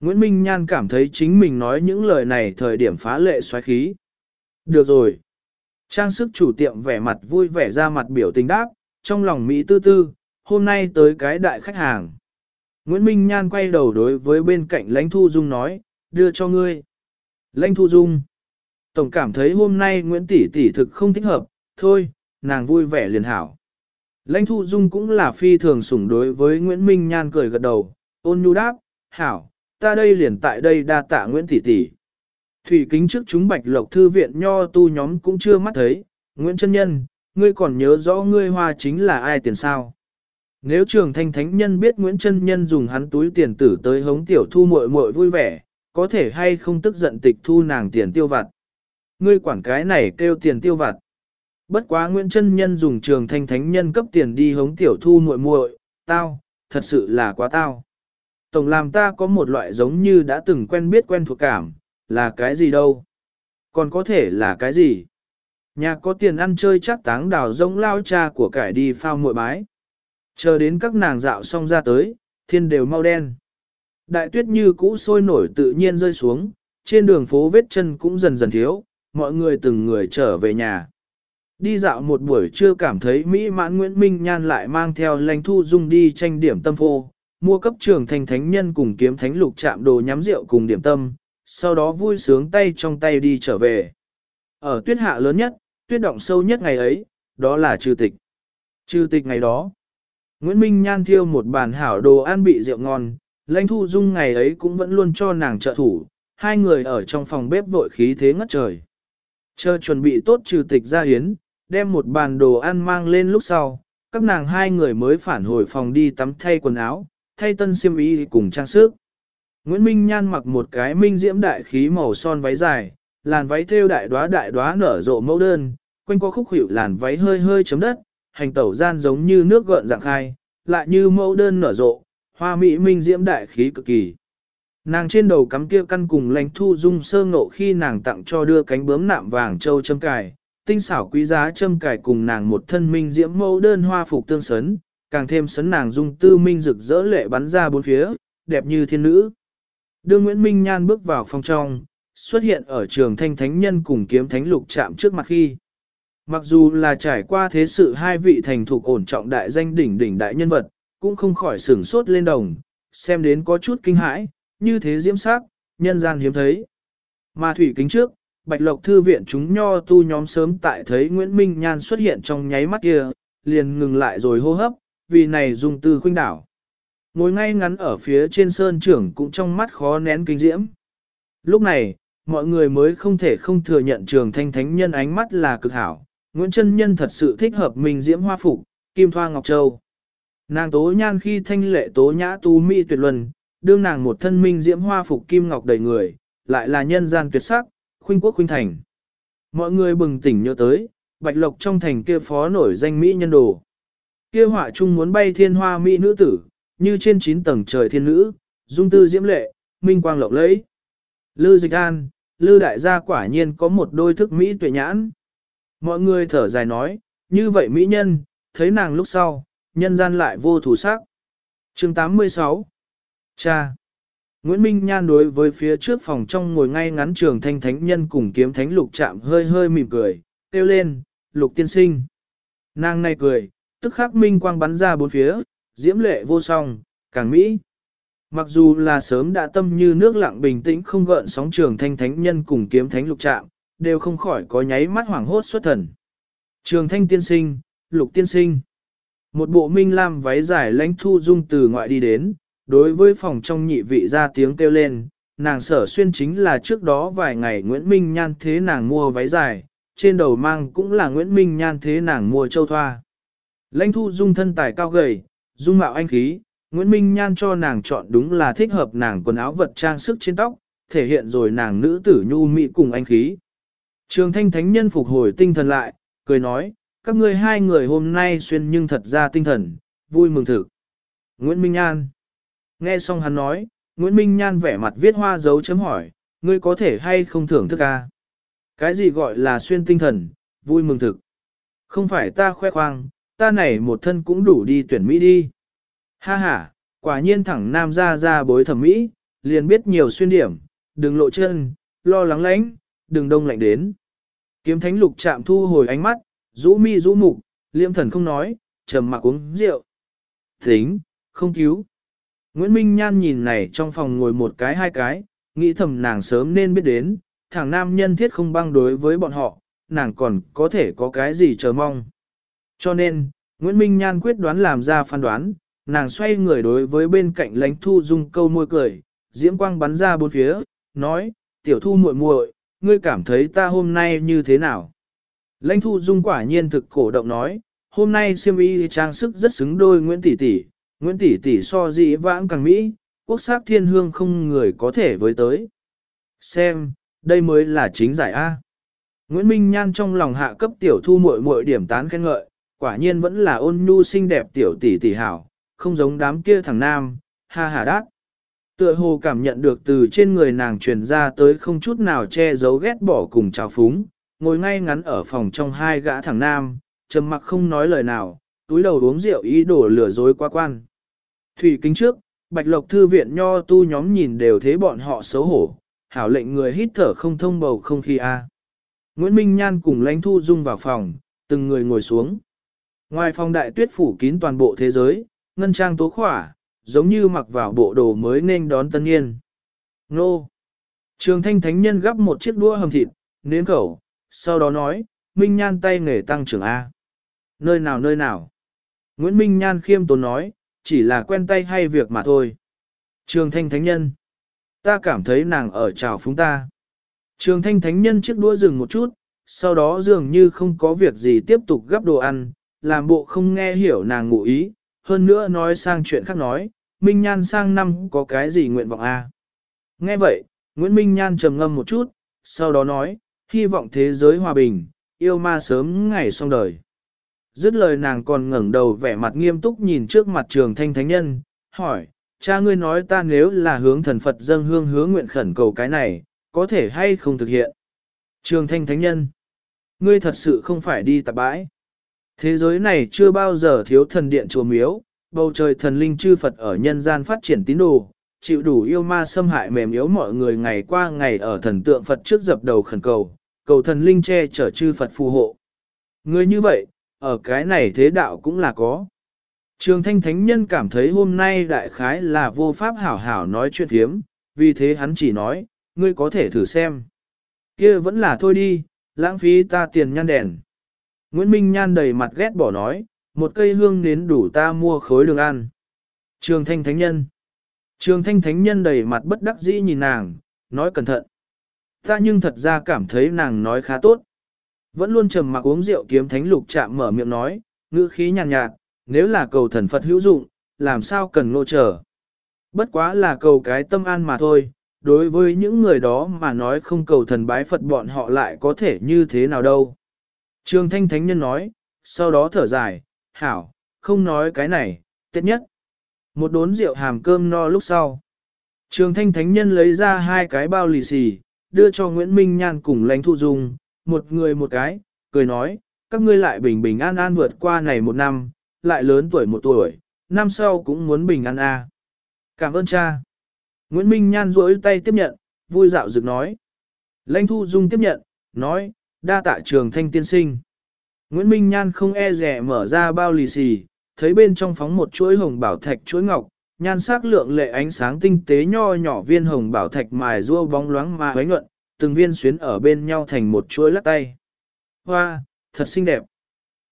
Nguyễn Minh Nhan cảm thấy chính mình nói những lời này thời điểm phá lệ xoáy khí. Được rồi. Trang sức chủ tiệm vẻ mặt vui vẻ ra mặt biểu tình đáp, trong lòng Mỹ tư tư, hôm nay tới cái đại khách hàng. Nguyễn Minh Nhan quay đầu đối với bên cạnh lãnh thu dung nói, đưa cho ngươi. Lãnh thu dung. Tổng cảm thấy hôm nay Nguyễn Tỷ Tỷ thực không thích hợp, thôi, nàng vui vẻ liền hảo. Lãnh thu dung cũng là phi thường sủng đối với Nguyễn Minh Nhan cười gật đầu, ôn nhu đáp, hảo, ta đây liền tại đây đa tạ Nguyễn Tỷ Tỷ. Thủy kính trước chúng bạch lộc thư viện nho tu nhóm cũng chưa mắt thấy, Nguyễn chân Nhân, ngươi còn nhớ rõ ngươi hoa chính là ai tiền sao? Nếu trường thanh thánh nhân biết Nguyễn chân Nhân dùng hắn túi tiền tử tới hống tiểu thu muội muội vui vẻ, có thể hay không tức giận tịch thu nàng tiền tiêu vặt. Ngươi quản cái này kêu tiền tiêu vặt. Bất quá Nguyễn Trân Nhân dùng trường thanh thánh nhân cấp tiền đi hống tiểu thu muội muội, tao, thật sự là quá tao. Tổng làm ta có một loại giống như đã từng quen biết quen thuộc cảm, là cái gì đâu. Còn có thể là cái gì? Nhà có tiền ăn chơi chắc táng đào giống lao cha của cải đi phao muội bái. Chờ đến các nàng dạo xong ra tới, thiên đều mau đen. Đại tuyết như cũ sôi nổi tự nhiên rơi xuống, trên đường phố vết chân cũng dần dần thiếu, mọi người từng người trở về nhà. Đi dạo một buổi chưa cảm thấy mỹ mãn Nguyễn Minh Nhan lại mang theo lãnh thu dung đi tranh điểm tâm phô, mua cấp trường thành thánh nhân cùng kiếm thánh lục chạm đồ nhắm rượu cùng điểm tâm, sau đó vui sướng tay trong tay đi trở về. Ở tuyết hạ lớn nhất, tuyết động sâu nhất ngày ấy, đó là trừ tịch. Trừ tịch ngày đó, Nguyễn Minh Nhan thiêu một bàn hảo đồ ăn bị rượu ngon, lãnh thu dung ngày ấy cũng vẫn luôn cho nàng trợ thủ, hai người ở trong phòng bếp vội khí thế ngất trời. Chờ chuẩn bị tốt trừ tịch ra hiến, đem một bàn đồ ăn mang lên lúc sau, các nàng hai người mới phản hồi phòng đi tắm thay quần áo, thay tân xiêm y cùng trang sức. Nguyễn Minh Nhan mặc một cái minh diễm đại khí màu son váy dài, làn váy thêu đại đóa đại đóa nở rộ mẫu đơn, quanh có khúc hiệu làn váy hơi hơi chấm đất, hành tẩu gian giống như nước gợn dạng khai, lại như mẫu đơn nở rộ, hoa mỹ minh diễm đại khí cực kỳ. Nàng trên đầu cắm kia căn cùng lãnh thu dung sơ ngộ khi nàng tặng cho đưa cánh bướm nạm vàng châu châm cài, tinh xảo quý giá châm cài cùng nàng một thân minh diễm mẫu đơn hoa phục tương sấn, càng thêm sấn nàng dung tư minh rực rỡ lệ bắn ra bốn phía, đẹp như thiên nữ. Đưa Nguyễn Minh Nhan bước vào phòng trong, xuất hiện ở trường thanh thánh nhân cùng kiếm thánh lục chạm trước mặt khi. Mặc dù là trải qua thế sự hai vị thành thục ổn trọng đại danh đỉnh đỉnh đại nhân vật, cũng không khỏi sửng sốt lên đồng, xem đến có chút kinh hãi, như thế diễm sắc, nhân gian hiếm thấy. Mà thủy kính trước, Bạch Lộc Thư viện chúng nho tu nhóm sớm tại thấy Nguyễn Minh Nhan xuất hiện trong nháy mắt kia, liền ngừng lại rồi hô hấp, vì này dùng từ khuynh đảo. Ngồi ngay ngắn ở phía trên sơn trưởng cũng trong mắt khó nén kinh diễm. Lúc này, mọi người mới không thể không thừa nhận trường thanh thánh nhân ánh mắt là cực hảo. Nguyễn Trân Nhân thật sự thích hợp mình diễm hoa phục, kim thoa ngọc châu. Nàng tố nhan khi thanh lệ tố nhã tu mỹ tuyệt luân, đương nàng một thân minh diễm hoa phục kim ngọc đầy người, lại là nhân gian tuyệt sắc, khuynh quốc khuynh thành. Mọi người bừng tỉnh nhớ tới, bạch lộc trong thành kia phó nổi danh mỹ nhân đồ. Kia họa chung muốn bay thiên hoa mỹ nữ tử, như trên chín tầng trời thiên nữ, dung tư diễm lệ, minh quang lộng lẫy. Lư dịch an, lư đại gia quả nhiên có một đôi thức mỹ tuệ nhãn. Mọi người thở dài nói, như vậy mỹ nhân, thấy nàng lúc sau, nhân gian lại vô thủ sắc. chương 86 Cha Nguyễn Minh Nhan đối với phía trước phòng trong ngồi ngay ngắn trường thanh thánh nhân cùng kiếm thánh lục chạm hơi hơi mỉm cười, kêu lên, lục tiên sinh. Nàng này cười, tức khắc minh quang bắn ra bốn phía, diễm lệ vô song, càng mỹ. Mặc dù là sớm đã tâm như nước lặng bình tĩnh không gợn sóng trường thanh thánh nhân cùng kiếm thánh lục chạm, đều không khỏi có nháy mắt hoảng hốt xuất thần. Trường thanh tiên sinh, lục tiên sinh. Một bộ minh lam váy dài lãnh thu dung từ ngoại đi đến, đối với phòng trong nhị vị ra tiếng kêu lên, nàng sở xuyên chính là trước đó vài ngày Nguyễn Minh Nhan thế nàng mua váy dài, trên đầu mang cũng là Nguyễn Minh Nhan thế nàng mua châu thoa. Lãnh thu dung thân tài cao gầy, dung mạo anh khí, Nguyễn Minh Nhan cho nàng chọn đúng là thích hợp nàng quần áo vật trang sức trên tóc, thể hiện rồi nàng nữ tử nhu mỹ cùng anh khí. Trường thanh thánh nhân phục hồi tinh thần lại, cười nói, các ngươi hai người hôm nay xuyên nhưng thật ra tinh thần, vui mừng thực. Nguyễn Minh Nhan Nghe xong hắn nói, Nguyễn Minh Nhan vẻ mặt viết hoa dấu chấm hỏi, ngươi có thể hay không thưởng thức a? Cái gì gọi là xuyên tinh thần, vui mừng thực? Không phải ta khoe khoang, ta này một thân cũng đủ đi tuyển Mỹ đi. Ha ha, quả nhiên thẳng nam ra ra bối thẩm Mỹ, liền biết nhiều xuyên điểm, đừng lộ chân, lo lắng lánh, đừng đông lạnh đến. Kiếm thánh lục chạm thu hồi ánh mắt, rũ mi rũ mục, liêm thần không nói, trầm mặc uống rượu. Tính, không cứu. Nguyễn Minh Nhan nhìn này trong phòng ngồi một cái hai cái, nghĩ thầm nàng sớm nên biết đến, thằng nam nhân thiết không băng đối với bọn họ, nàng còn có thể có cái gì chờ mong. Cho nên, Nguyễn Minh Nhan quyết đoán làm ra phán đoán, nàng xoay người đối với bên cạnh lãnh thu dung câu môi cười, diễm quang bắn ra bốn phía, nói, tiểu thu muội muội, ngươi cảm thấy ta hôm nay như thế nào? Lãnh thu dung quả nhiên thực cổ động nói, hôm nay siêm y trang sức rất xứng đôi Nguyễn Tỷ Tỷ, Nguyễn Tỷ Tỷ so dị vãng càng Mỹ, quốc sắc thiên hương không người có thể với tới. Xem, đây mới là chính giải A. Nguyễn Minh Nhan trong lòng hạ cấp tiểu thu muội muội điểm tán khen ngợi, quả nhiên vẫn là ôn nhu xinh đẹp tiểu tỷ tỷ hảo, không giống đám kia thằng nam, ha ha đát. Tựa hồ cảm nhận được từ trên người nàng truyền ra tới không chút nào che giấu ghét bỏ cùng trào phúng, ngồi ngay ngắn ở phòng trong hai gã thằng nam, trầm mặc không nói lời nào, túi đầu uống rượu ý đồ lừa dối qua quan. Thủy kính trước, Bạch Lộc Thư viện nho tu nhóm nhìn đều thế bọn họ xấu hổ, hảo lệnh người hít thở không thông bầu không khí a. Nguyễn Minh Nhan cùng lãnh thu dung vào phòng, từng người ngồi xuống. Ngoài phòng đại tuyết phủ kín toàn bộ thế giới, ngân trang tố khỏa, giống như mặc vào bộ đồ mới nên đón tân niên. Nô! Trường thanh thánh nhân gắp một chiếc đũa hầm thịt, nếm khẩu, sau đó nói, Minh Nhan tay nghề tăng trưởng A. Nơi nào nơi nào? Nguyễn Minh Nhan khiêm tốn nói, chỉ là quen tay hay việc mà thôi. Trường thanh thánh nhân. Ta cảm thấy nàng ở trào phúng ta. Trường thanh thánh nhân chiếc đũa dừng một chút, sau đó dường như không có việc gì tiếp tục gắp đồ ăn, làm bộ không nghe hiểu nàng ngụ ý, hơn nữa nói sang chuyện khác nói, Minh Nhan sang năm có cái gì nguyện vọng a? Nghe vậy, Nguyễn Minh Nhan trầm ngâm một chút, sau đó nói, hy vọng thế giới hòa bình, yêu ma sớm ngày xong đời. Dứt lời nàng còn ngẩng đầu vẻ mặt nghiêm túc nhìn trước mặt trường thanh thánh nhân, hỏi, cha ngươi nói ta nếu là hướng thần Phật dâng hương hứa nguyện khẩn cầu cái này, có thể hay không thực hiện. Trường thanh thánh nhân, ngươi thật sự không phải đi tạp bãi. Thế giới này chưa bao giờ thiếu thần điện chùa miếu, bầu trời thần linh chư Phật ở nhân gian phát triển tín đồ, chịu đủ yêu ma xâm hại mềm yếu mọi người ngày qua ngày ở thần tượng Phật trước dập đầu khẩn cầu, cầu thần linh che chở chư Phật phù hộ. Người như vậy, ở cái này thế đạo cũng là có. Trường thanh thánh nhân cảm thấy hôm nay đại khái là vô pháp hảo hảo nói chuyện thiếm, vì thế hắn chỉ nói, ngươi có thể thử xem. kia vẫn là thôi đi, lãng phí ta tiền nhan đèn. Nguyễn Minh Nhan đầy mặt ghét bỏ nói, một cây hương nến đủ ta mua khối đường ăn. Trường thanh thánh nhân. Trường thanh thánh nhân đầy mặt bất đắc dĩ nhìn nàng, nói cẩn thận. Ta nhưng thật ra cảm thấy nàng nói khá tốt. Vẫn luôn trầm mặc uống rượu kiếm thánh lục chạm mở miệng nói, ngữ khí nhàn nhạt, nhạt, nếu là cầu thần Phật hữu dụng, làm sao cần nô trở. Bất quá là cầu cái tâm an mà thôi, đối với những người đó mà nói không cầu thần bái Phật bọn họ lại có thể như thế nào đâu. Trường thanh thánh nhân nói, sau đó thở dài, hảo, không nói cái này, tiết nhất. Một đốn rượu hàm cơm no lúc sau. Trường thanh thánh nhân lấy ra hai cái bao lì xì, đưa cho Nguyễn Minh Nhan cùng lãnh thu dung, một người một cái, cười nói, các ngươi lại bình bình an an vượt qua này một năm, lại lớn tuổi một tuổi, năm sau cũng muốn bình an a. Cảm ơn cha. Nguyễn Minh Nhan rỗi tay tiếp nhận, vui dạo rực nói. Lãnh thu dung tiếp nhận, nói, đa tạ trường thanh tiên sinh. Nguyễn Minh Nhan không e rẻ mở ra bao lì xì, thấy bên trong phóng một chuỗi hồng bảo thạch chuỗi ngọc, nhan sắc lượng lệ ánh sáng tinh tế nho nhỏ viên hồng bảo thạch mài rua bóng loáng mà ánh nhuận, từng viên xuyến ở bên nhau thành một chuỗi lắc tay. Hoa, thật xinh đẹp.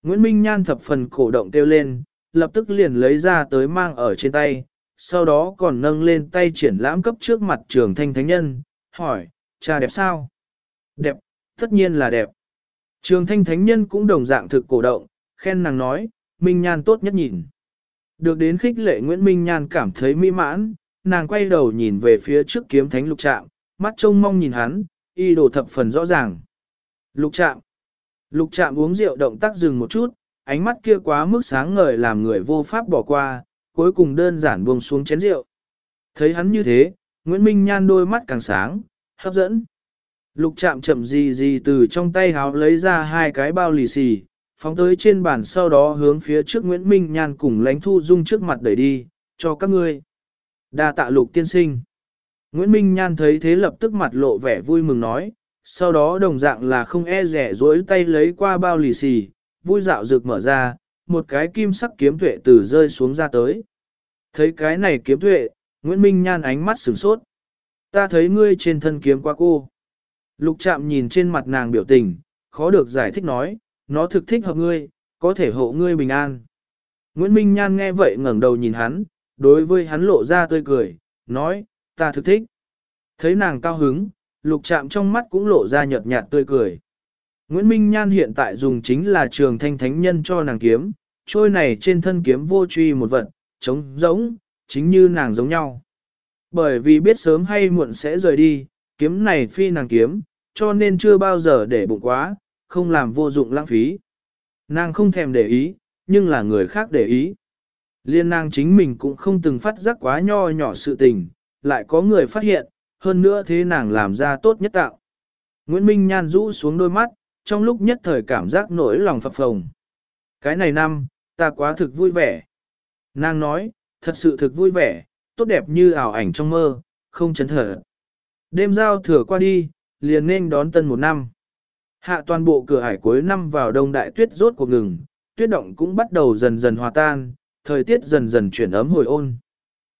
Nguyễn Minh Nhan thập phần cổ động kêu lên, lập tức liền lấy ra tới mang ở trên tay, sau đó còn nâng lên tay triển lãm cấp trước mặt trường thanh thánh nhân, hỏi, cha đẹp sao? Đẹp, tất nhiên là đẹp. Trường thanh thánh nhân cũng đồng dạng thực cổ động, khen nàng nói, Minh Nhan tốt nhất nhìn. Được đến khích lệ Nguyễn Minh Nhan cảm thấy mỹ mãn, nàng quay đầu nhìn về phía trước kiếm thánh lục trạm, mắt trông mong nhìn hắn, y đồ thập phần rõ ràng. Lục trạm. Lục trạm uống rượu động tác dừng một chút, ánh mắt kia quá mức sáng ngời làm người vô pháp bỏ qua, cuối cùng đơn giản buông xuống chén rượu. Thấy hắn như thế, Nguyễn Minh Nhan đôi mắt càng sáng, hấp dẫn. Lục chạm chậm gì gì từ trong tay háo lấy ra hai cái bao lì xì, phóng tới trên bàn sau đó hướng phía trước Nguyễn Minh Nhan cùng lánh thu dung trước mặt đẩy đi, cho các ngươi. đa tạ lục tiên sinh. Nguyễn Minh Nhan thấy thế lập tức mặt lộ vẻ vui mừng nói, sau đó đồng dạng là không e rẻ dối tay lấy qua bao lì xì, vui dạo rực mở ra, một cái kim sắc kiếm tuệ từ rơi xuống ra tới. Thấy cái này kiếm tuệ, Nguyễn Minh Nhan ánh mắt sửng sốt. Ta thấy ngươi trên thân kiếm qua cô. Lục chạm nhìn trên mặt nàng biểu tình, khó được giải thích nói, nó thực thích hợp ngươi, có thể hộ ngươi bình an. Nguyễn Minh Nhan nghe vậy ngẩng đầu nhìn hắn, đối với hắn lộ ra tươi cười, nói, ta thực thích. Thấy nàng cao hứng, lục chạm trong mắt cũng lộ ra nhợt nhạt tươi cười. Nguyễn Minh Nhan hiện tại dùng chính là trường thanh thánh nhân cho nàng kiếm, trôi này trên thân kiếm vô truy một vật, trống giống, chính như nàng giống nhau. Bởi vì biết sớm hay muộn sẽ rời đi, kiếm này phi nàng kiếm, cho nên chưa bao giờ để bụng quá, không làm vô dụng lãng phí. Nàng không thèm để ý, nhưng là người khác để ý. Liên nàng chính mình cũng không từng phát giác quá nho nhỏ sự tình, lại có người phát hiện, hơn nữa thế nàng làm ra tốt nhất tạo. Nguyễn Minh Nhan rũ xuống đôi mắt, trong lúc nhất thời cảm giác nỗi lòng phập phồng. Cái này năm, ta quá thực vui vẻ. Nàng nói, thật sự thực vui vẻ, tốt đẹp như ảo ảnh trong mơ, không chấn thở. Đêm giao thừa qua đi, liền nên đón tân một năm. Hạ toàn bộ cửa hải cuối năm vào đông đại tuyết rốt cuộc ngừng, tuyết động cũng bắt đầu dần dần hòa tan, thời tiết dần dần chuyển ấm hồi ôn.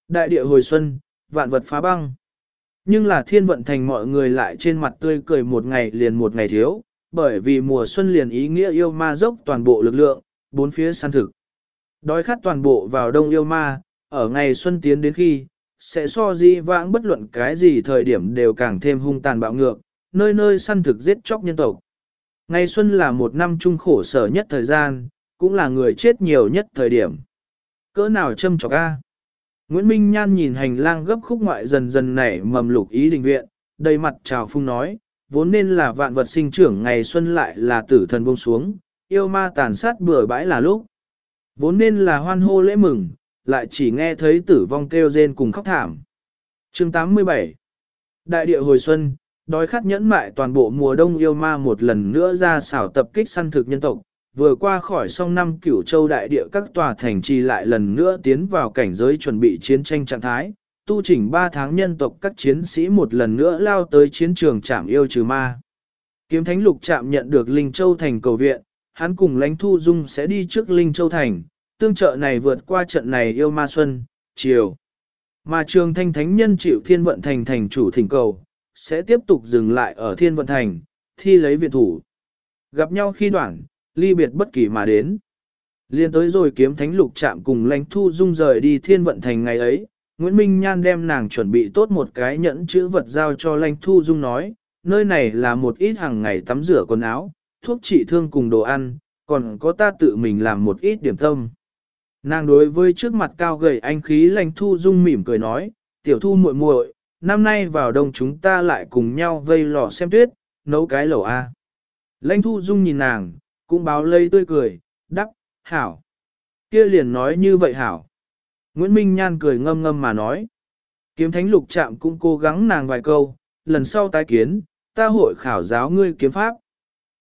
Đại địa hồi xuân, vạn vật phá băng. Nhưng là thiên vận thành mọi người lại trên mặt tươi cười một ngày liền một ngày thiếu, bởi vì mùa xuân liền ý nghĩa yêu ma dốc toàn bộ lực lượng, bốn phía săn thực. Đói khát toàn bộ vào đông yêu ma, ở ngày xuân tiến đến khi, sẽ so di vãng bất luận cái gì thời điểm đều càng thêm hung tàn bạo ngược, nơi nơi săn thực giết chóc nhân tộc. Ngày xuân là một năm trung khổ sở nhất thời gian, cũng là người chết nhiều nhất thời điểm. Cỡ nào châm chọc a? Nguyễn Minh Nhan nhìn hành lang gấp khúc ngoại dần dần nảy mầm lục ý đình viện, đầy mặt trào phung nói, vốn nên là vạn vật sinh trưởng ngày xuân lại là tử thần buông xuống, yêu ma tàn sát bừa bãi là lúc. Vốn nên là hoan hô lễ mừng, lại chỉ nghe thấy tử vong kêu rên cùng khóc thảm. chương 87 Đại địa hồi xuân, đói khát nhẫn mại toàn bộ mùa đông yêu ma một lần nữa ra xảo tập kích săn thực nhân tộc, vừa qua khỏi song năm cửu châu đại địa các tòa thành trì lại lần nữa tiến vào cảnh giới chuẩn bị chiến tranh trạng thái, tu chỉnh 3 tháng nhân tộc các chiến sĩ một lần nữa lao tới chiến trường chạm yêu trừ ma. Kiếm Thánh Lục chạm nhận được Linh Châu thành cầu viện, hắn cùng lãnh thu dung sẽ đi trước Linh Châu thành, tương trợ này vượt qua trận này yêu ma xuân, chiều. Mà trường thanh thánh nhân chịu thiên vận thành thành chủ thỉnh cầu, sẽ tiếp tục dừng lại ở thiên vận thành, thi lấy viện thủ. Gặp nhau khi đoạn, ly biệt bất kỳ mà đến. Liên tới rồi kiếm thánh lục chạm cùng lãnh thu dung rời đi thiên vận thành ngày ấy, Nguyễn Minh Nhan đem nàng chuẩn bị tốt một cái nhẫn chữ vật giao cho lãnh thu dung nói, nơi này là một ít hàng ngày tắm rửa quần áo, thuốc trị thương cùng đồ ăn, còn có ta tự mình làm một ít điểm tâm. Nàng đối với trước mặt cao gầy anh khí lãnh thu dung mỉm cười nói, tiểu thu muội muội, năm nay vào đông chúng ta lại cùng nhau vây lò xem tuyết, nấu cái lẩu A. Lãnh thu dung nhìn nàng, cũng báo lây tươi cười, đắc, hảo. kia liền nói như vậy hảo. Nguyễn Minh Nhan cười ngâm ngâm mà nói. Kiếm thánh lục trạm cũng cố gắng nàng vài câu, lần sau tái kiến, ta hội khảo giáo ngươi kiếm pháp.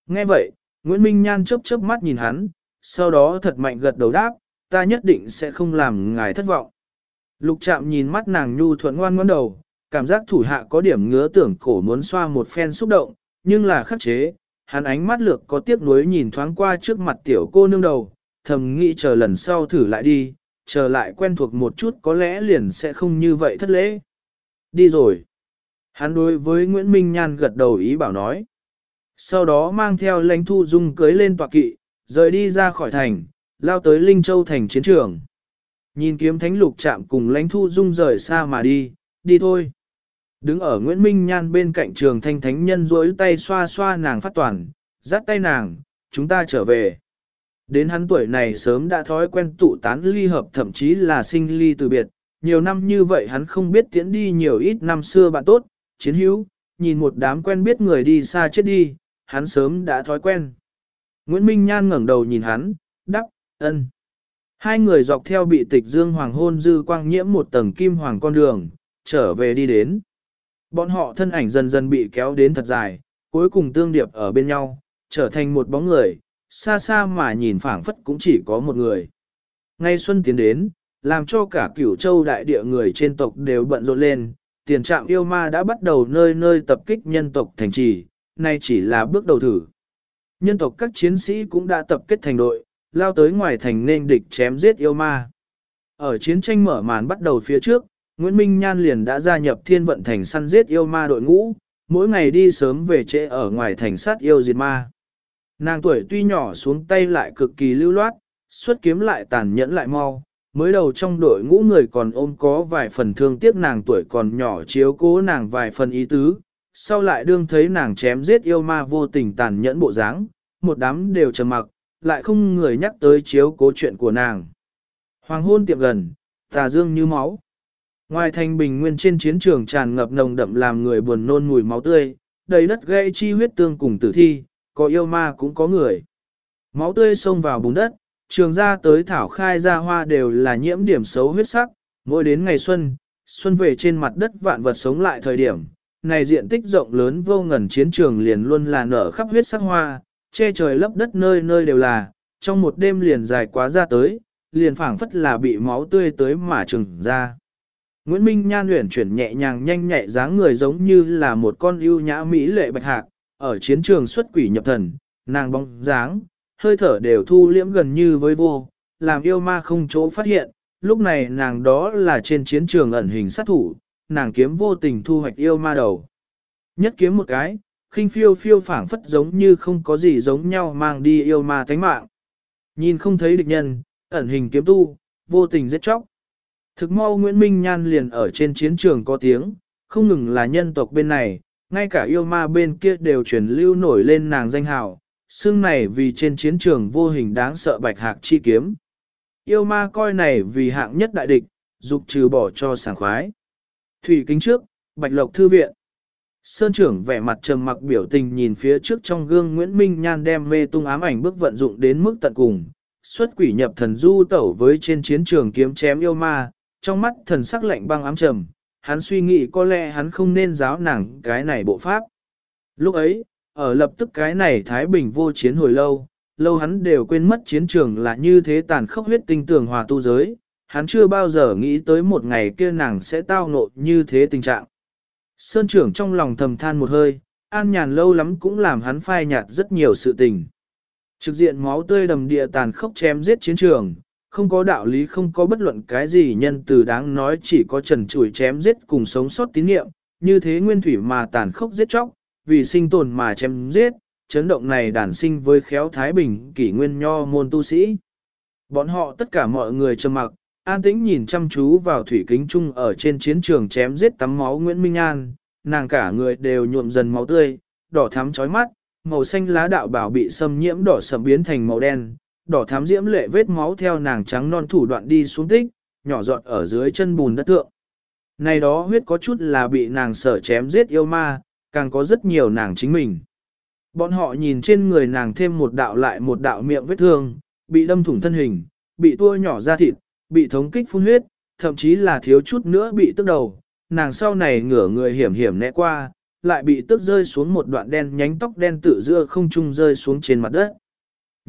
Nghe vậy, Nguyễn Minh Nhan chớp chớp mắt nhìn hắn, sau đó thật mạnh gật đầu đáp, ta nhất định sẽ không làm ngài thất vọng. Lục trạm nhìn mắt nàng nhu thuận ngoan ngoan đầu, cảm giác thủ hạ có điểm ngứa tưởng cổ muốn xoa một phen xúc động, nhưng là khắc chế, hắn ánh mắt lược có tiếc nuối nhìn thoáng qua trước mặt tiểu cô nương đầu, thầm nghĩ chờ lần sau thử lại đi, chờ lại quen thuộc một chút có lẽ liền sẽ không như vậy thất lễ. Đi rồi. Hắn đối với Nguyễn Minh Nhan gật đầu ý bảo nói. Sau đó mang theo lãnh thu dung cưới lên tọa kỵ, rời đi ra khỏi thành, lao tới Linh Châu thành chiến trường. Nhìn kiếm thánh lục chạm cùng lãnh thu dung rời xa mà đi, đi thôi. Đứng ở Nguyễn Minh Nhan bên cạnh trường thanh thánh nhân rỗi tay xoa xoa nàng phát toàn, dắt tay nàng, chúng ta trở về. Đến hắn tuổi này sớm đã thói quen tụ tán ly hợp thậm chí là sinh ly từ biệt, nhiều năm như vậy hắn không biết tiễn đi nhiều ít năm xưa bạn tốt, chiến hữu, nhìn một đám quen biết người đi xa chết đi, hắn sớm đã thói quen. Nguyễn Minh Nhan ngẩng đầu nhìn hắn, đắp, ân. Hai người dọc theo bị tịch dương hoàng hôn dư quang nhiễm một tầng kim hoàng con đường, trở về đi đến. Bọn họ thân ảnh dần dần bị kéo đến thật dài, cuối cùng tương điệp ở bên nhau, trở thành một bóng người, xa xa mà nhìn phảng phất cũng chỉ có một người. Ngay xuân tiến đến, làm cho cả cửu châu đại địa người trên tộc đều bận rộn lên, tiền trạm yêu ma đã bắt đầu nơi nơi tập kích nhân tộc thành trì, nay chỉ là bước đầu thử. Nhân tộc các chiến sĩ cũng đã tập kết thành đội, lao tới ngoài thành nên địch chém giết yêu ma. Ở chiến tranh mở màn bắt đầu phía trước, Nguyễn Minh Nhan liền đã gia nhập thiên vận thành săn giết yêu ma đội ngũ, mỗi ngày đi sớm về trễ ở ngoài thành sát yêu diệt ma. Nàng tuổi tuy nhỏ xuống tay lại cực kỳ lưu loát, xuất kiếm lại tàn nhẫn lại mau, mới đầu trong đội ngũ người còn ôm có vài phần thương tiếc nàng tuổi còn nhỏ chiếu cố nàng vài phần ý tứ, sau lại đương thấy nàng chém giết yêu ma vô tình tàn nhẫn bộ dáng, một đám đều trầm mặc, lại không người nhắc tới chiếu cố chuyện của nàng. Hoàng hôn tiệm gần, tà dương như máu. Ngoài thành bình nguyên trên chiến trường tràn ngập nồng đậm làm người buồn nôn mùi máu tươi, đầy đất gây chi huyết tương cùng tử thi, có yêu ma cũng có người. Máu tươi xông vào bùn đất, trường ra tới thảo khai ra hoa đều là nhiễm điểm xấu huyết sắc, mỗi đến ngày xuân, xuân về trên mặt đất vạn vật sống lại thời điểm, này diện tích rộng lớn vô ngần chiến trường liền luôn là nở khắp huyết sắc hoa, che trời lấp đất nơi nơi đều là, trong một đêm liền dài quá ra tới, liền phảng phất là bị máu tươi tới mà trừng ra. Nguyễn Minh Nhan luyện chuyển nhẹ nhàng nhanh nhẹ dáng người giống như là một con ưu nhã mỹ lệ bạch hạc, ở chiến trường xuất quỷ nhập thần, nàng bóng dáng, hơi thở đều thu liễm gần như với vô, làm yêu ma không chỗ phát hiện, lúc này nàng đó là trên chiến trường ẩn hình sát thủ, nàng kiếm vô tình thu hoạch yêu ma đầu. Nhất kiếm một cái, khinh phiêu phiêu phảng phất giống như không có gì giống nhau mang đi yêu ma thánh mạng. Nhìn không thấy địch nhân, ẩn hình kiếm tu, vô tình giết chóc. Thực mau Nguyễn Minh Nhan liền ở trên chiến trường có tiếng, không ngừng là nhân tộc bên này, ngay cả yêu ma bên kia đều truyền lưu nổi lên nàng danh hào, xương này vì trên chiến trường vô hình đáng sợ bạch hạc chi kiếm. Yêu ma coi này vì hạng nhất đại địch, dục trừ bỏ cho sảng khoái. Thủy kính trước, bạch lộc thư viện. Sơn trưởng vẻ mặt trầm mặc biểu tình nhìn phía trước trong gương Nguyễn Minh Nhan đem mê tung ám ảnh bước vận dụng đến mức tận cùng, xuất quỷ nhập thần du tẩu với trên chiến trường kiếm chém yêu ma, trong mắt thần sắc lạnh băng ám trầm, hắn suy nghĩ có lẽ hắn không nên giáo nàng cái này bộ pháp. Lúc ấy, ở lập tức cái này Thái Bình vô chiến hồi lâu, lâu hắn đều quên mất chiến trường là như thế tàn khốc huyết tinh tường hòa tu giới, hắn chưa bao giờ nghĩ tới một ngày kia nàng sẽ tao ngộ như thế tình trạng. Sơn trưởng trong lòng thầm than một hơi, an nhàn lâu lắm cũng làm hắn phai nhạt rất nhiều sự tình. Trực diện máu tươi đầm địa tàn khốc chém giết chiến trường, không có đạo lý không có bất luận cái gì nhân từ đáng nói chỉ có trần trụi chém giết cùng sống sót tín niệm, như thế nguyên thủy mà tàn khốc giết chóc, vì sinh tồn mà chém giết, chấn động này đản sinh với khéo Thái Bình kỷ nguyên nho môn tu sĩ. Bọn họ tất cả mọi người trầm mặc, an tĩnh nhìn chăm chú vào thủy kính trung ở trên chiến trường chém giết tắm máu Nguyễn Minh An, nàng cả người đều nhuộm dần máu tươi, đỏ thắm chói mắt, màu xanh lá đạo bảo bị xâm nhiễm đỏ sầm biến thành màu đen, đỏ thám diễm lệ vết máu theo nàng trắng non thủ đoạn đi xuống tích, nhỏ giọt ở dưới chân bùn đất tượng. Này đó huyết có chút là bị nàng sở chém giết yêu ma, càng có rất nhiều nàng chính mình. Bọn họ nhìn trên người nàng thêm một đạo lại một đạo miệng vết thương, bị đâm thủng thân hình, bị tua nhỏ ra thịt, bị thống kích phun huyết, thậm chí là thiếu chút nữa bị tức đầu. Nàng sau này ngửa người hiểm hiểm né qua, lại bị tức rơi xuống một đoạn đen nhánh tóc đen tự dưa không trung rơi xuống trên mặt đất.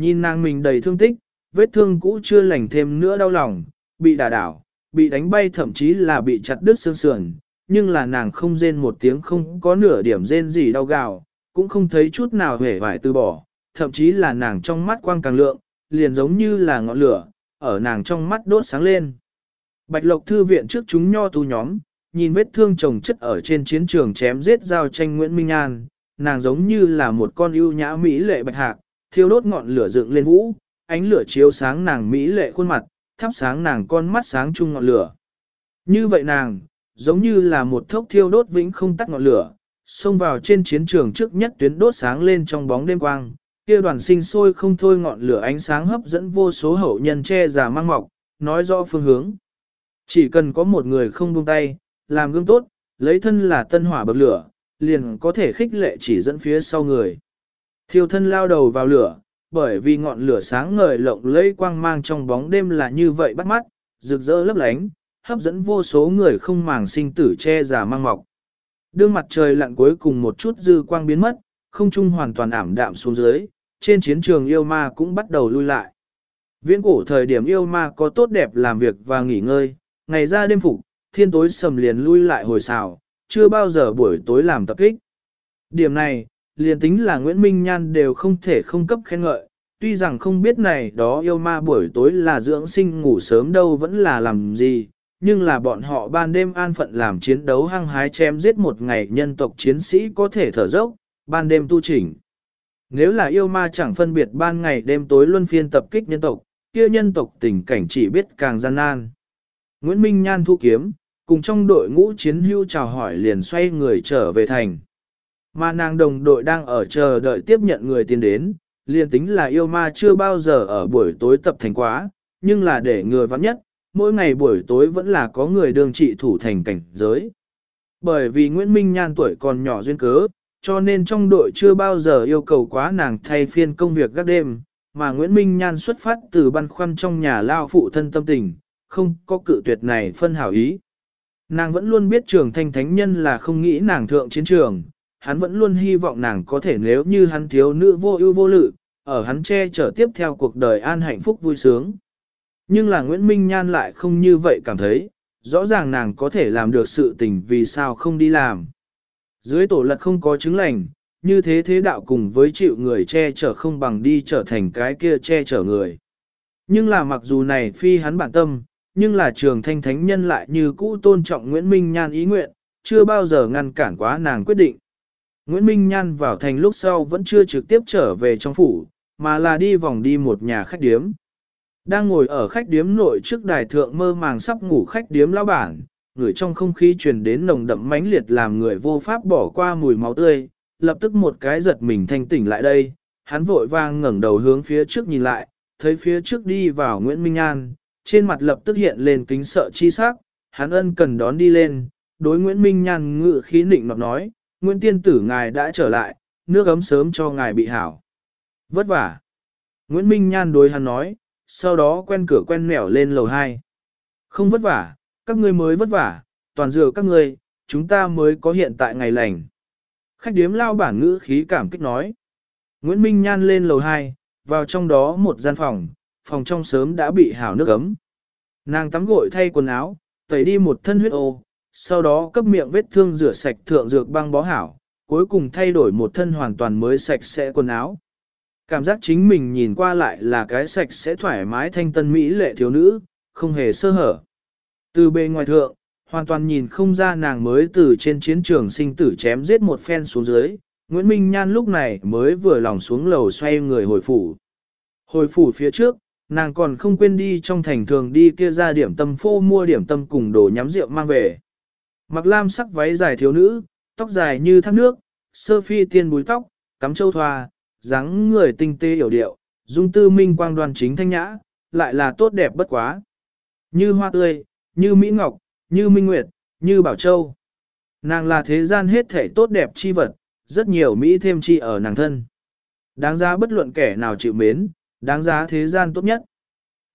Nhìn nàng mình đầy thương tích, vết thương cũ chưa lành thêm nữa đau lòng, bị đả đảo, bị đánh bay thậm chí là bị chặt đứt xương sườn, nhưng là nàng không rên một tiếng không có nửa điểm rên gì đau gào, cũng không thấy chút nào hề vải từ bỏ, thậm chí là nàng trong mắt quang càng lượng, liền giống như là ngọn lửa, ở nàng trong mắt đốt sáng lên. Bạch Lộc Thư viện trước chúng nho tu nhóm, nhìn vết thương chồng chất ở trên chiến trường chém giết giao tranh Nguyễn Minh An, nàng giống như là một con ưu nhã mỹ lệ bạch hạc, thiêu đốt ngọn lửa dựng lên vũ, ánh lửa chiếu sáng nàng mỹ lệ khuôn mặt, thắp sáng nàng con mắt sáng chung ngọn lửa. Như vậy nàng, giống như là một thốc thiêu đốt vĩnh không tắt ngọn lửa, xông vào trên chiến trường trước nhất tuyến đốt sáng lên trong bóng đêm quang, kia đoàn sinh sôi không thôi ngọn lửa ánh sáng hấp dẫn vô số hậu nhân che giả mang mọc, nói rõ phương hướng. Chỉ cần có một người không buông tay, làm gương tốt, lấy thân là tân hỏa bậc lửa, liền có thể khích lệ chỉ dẫn phía sau người. Thiêu thân lao đầu vào lửa, bởi vì ngọn lửa sáng ngời lộng lẫy quang mang trong bóng đêm là như vậy bắt mắt, rực rỡ lấp lánh, hấp dẫn vô số người không màng sinh tử che giả mang mọc. Đương mặt trời lặn cuối cùng một chút dư quang biến mất, không trung hoàn toàn ảm đạm xuống dưới, trên chiến trường yêu ma cũng bắt đầu lui lại. Viễn cổ thời điểm yêu ma có tốt đẹp làm việc và nghỉ ngơi, ngày ra đêm phục, thiên tối sầm liền lui lại hồi xào, chưa bao giờ buổi tối làm tập kích. Điểm này, liền tính là Nguyễn Minh Nhan đều không thể không cấp khen ngợi, tuy rằng không biết này đó yêu ma buổi tối là dưỡng sinh ngủ sớm đâu vẫn là làm gì, nhưng là bọn họ ban đêm an phận làm chiến đấu hăng hái chém giết một ngày nhân tộc chiến sĩ có thể thở dốc, ban đêm tu chỉnh. Nếu là yêu ma chẳng phân biệt ban ngày đêm tối luân phiên tập kích nhân tộc, kia nhân tộc tình cảnh chỉ biết càng gian nan. Nguyễn Minh Nhan thu kiếm, cùng trong đội ngũ chiến hưu chào hỏi liền xoay người trở về thành. Mà nàng đồng đội đang ở chờ đợi tiếp nhận người tiến đến, liền tính là yêu ma chưa bao giờ ở buổi tối tập thành quá, nhưng là để người vắng nhất, mỗi ngày buổi tối vẫn là có người đương trị thủ thành cảnh giới. Bởi vì Nguyễn Minh Nhan tuổi còn nhỏ duyên cớ, cho nên trong đội chưa bao giờ yêu cầu quá nàng thay phiên công việc các đêm, mà Nguyễn Minh Nhan xuất phát từ băn khoăn trong nhà lao phụ thân tâm tình, không có cự tuyệt này phân hảo ý. Nàng vẫn luôn biết trường thanh thánh nhân là không nghĩ nàng thượng chiến trường, hắn vẫn luôn hy vọng nàng có thể nếu như hắn thiếu nữ vô ưu vô lự, ở hắn che chở tiếp theo cuộc đời an hạnh phúc vui sướng. Nhưng là Nguyễn Minh Nhan lại không như vậy cảm thấy, rõ ràng nàng có thể làm được sự tình vì sao không đi làm. Dưới tổ lật không có chứng lành, như thế thế đạo cùng với chịu người che chở không bằng đi trở thành cái kia che chở người. Nhưng là mặc dù này phi hắn bản tâm, nhưng là trường thanh thánh nhân lại như cũ tôn trọng Nguyễn Minh Nhan ý nguyện, chưa bao giờ ngăn cản quá nàng quyết định. Nguyễn Minh Nhan vào thành lúc sau vẫn chưa trực tiếp trở về trong phủ, mà là đi vòng đi một nhà khách điếm. Đang ngồi ở khách điếm nội trước đài thượng mơ màng sắp ngủ khách điếm lão bản, người trong không khí truyền đến nồng đậm mãnh liệt làm người vô pháp bỏ qua mùi máu tươi, lập tức một cái giật mình thanh tỉnh lại đây, hắn vội vang ngẩng đầu hướng phía trước nhìn lại, thấy phía trước đi vào Nguyễn Minh An, trên mặt lập tức hiện lên kính sợ chi sắc, hắn ân cần đón đi lên, đối Nguyễn Minh Nhan ngự khí nịnh nọt nói, Nguyễn Tiên Tử ngài đã trở lại, nước ấm sớm cho ngài bị hảo. Vất vả. Nguyễn Minh Nhan đối hắn nói, sau đó quen cửa quen mẻo lên lầu 2. Không vất vả, các ngươi mới vất vả, toàn dựa các ngươi, chúng ta mới có hiện tại ngày lành. Khách điếm lao bản ngữ khí cảm kích nói. Nguyễn Minh Nhan lên lầu 2, vào trong đó một gian phòng, phòng trong sớm đã bị hảo nước ấm. Nàng tắm gội thay quần áo, tẩy đi một thân huyết ô, sau đó cấp miệng vết thương rửa sạch thượng dược băng bó hảo, cuối cùng thay đổi một thân hoàn toàn mới sạch sẽ quần áo. Cảm giác chính mình nhìn qua lại là cái sạch sẽ thoải mái thanh tân mỹ lệ thiếu nữ, không hề sơ hở. Từ bề ngoài thượng, hoàn toàn nhìn không ra nàng mới từ trên chiến trường sinh tử chém giết một phen xuống dưới. Nguyễn Minh Nhan lúc này mới vừa lòng xuống lầu xoay người hồi phủ. Hồi phủ phía trước, nàng còn không quên đi trong thành thường đi kia ra điểm tâm phô mua điểm tâm cùng đồ nhắm rượu mang về. Mặc lam sắc váy dài thiếu nữ, tóc dài như thác nước, sơ phi tiên búi tóc, cắm châu thoa, dáng người tinh tế hiểu điệu, dung tư minh quang đoan chính thanh nhã, lại là tốt đẹp bất quá. Như hoa tươi, như mỹ ngọc, như minh nguyệt, như bảo châu. Nàng là thế gian hết thể tốt đẹp chi vật, rất nhiều mỹ thêm chi ở nàng thân. Đáng giá bất luận kẻ nào chịu mến, đáng giá thế gian tốt nhất.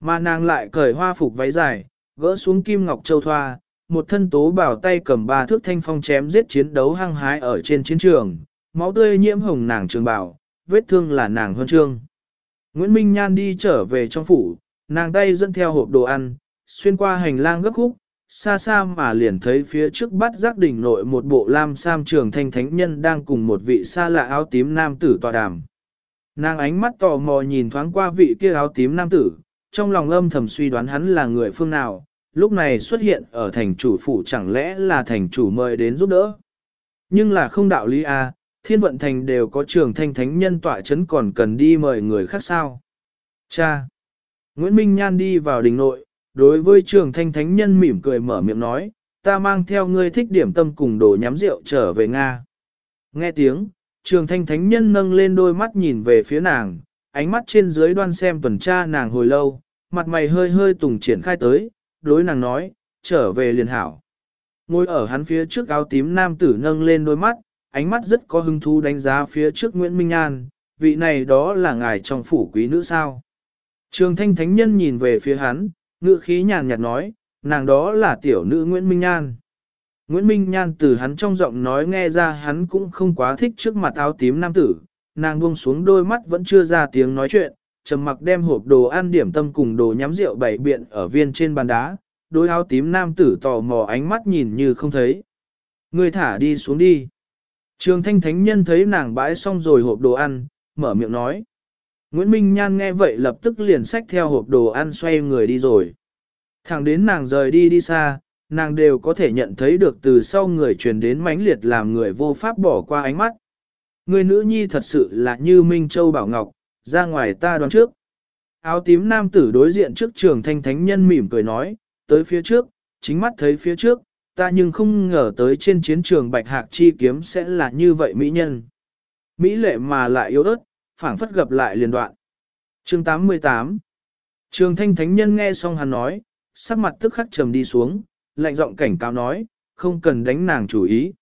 Mà nàng lại cởi hoa phục váy dài, gỡ xuống kim ngọc châu thoa, một thân tố bảo tay cầm ba thước thanh phong chém giết chiến đấu hăng hái ở trên chiến trường, máu tươi nhiễm hồng nàng trường bảo, vết thương là nàng huân trương. Nguyễn Minh Nhan đi trở về trong phủ, nàng tay dẫn theo hộp đồ ăn, xuyên qua hành lang gấp khúc, xa xa mà liền thấy phía trước bắt giác đỉnh nội một bộ lam sam trường thanh thánh nhân đang cùng một vị xa lạ áo tím nam tử tọa đàm. Nàng ánh mắt tò mò nhìn thoáng qua vị kia áo tím nam tử, trong lòng âm thầm suy đoán hắn là người phương nào, lúc này xuất hiện ở thành chủ phủ chẳng lẽ là thành chủ mời đến giúp đỡ. Nhưng là không đạo lý a, à, thiên vận thành đều có trường thanh thánh nhân tọa chấn còn cần đi mời người khác sao. Cha! Nguyễn Minh Nhan đi vào đình nội, đối với trường thanh thánh nhân mỉm cười mở miệng nói, ta mang theo ngươi thích điểm tâm cùng đồ nhắm rượu trở về Nga. Nghe tiếng, trường thanh thánh nhân nâng lên đôi mắt nhìn về phía nàng, ánh mắt trên dưới đoan xem tuần tra nàng hồi lâu, mặt mày hơi hơi tùng triển khai tới, đối nàng nói, trở về liền hảo. Ngồi ở hắn phía trước áo tím nam tử nâng lên đôi mắt, ánh mắt rất có hứng thú đánh giá phía trước Nguyễn Minh An, vị này đó là ngài trong phủ quý nữ sao. Trường thanh thánh nhân nhìn về phía hắn, ngữ khí nhàn nhạt nói, nàng đó là tiểu nữ Nguyễn Minh an. Nguyễn Minh Nhan từ hắn trong giọng nói nghe ra hắn cũng không quá thích trước mặt áo tím nam tử, nàng buông xuống đôi mắt vẫn chưa ra tiếng nói chuyện, trầm mặc đem hộp đồ ăn điểm tâm cùng đồ nhắm rượu bày biện ở viên trên bàn đá, đôi áo tím nam tử tò mò ánh mắt nhìn như không thấy. Người thả đi xuống đi. Trường thanh thánh nhân thấy nàng bãi xong rồi hộp đồ ăn, mở miệng nói. Nguyễn Minh Nhan nghe vậy lập tức liền xách theo hộp đồ ăn xoay người đi rồi. Thẳng đến nàng rời đi đi xa, nàng đều có thể nhận thấy được từ sau người truyền đến mãnh liệt làm người vô pháp bỏ qua ánh mắt. Người nữ nhi thật sự là như Minh Châu Bảo Ngọc, ra ngoài ta đoán trước. Áo tím nam tử đối diện trước trường thanh thánh nhân mỉm cười nói, tới phía trước, chính mắt thấy phía trước, ta nhưng không ngờ tới trên chiến trường bạch hạc chi kiếm sẽ là như vậy mỹ nhân. Mỹ lệ mà lại yếu ớt, phảng phất gặp lại liền đoạn. Chương 88 Trường thanh thánh nhân nghe xong hắn nói, sắc mặt tức khắc trầm đi xuống, lạnh giọng cảnh cáo nói, không cần đánh nàng chủ ý.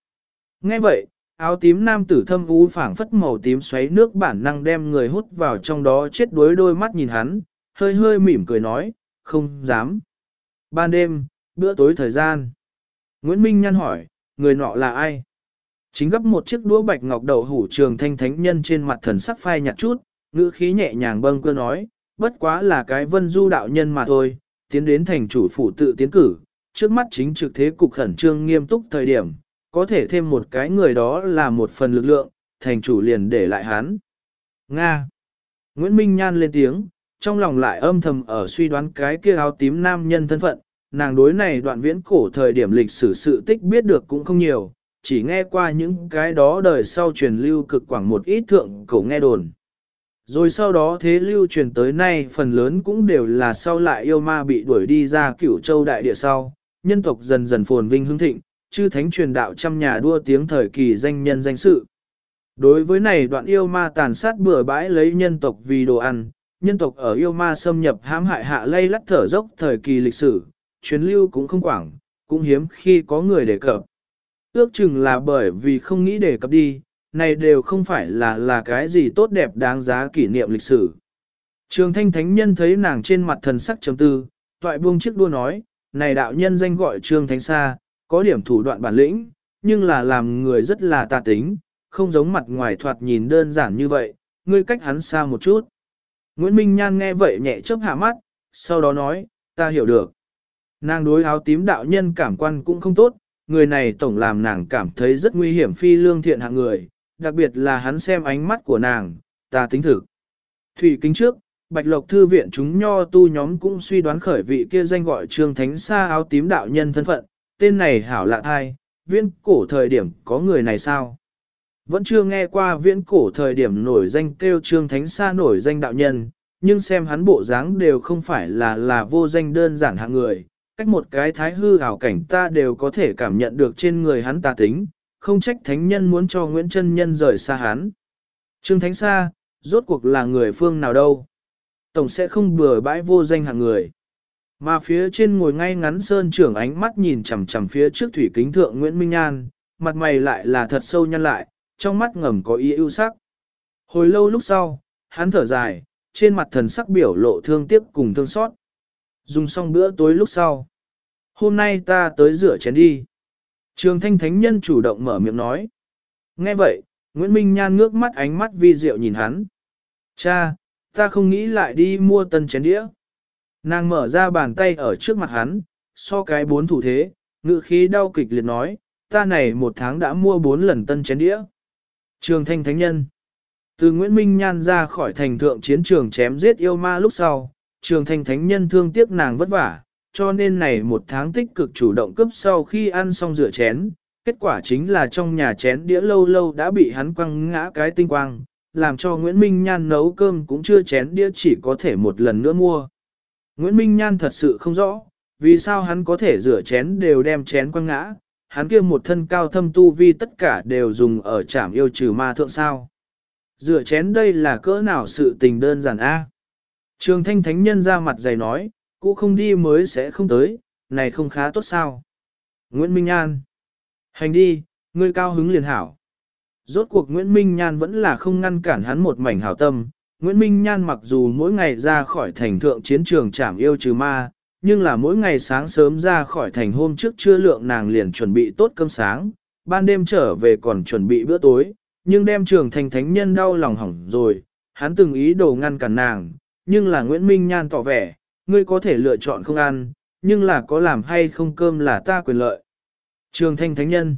Nghe vậy, áo tím nam tử thâm u phảng phất màu tím xoáy nước bản năng đem người hút vào trong đó chết đuối đôi mắt nhìn hắn, hơi hơi mỉm cười nói, không dám. Ban đêm, bữa tối thời gian. Nguyễn Minh nhăn hỏi, người nọ là ai? Chính gấp một chiếc đũa bạch ngọc đậu hủ trường thanh thánh nhân trên mặt thần sắc phai nhạt chút, ngữ khí nhẹ nhàng bâng cơ nói, bất quá là cái vân du đạo nhân mà thôi, tiến đến thành chủ phủ tự tiến cử, trước mắt chính trực thế cục khẩn trương nghiêm túc thời điểm, có thể thêm một cái người đó là một phần lực lượng, thành chủ liền để lại hắn. Nga. Nguyễn Minh Nhan lên tiếng, trong lòng lại âm thầm ở suy đoán cái kia áo tím nam nhân thân phận, nàng đối này đoạn viễn cổ thời điểm lịch sử sự tích biết được cũng không nhiều, chỉ nghe qua những cái đó đời sau truyền lưu cực quảng một ít thượng cổ nghe đồn. Rồi sau đó thế lưu truyền tới nay phần lớn cũng đều là sau lại yêu ma bị đuổi đi ra cửu châu đại địa sau, nhân tộc dần dần phồn vinh hưng thịnh, chư thánh truyền đạo trăm nhà đua tiếng thời kỳ danh nhân danh sự. Đối với này đoạn yêu ma tàn sát bừa bãi lấy nhân tộc vì đồ ăn, nhân tộc ở yêu ma xâm nhập hãm hại hạ lây lắt thở dốc thời kỳ lịch sử, chuyến lưu cũng không quảng, cũng hiếm khi có người đề cập. Ước chừng là bởi vì không nghĩ đề cập đi, này đều không phải là là cái gì tốt đẹp đáng giá kỷ niệm lịch sử. Trường thanh thánh nhân thấy nàng trên mặt thần sắc chấm tư, toại buông chiếc đua nói, này đạo nhân danh gọi trương thánh xa, có điểm thủ đoạn bản lĩnh, nhưng là làm người rất là tà tính, không giống mặt ngoài thoạt nhìn đơn giản như vậy, ngươi cách hắn xa một chút. Nguyễn Minh Nhan nghe vậy nhẹ chớp hạ mắt, sau đó nói, ta hiểu được. Nàng đối áo tím đạo nhân cảm quan cũng không tốt, người này tổng làm nàng cảm thấy rất nguy hiểm phi lương thiện hạng người, đặc biệt là hắn xem ánh mắt của nàng, ta tính thực. Thủy kính trước, Bạch Lộc Thư viện chúng nho tu nhóm cũng suy đoán khởi vị kia danh gọi Trương Thánh Sa áo tím đạo nhân thân phận, tên này hảo lạ thai, Viễn cổ thời điểm có người này sao? Vẫn chưa nghe qua viễn cổ thời điểm nổi danh kêu Trương Thánh Sa nổi danh đạo nhân, nhưng xem hắn bộ dáng đều không phải là là vô danh đơn giản hạng người, cách một cái thái hư hảo cảnh ta đều có thể cảm nhận được trên người hắn tà tính, không trách thánh nhân muốn cho Nguyễn Trân Nhân rời xa hắn. Trương Thánh Sa, rốt cuộc là người phương nào đâu? Tổng sẽ không bừa bãi vô danh hạng người. Mà phía trên ngồi ngay ngắn sơn trưởng ánh mắt nhìn chằm chằm phía trước thủy kính thượng Nguyễn Minh An, mặt mày lại là thật sâu nhăn lại, trong mắt ngầm có ý ưu sắc. Hồi lâu lúc sau, hắn thở dài, trên mặt thần sắc biểu lộ thương tiếc cùng thương xót. Dùng xong bữa tối lúc sau. Hôm nay ta tới rửa chén đi. Trường thanh thánh nhân chủ động mở miệng nói. Nghe vậy, Nguyễn Minh Nhan ngước mắt ánh mắt vi diệu nhìn hắn. Cha, ta không nghĩ lại đi mua tân chén đĩa. Nàng mở ra bàn tay ở trước mặt hắn, so cái bốn thủ thế, ngự khí đau kịch liệt nói, ta này một tháng đã mua bốn lần tân chén đĩa. Trường thanh thánh nhân. Từ Nguyễn Minh Nhan ra khỏi thành thượng chiến trường chém giết yêu ma lúc sau, trường thanh thánh nhân thương tiếc nàng vất vả, cho nên này một tháng tích cực chủ động cấp sau khi ăn xong rửa chén, kết quả chính là trong nhà chén đĩa lâu lâu đã bị hắn quăng ngã cái tinh quang, làm cho Nguyễn Minh Nhan nấu cơm cũng chưa chén đĩa chỉ có thể một lần nữa mua. Nguyễn Minh Nhan thật sự không rõ, vì sao hắn có thể rửa chén đều đem chén quăng ngã, hắn kia một thân cao thâm tu vi tất cả đều dùng ở trảm yêu trừ ma thượng sao. Rửa chén đây là cỡ nào sự tình đơn giản a? Trường thanh thánh nhân ra mặt dày nói, cũ không đi mới sẽ không tới, này không khá tốt sao. Nguyễn Minh An. Hành đi, ngươi cao hứng liền hảo. Rốt cuộc Nguyễn Minh Nhan vẫn là không ngăn cản hắn một mảnh hảo tâm. Nguyễn Minh Nhan mặc dù mỗi ngày ra khỏi thành thượng chiến trường trảm yêu trừ ma, nhưng là mỗi ngày sáng sớm ra khỏi thành hôm trước trưa lượng nàng liền chuẩn bị tốt cơm sáng, ban đêm trở về còn chuẩn bị bữa tối, nhưng đem trường thành thánh nhân đau lòng hỏng rồi, hắn từng ý đồ ngăn cản nàng, nhưng là Nguyễn Minh Nhan tỏ vẻ, ngươi có thể lựa chọn không ăn, nhưng là có làm hay không cơm là ta quyền lợi. Trường thanh thánh nhân,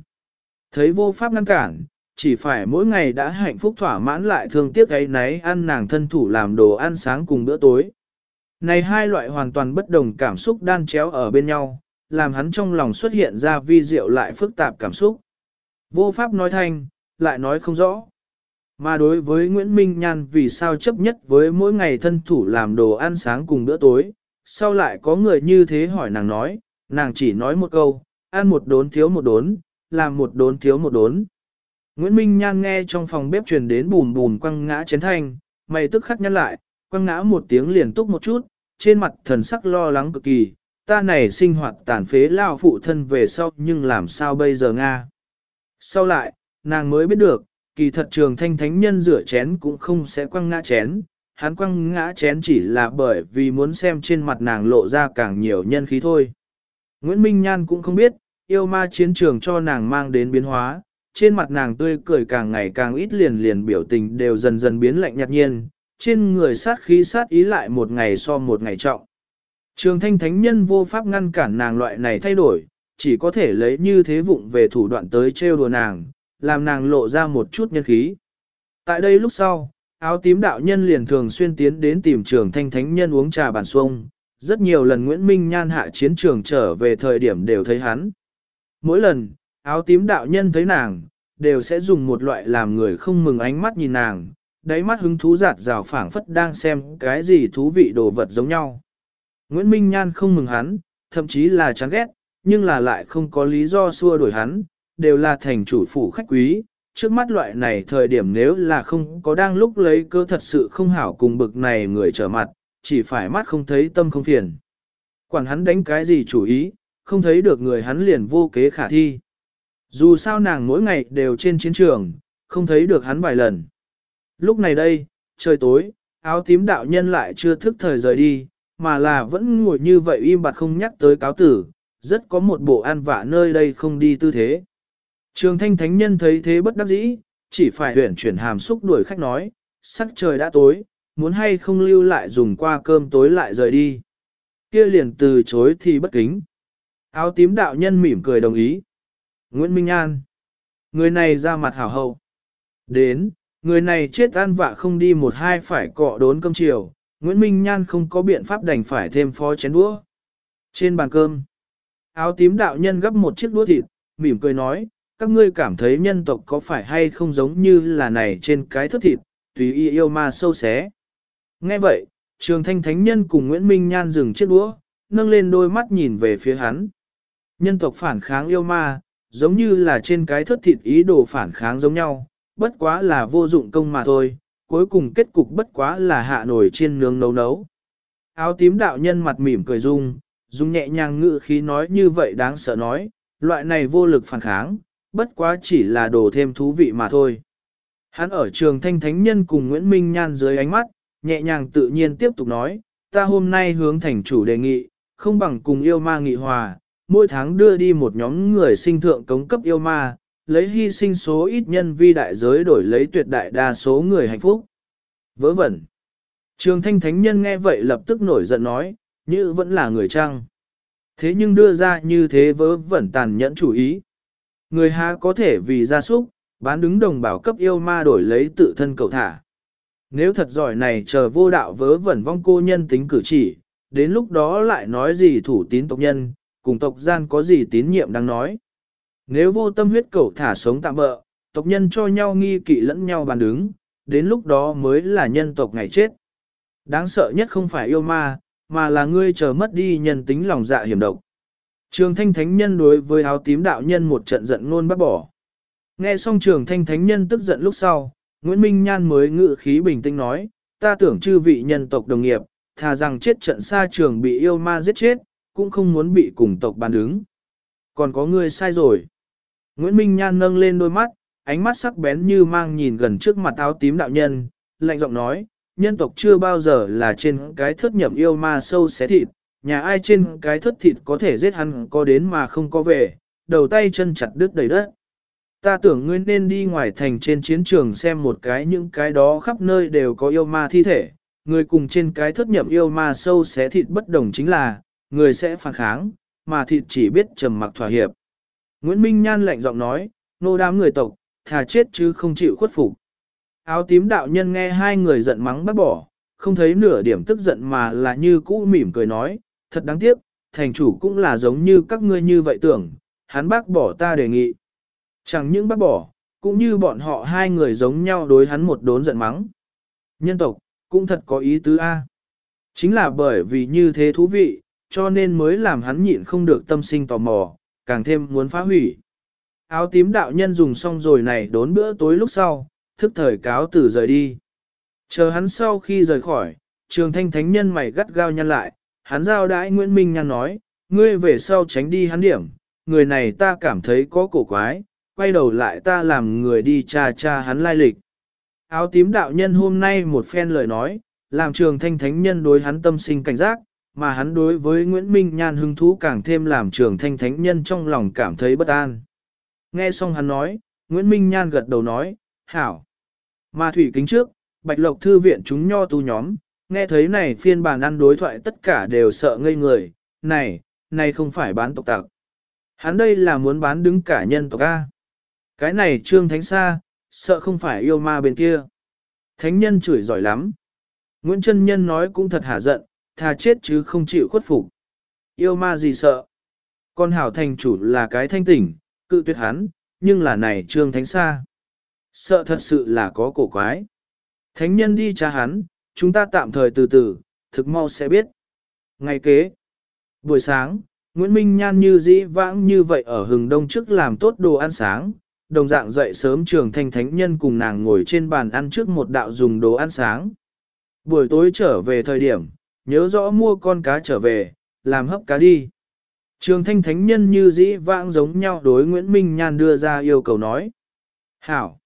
thấy vô pháp ngăn cản, chỉ phải mỗi ngày đã hạnh phúc thỏa mãn lại thương tiếc ấy nấy ăn nàng thân thủ làm đồ ăn sáng cùng bữa tối. Này hai loại hoàn toàn bất đồng cảm xúc đan chéo ở bên nhau, làm hắn trong lòng xuất hiện ra vi diệu lại phức tạp cảm xúc. Vô pháp nói thanh, lại nói không rõ. Mà đối với Nguyễn Minh Nhan vì sao chấp nhất với mỗi ngày thân thủ làm đồ ăn sáng cùng bữa tối, sau lại có người như thế hỏi nàng nói, nàng chỉ nói một câu, ăn một đốn thiếu một đốn, làm một đốn thiếu một đốn. Nguyễn Minh Nhan nghe trong phòng bếp truyền đến bùn bùn quăng ngã chén thanh, mày tức khắc nhăn lại, quăng ngã một tiếng liền túc một chút, trên mặt thần sắc lo lắng cực kỳ, ta này sinh hoạt tàn phế lao phụ thân về sau nhưng làm sao bây giờ Nga. Sau lại, nàng mới biết được, kỳ thật trường thanh thánh nhân rửa chén cũng không sẽ quăng ngã chén, hắn quăng ngã chén chỉ là bởi vì muốn xem trên mặt nàng lộ ra càng nhiều nhân khí thôi. Nguyễn Minh Nhan cũng không biết, yêu ma chiến trường cho nàng mang đến biến hóa, trên mặt nàng tươi cười càng ngày càng ít liền liền biểu tình đều dần dần biến lạnh nhạt nhiên, trên người sát khí sát ý lại một ngày so một ngày trọng. Trường thanh thánh nhân vô pháp ngăn cản nàng loại này thay đổi, chỉ có thể lấy như thế vụng về thủ đoạn tới trêu đùa nàng, làm nàng lộ ra một chút nhân khí. Tại đây lúc sau, áo tím đạo nhân liền thường xuyên tiến đến tìm trường thanh thánh nhân uống trà bàn xuông. Rất nhiều lần Nguyễn Minh Nhan hạ chiến trường trở về thời điểm đều thấy hắn. Mỗi lần, áo tím đạo nhân thấy nàng, đều sẽ dùng một loại làm người không mừng ánh mắt nhìn nàng, đáy mắt hứng thú giạt rào phảng phất đang xem cái gì thú vị đồ vật giống nhau. Nguyễn Minh Nhan không mừng hắn, thậm chí là chán ghét, nhưng là lại không có lý do xua đuổi hắn, đều là thành chủ phủ khách quý. Trước mắt loại này thời điểm nếu là không có đang lúc lấy cơ thật sự không hảo cùng bực này người trở mặt, chỉ phải mắt không thấy tâm không phiền. Quản hắn đánh cái gì chủ ý, không thấy được người hắn liền vô kế khả thi. Dù sao nàng mỗi ngày đều trên chiến trường, không thấy được hắn vài lần. Lúc này đây, trời tối, áo tím đạo nhân lại chưa thức thời rời đi, mà là vẫn ngồi như vậy im bặt không nhắc tới cáo tử, rất có một bộ an vạ nơi đây không đi tư thế. Trường thanh thánh nhân thấy thế bất đắc dĩ, chỉ phải huyển chuyển hàm xúc đuổi khách nói, sắc trời đã tối, muốn hay không lưu lại dùng qua cơm tối lại rời đi. Kia liền từ chối thì bất kính. Áo tím đạo nhân mỉm cười đồng ý. Nguyễn Minh An. Người này ra mặt hảo hậu. Đến, người này chết an vạ không đi một hai phải cọ đốn cơm chiều. Nguyễn Minh Nhan không có biện pháp đành phải thêm phó chén đũa. Trên bàn cơm, áo tím đạo nhân gấp một chiếc đũa thịt, mỉm cười nói, các ngươi cảm thấy nhân tộc có phải hay không giống như là này trên cái thất thịt, tùy y yêu ma sâu xé. Nghe vậy, trường thanh thánh nhân cùng Nguyễn Minh Nhan dừng chiếc đũa, nâng lên đôi mắt nhìn về phía hắn. Nhân tộc phản kháng yêu ma, giống như là trên cái thất thịt ý đồ phản kháng giống nhau, bất quá là vô dụng công mà thôi, cuối cùng kết cục bất quá là hạ nổi chiên nướng nấu nấu. Áo tím đạo nhân mặt mỉm cười dung, dung nhẹ nhàng ngự khí nói như vậy đáng sợ nói, loại này vô lực phản kháng, bất quá chỉ là đồ thêm thú vị mà thôi. Hắn ở trường thanh thánh nhân cùng Nguyễn Minh Nhan dưới ánh mắt, nhẹ nhàng tự nhiên tiếp tục nói, ta hôm nay hướng thành chủ đề nghị, không bằng cùng yêu ma nghị hòa, mỗi tháng đưa đi một nhóm người sinh thượng cống cấp yêu ma, lấy hy sinh số ít nhân vi đại giới đổi lấy tuyệt đại đa số người hạnh phúc. Vớ vẩn. Trường thanh thánh nhân nghe vậy lập tức nổi giận nói, như vẫn là người trăng. Thế nhưng đưa ra như thế vớ vẩn tàn nhẫn chủ ý. Người há có thể vì gia súc, bán đứng đồng bào cấp yêu ma đổi lấy tự thân cầu thả. Nếu thật giỏi này chờ vô đạo vớ vẩn vong cô nhân tính cử chỉ, đến lúc đó lại nói gì thủ tín tộc nhân, cùng tộc gian có gì tín nhiệm đang nói. Nếu vô tâm huyết cầu thả sống tạm bỡ, tộc nhân cho nhau nghi kỵ lẫn nhau bàn đứng, đến lúc đó mới là nhân tộc ngày chết. Đáng sợ nhất không phải yêu ma, mà là ngươi chờ mất đi nhân tính lòng dạ hiểm độc. Trường thanh thánh nhân đối với áo tím đạo nhân một trận giận ngôn bắt bỏ. Nghe xong trường thanh thánh nhân tức giận lúc sau, Nguyễn Minh Nhan mới ngự khí bình tĩnh nói, ta tưởng chư vị nhân tộc đồng nghiệp, thà rằng chết trận xa trường bị yêu ma giết chết, cũng không muốn bị cùng tộc bàn đứng. Còn có người sai rồi. Nguyễn Minh Nhan nâng lên đôi mắt, ánh mắt sắc bén như mang nhìn gần trước mặt áo tím đạo nhân, lạnh giọng nói, nhân tộc chưa bao giờ là trên cái thất nhậm yêu ma sâu xé thịt, nhà ai trên cái thất thịt có thể giết hắn có đến mà không có về, đầu tay chân chặt đứt đầy đất. Ta tưởng ngươi nên đi ngoài thành trên chiến trường xem một cái những cái đó khắp nơi đều có yêu ma thi thể, người cùng trên cái thất nhậm yêu ma sâu xé thịt bất đồng chính là, người sẽ phản kháng, mà thịt chỉ biết trầm mặc thỏa hiệp. Nguyễn Minh Nhan lạnh giọng nói, nô đám người tộc, thà chết chứ không chịu khuất phục. Áo tím đạo nhân nghe hai người giận mắng bắt bỏ, không thấy nửa điểm tức giận mà là như cũ mỉm cười nói, thật đáng tiếc, thành chủ cũng là giống như các ngươi như vậy tưởng, hắn bác bỏ ta đề nghị. Chẳng những bác bỏ, cũng như bọn họ hai người giống nhau đối hắn một đốn giận mắng. Nhân tộc, cũng thật có ý tứ A. Chính là bởi vì như thế thú vị, cho nên mới làm hắn nhịn không được tâm sinh tò mò, càng thêm muốn phá hủy. Áo tím đạo nhân dùng xong rồi này đốn bữa tối lúc sau, thức thời cáo từ rời đi. Chờ hắn sau khi rời khỏi, trường thanh thánh nhân mày gắt gao nhăn lại, hắn giao đãi Nguyễn Minh nhăn nói, ngươi về sau tránh đi hắn điểm, người này ta cảm thấy có cổ quái, quay đầu lại ta làm người đi tra tra hắn lai lịch. Áo tím đạo nhân hôm nay một phen lời nói, làm trường thanh thánh nhân đối hắn tâm sinh cảnh giác, mà hắn đối với Nguyễn Minh Nhan hứng thú càng thêm làm trường thanh thánh nhân trong lòng cảm thấy bất an. Nghe xong hắn nói, Nguyễn Minh Nhan gật đầu nói, hảo. Mà thủy kính trước, Bạch Lộc Thư viện chúng nho tu nhóm, nghe thấy này phiên bản ăn đối thoại tất cả đều sợ ngây người, này, này không phải bán tộc tặc. Hắn đây là muốn bán đứng cả nhân tộc A. Cái này trương thánh xa, sợ không phải yêu ma bên kia. Thánh nhân chửi giỏi lắm. Nguyễn Trân Nhân nói cũng thật hả giận, thà chết chứ không chịu khuất phục. Yêu ma gì sợ. Con hảo thành chủ là cái thanh tỉnh, cự tuyệt hắn, nhưng là này trương thánh xa. Sợ thật sự là có cổ quái. Thánh nhân đi tra hắn, chúng ta tạm thời từ từ, thực mau sẽ biết. Ngày kế, buổi sáng, Nguyễn Minh Nhan như dĩ vãng như vậy ở hừng đông trước làm tốt đồ ăn sáng, đồng dạng dậy sớm trường thanh thánh nhân cùng nàng ngồi trên bàn ăn trước một đạo dùng đồ ăn sáng. Buổi tối trở về thời điểm, nhớ rõ mua con cá trở về, làm hấp cá đi. Trường thanh thánh nhân như dĩ vãng giống nhau đối Nguyễn Minh Nhan đưa ra yêu cầu nói. Hảo!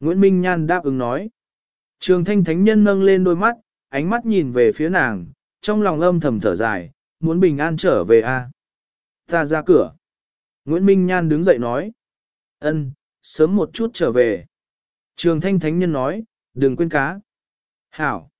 Nguyễn Minh Nhan đáp ứng nói. Trường thanh thánh nhân nâng lên đôi mắt, ánh mắt nhìn về phía nàng, trong lòng âm thầm thở dài, muốn bình an trở về a. À? Ta ra cửa. Nguyễn Minh Nhan đứng dậy nói. Ân, sớm một chút trở về. Trường thanh thánh nhân nói, đừng quên cá. Hảo.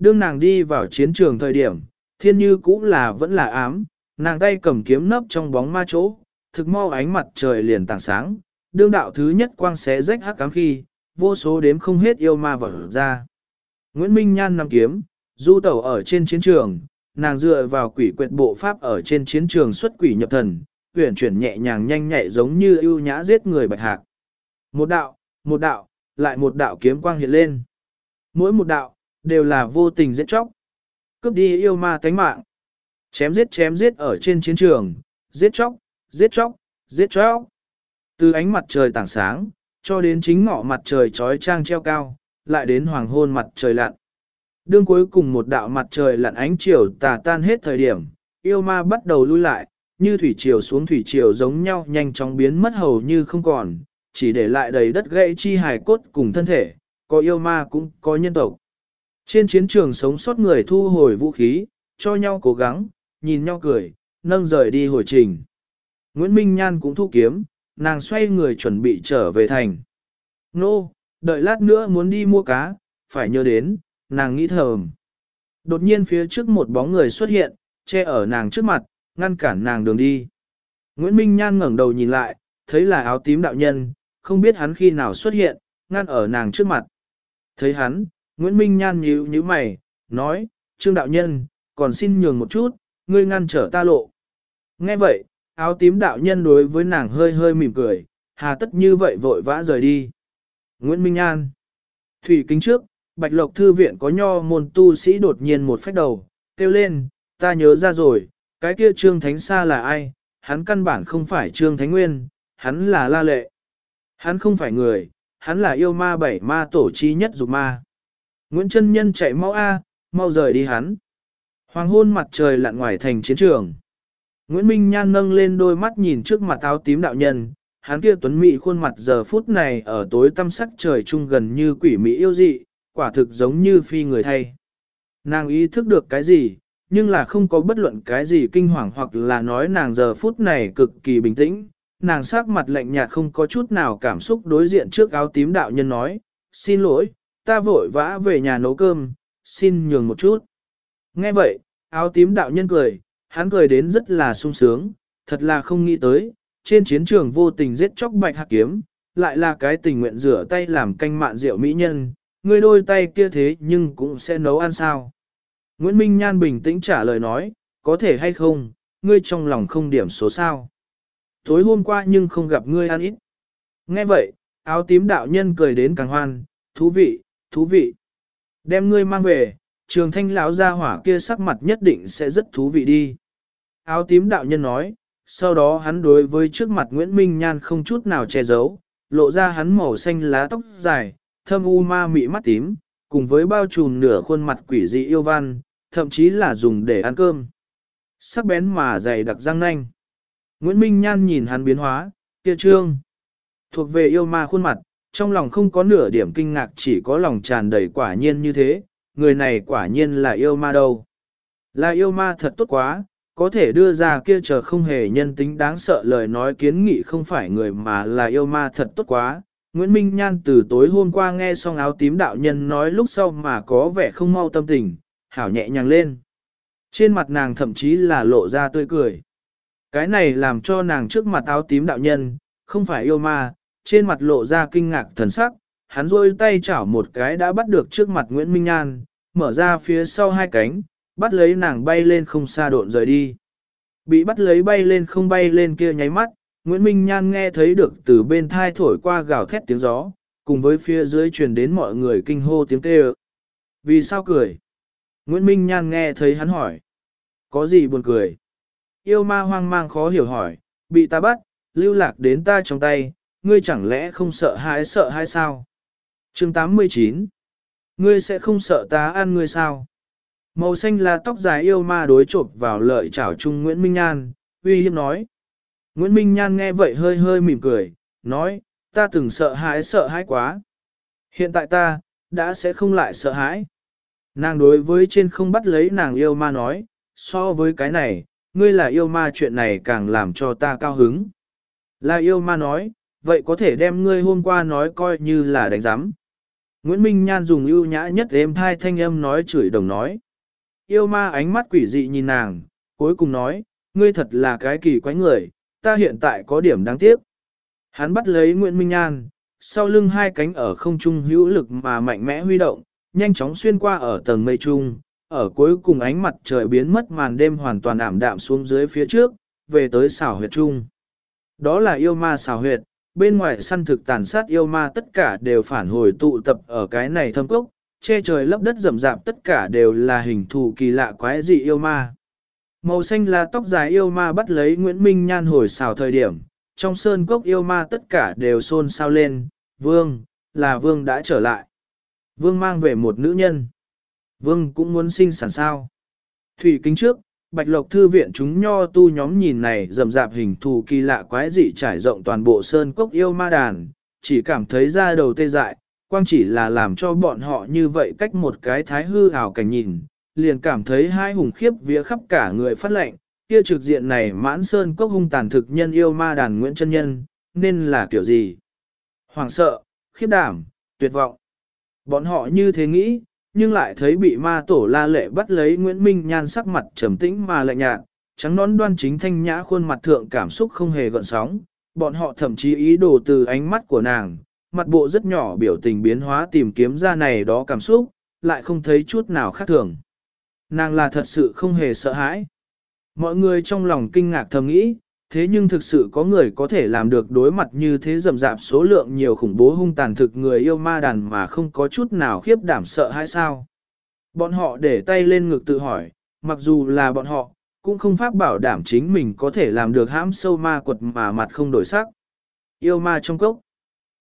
Đương nàng đi vào chiến trường thời điểm, thiên như cũ là vẫn là ám, nàng tay cầm kiếm nấp trong bóng ma chỗ, thực mau ánh mặt trời liền tảng sáng, đương đạo thứ nhất quang xé rách hắc cám khi, vô số đếm không hết yêu ma vỡ ra. Nguyễn Minh Nhan nằm kiếm, du tẩu ở trên chiến trường, nàng dựa vào quỷ quyệt bộ pháp ở trên chiến trường xuất quỷ nhập thần, uyển chuyển nhẹ nhàng nhanh nhạy giống như ưu nhã giết người bạch hạc. Một đạo, một đạo, lại một đạo kiếm quang hiện lên. Mỗi một đạo, đều là vô tình giết chóc. Cướp đi yêu ma tánh mạng. Chém giết chém giết ở trên chiến trường, giết chóc, giết chóc, giết chóc. Từ ánh mặt trời tảng sáng, cho đến chính ngọ mặt trời trói trang treo cao, lại đến hoàng hôn mặt trời lặn. Đương cuối cùng một đạo mặt trời lặn ánh chiều tà tan hết thời điểm, yêu ma bắt đầu lui lại, như thủy triều xuống thủy triều giống nhau nhanh chóng biến mất hầu như không còn, chỉ để lại đầy đất gãy chi hài cốt cùng thân thể, có yêu ma cũng có nhân tộc. Trên chiến trường sống sót người thu hồi vũ khí, cho nhau cố gắng, nhìn nhau cười, nâng rời đi hồi trình. Nguyễn Minh Nhan cũng thu kiếm, nàng xoay người chuẩn bị trở về thành. Nô, đợi lát nữa muốn đi mua cá, phải nhớ đến, nàng nghĩ thầm. Đột nhiên phía trước một bóng người xuất hiện, che ở nàng trước mặt, ngăn cản nàng đường đi. Nguyễn Minh Nhan ngẩng đầu nhìn lại, thấy là áo tím đạo nhân, không biết hắn khi nào xuất hiện, ngăn ở nàng trước mặt. Thấy hắn, Nguyễn Minh Nhan nhíu nhíu mày, nói, Trương đạo nhân, còn xin nhường một chút, ngươi ngăn trở ta lộ. Nghe vậy, áo tím đạo nhân đối với nàng hơi hơi mỉm cười, hà tất như vậy vội vã rời đi. Nguyễn Minh Nhan Thủy kính trước, Bạch Lộc Thư Viện có nho môn tu sĩ đột nhiên một phách đầu, kêu lên, ta nhớ ra rồi, cái kia Trương Thánh Sa là ai, hắn căn bản không phải Trương Thánh Nguyên, hắn là La Lệ. Hắn không phải người, hắn là yêu ma bảy ma tổ chi nhất dục ma. Nguyễn Trân Nhân chạy mau A, mau rời đi hắn. Hoàng hôn mặt trời lặn ngoài thành chiến trường. Nguyễn Minh Nhan nâng lên đôi mắt nhìn trước mặt áo tím đạo nhân, hắn kia tuấn mỹ khuôn mặt giờ phút này ở tối tăm sắc trời chung gần như quỷ mỹ yêu dị, quả thực giống như phi người thay. Nàng ý thức được cái gì, nhưng là không có bất luận cái gì kinh hoàng hoặc là nói nàng giờ phút này cực kỳ bình tĩnh. Nàng sắc mặt lạnh nhạt không có chút nào cảm xúc đối diện trước áo tím đạo nhân nói, xin lỗi, ta vội vã về nhà nấu cơm, xin nhường một chút. Nghe vậy, áo tím đạo nhân cười, hắn cười đến rất là sung sướng, thật là không nghĩ tới, trên chiến trường vô tình giết chóc bạch hạc kiếm, lại là cái tình nguyện rửa tay làm canh mạn rượu mỹ nhân, ngươi đôi tay kia thế nhưng cũng sẽ nấu ăn sao. Nguyễn Minh Nhan bình tĩnh trả lời nói, có thể hay không, ngươi trong lòng không điểm số sao. Tối hôm qua nhưng không gặp ngươi ăn ít. Nghe vậy, áo tím đạo nhân cười đến càng hoan, thú vị, thú vị. Đem ngươi mang về, trường thanh lão gia hỏa kia sắc mặt nhất định sẽ rất thú vị đi. Áo tím đạo nhân nói, sau đó hắn đối với trước mặt Nguyễn Minh Nhan không chút nào che giấu, lộ ra hắn màu xanh lá tóc dài, thâm u ma mị mắt tím, cùng với bao trùm nửa khuôn mặt quỷ dị yêu văn, thậm chí là dùng để ăn cơm. Sắc bén mà dày đặc răng nanh. Nguyễn Minh Nhan nhìn hắn biến hóa, kia trương. Thuộc về yêu ma khuôn mặt, trong lòng không có nửa điểm kinh ngạc chỉ có lòng tràn đầy quả nhiên như thế, người này quả nhiên là yêu ma đâu. Là yêu ma thật tốt quá, có thể đưa ra kia chờ không hề nhân tính đáng sợ lời nói kiến nghị không phải người mà là yêu ma thật tốt quá. Nguyễn Minh Nhan từ tối hôm qua nghe xong áo tím đạo nhân nói lúc sau mà có vẻ không mau tâm tình, hảo nhẹ nhàng lên. Trên mặt nàng thậm chí là lộ ra tươi cười. Cái này làm cho nàng trước mặt áo tím đạo nhân, không phải yêu ma, trên mặt lộ ra kinh ngạc thần sắc, hắn rôi tay chảo một cái đã bắt được trước mặt Nguyễn Minh Nhan, mở ra phía sau hai cánh, bắt lấy nàng bay lên không xa độn rời đi. Bị bắt lấy bay lên không bay lên kia nháy mắt, Nguyễn Minh Nhan nghe thấy được từ bên thai thổi qua gào thét tiếng gió, cùng với phía dưới truyền đến mọi người kinh hô tiếng kêu. Vì sao cười? Nguyễn Minh Nhan nghe thấy hắn hỏi. Có gì buồn cười? Yêu ma hoang mang khó hiểu hỏi, bị ta bắt, lưu lạc đến ta trong tay, ngươi chẳng lẽ không sợ hãi sợ hay sao? chương 89 Ngươi sẽ không sợ ta ăn ngươi sao? Màu xanh là tóc dài yêu ma đối chộp vào lợi chảo chung Nguyễn Minh Nhan, uy hiếp nói. Nguyễn Minh Nhan nghe vậy hơi hơi mỉm cười, nói, ta từng sợ hãi sợ hãi quá. Hiện tại ta, đã sẽ không lại sợ hãi. Nàng đối với trên không bắt lấy nàng yêu ma nói, so với cái này, ngươi là yêu ma chuyện này càng làm cho ta cao hứng. Là yêu ma nói, vậy có thể đem ngươi hôm qua nói coi như là đánh giám. Nguyễn Minh Nhan dùng ưu nhã nhất êm thai thanh âm nói chửi đồng nói. Yêu ma ánh mắt quỷ dị nhìn nàng, cuối cùng nói, ngươi thật là cái kỳ quái người, ta hiện tại có điểm đáng tiếc. Hắn bắt lấy Nguyễn Minh Nhan, sau lưng hai cánh ở không trung hữu lực mà mạnh mẽ huy động, nhanh chóng xuyên qua ở tầng mây trung, ở cuối cùng ánh mặt trời biến mất màn đêm hoàn toàn ảm đạm xuống dưới phía trước, về tới xảo huyệt trung. Đó là yêu ma xảo huyệt, bên ngoài săn thực tàn sát yêu ma tất cả đều phản hồi tụ tập ở cái này thâm cốc, che trời lấp đất rậm rạp tất cả đều là hình thù kỳ lạ quái dị yêu ma. Màu xanh là tóc dài yêu ma bắt lấy Nguyễn Minh Nhan hồi xào thời điểm, trong sơn cốc yêu ma tất cả đều xôn xao lên, vương, là vương đã trở lại. Vương mang về một nữ nhân. Vương cũng muốn sinh sản sao. Thủy kính trước, Bạch Lộc Thư viện chúng nho tu nhóm nhìn này rầm rạp hình thù kỳ lạ quái dị trải rộng toàn bộ sơn cốc yêu ma đàn, chỉ cảm thấy ra đầu tê dại, quang chỉ là làm cho bọn họ như vậy cách một cái thái hư ảo cảnh nhìn, liền cảm thấy hai hùng khiếp vía khắp cả người phát lệnh, kia trực diện này mãn sơn cốc hung tàn thực nhân yêu ma đàn Nguyễn chân Nhân, nên là kiểu gì? Hoàng sợ, khiếp đảm, tuyệt vọng. Bọn họ như thế nghĩ, nhưng lại thấy bị ma tổ la lệ bắt lấy Nguyễn Minh Nhan sắc mặt trầm tĩnh mà lạnh nhạt, trắng nón đoan chính thanh nhã khuôn mặt thượng cảm xúc không hề gợn sóng, bọn họ thậm chí ý đồ từ ánh mắt của nàng, mặt bộ rất nhỏ biểu tình biến hóa tìm kiếm ra này đó cảm xúc, lại không thấy chút nào khác thường. Nàng là thật sự không hề sợ hãi. Mọi người trong lòng kinh ngạc thầm nghĩ, thế nhưng thực sự có người có thể làm được đối mặt như thế rầm rạp số lượng nhiều khủng bố hung tàn thực người yêu ma đàn mà không có chút nào khiếp đảm sợ hay sao. Bọn họ để tay lên ngực tự hỏi, mặc dù là bọn họ, cũng không pháp bảo đảm chính mình có thể làm được hãm sâu ma quật mà mặt không đổi sắc. Yêu ma trong cốc.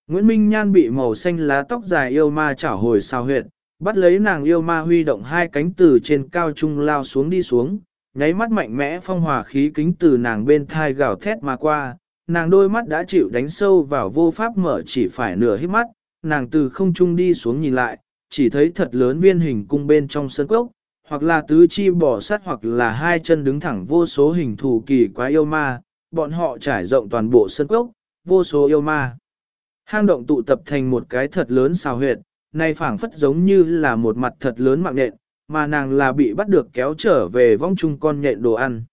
Nguyễn Minh Nhan bị màu xanh lá tóc dài yêu ma chảo hồi sao huyệt, bắt lấy nàng yêu ma huy động hai cánh từ trên cao trung lao xuống đi xuống, nháy mắt mạnh mẽ phong hòa khí kính từ nàng bên thai gào thét mà qua, nàng đôi mắt đã chịu đánh sâu vào vô pháp mở chỉ phải nửa hít mắt, nàng từ không trung đi xuống nhìn lại, chỉ thấy thật lớn viên hình cung bên trong sân cốc, hoặc là tứ chi bỏ sát hoặc là hai chân đứng thẳng vô số hình thù kỳ quái yêu ma, bọn họ trải rộng toàn bộ sân cốc, vô số yêu ma. Hang động tụ tập thành một cái thật lớn xào huyệt, nay phảng phất giống như là một mặt thật lớn mạng nện, mà nàng là bị bắt được kéo trở về vong chung con nhện đồ ăn.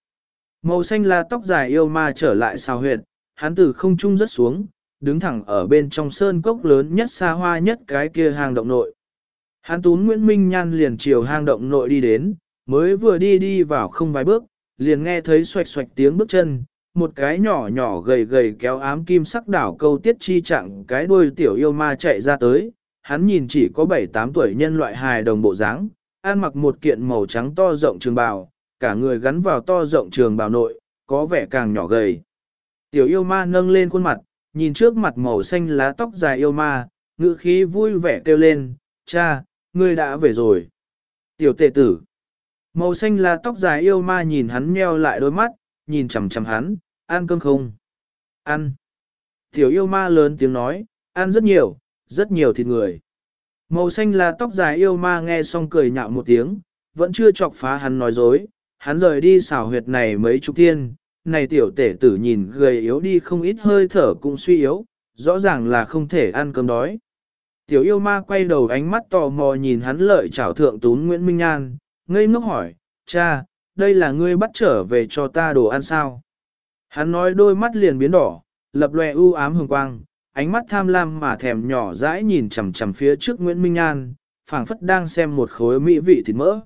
Màu xanh là tóc dài yêu ma trở lại xào huyệt, hắn từ không trung rất xuống, đứng thẳng ở bên trong sơn cốc lớn nhất xa hoa nhất cái kia hang động nội. Hắn tún Nguyễn Minh Nhan liền chiều hang động nội đi đến, mới vừa đi đi vào không vài bước, liền nghe thấy xoạch xoạch tiếng bước chân, một cái nhỏ nhỏ gầy gầy kéo ám kim sắc đảo câu tiết chi chặng cái đuôi tiểu yêu ma chạy ra tới, hắn nhìn chỉ có 7-8 tuổi nhân loại hài đồng bộ dáng, ăn mặc một kiện màu trắng to rộng trường bào, cả người gắn vào to rộng trường bào nội, có vẻ càng nhỏ gầy. Tiểu yêu ma nâng lên khuôn mặt, nhìn trước mặt màu xanh lá tóc dài yêu ma, ngữ khí vui vẻ kêu lên, cha, ngươi đã về rồi. Tiểu tệ tử, màu xanh lá tóc dài yêu ma nhìn hắn nheo lại đôi mắt, nhìn chằm chằm hắn, ăn cơm không? Ăn. Tiểu yêu ma lớn tiếng nói, ăn rất nhiều, rất nhiều thịt người. Màu xanh là tóc dài yêu ma nghe xong cười nhạo một tiếng, vẫn chưa chọc phá hắn nói dối, hắn rời đi xảo huyệt này mấy chục thiên, này tiểu tể tử nhìn gầy yếu đi không ít hơi thở cũng suy yếu, rõ ràng là không thể ăn cơm đói. Tiểu yêu ma quay đầu ánh mắt tò mò nhìn hắn lợi trảo thượng tún Nguyễn Minh an, ngây ngốc hỏi, cha, đây là ngươi bắt trở về cho ta đồ ăn sao? Hắn nói đôi mắt liền biến đỏ, lập lòe u ám hường quang, ánh mắt tham lam mà thèm nhỏ dãi nhìn chằm chằm phía trước Nguyễn Minh An, phảng phất đang xem một khối mỹ vị thịt mỡ.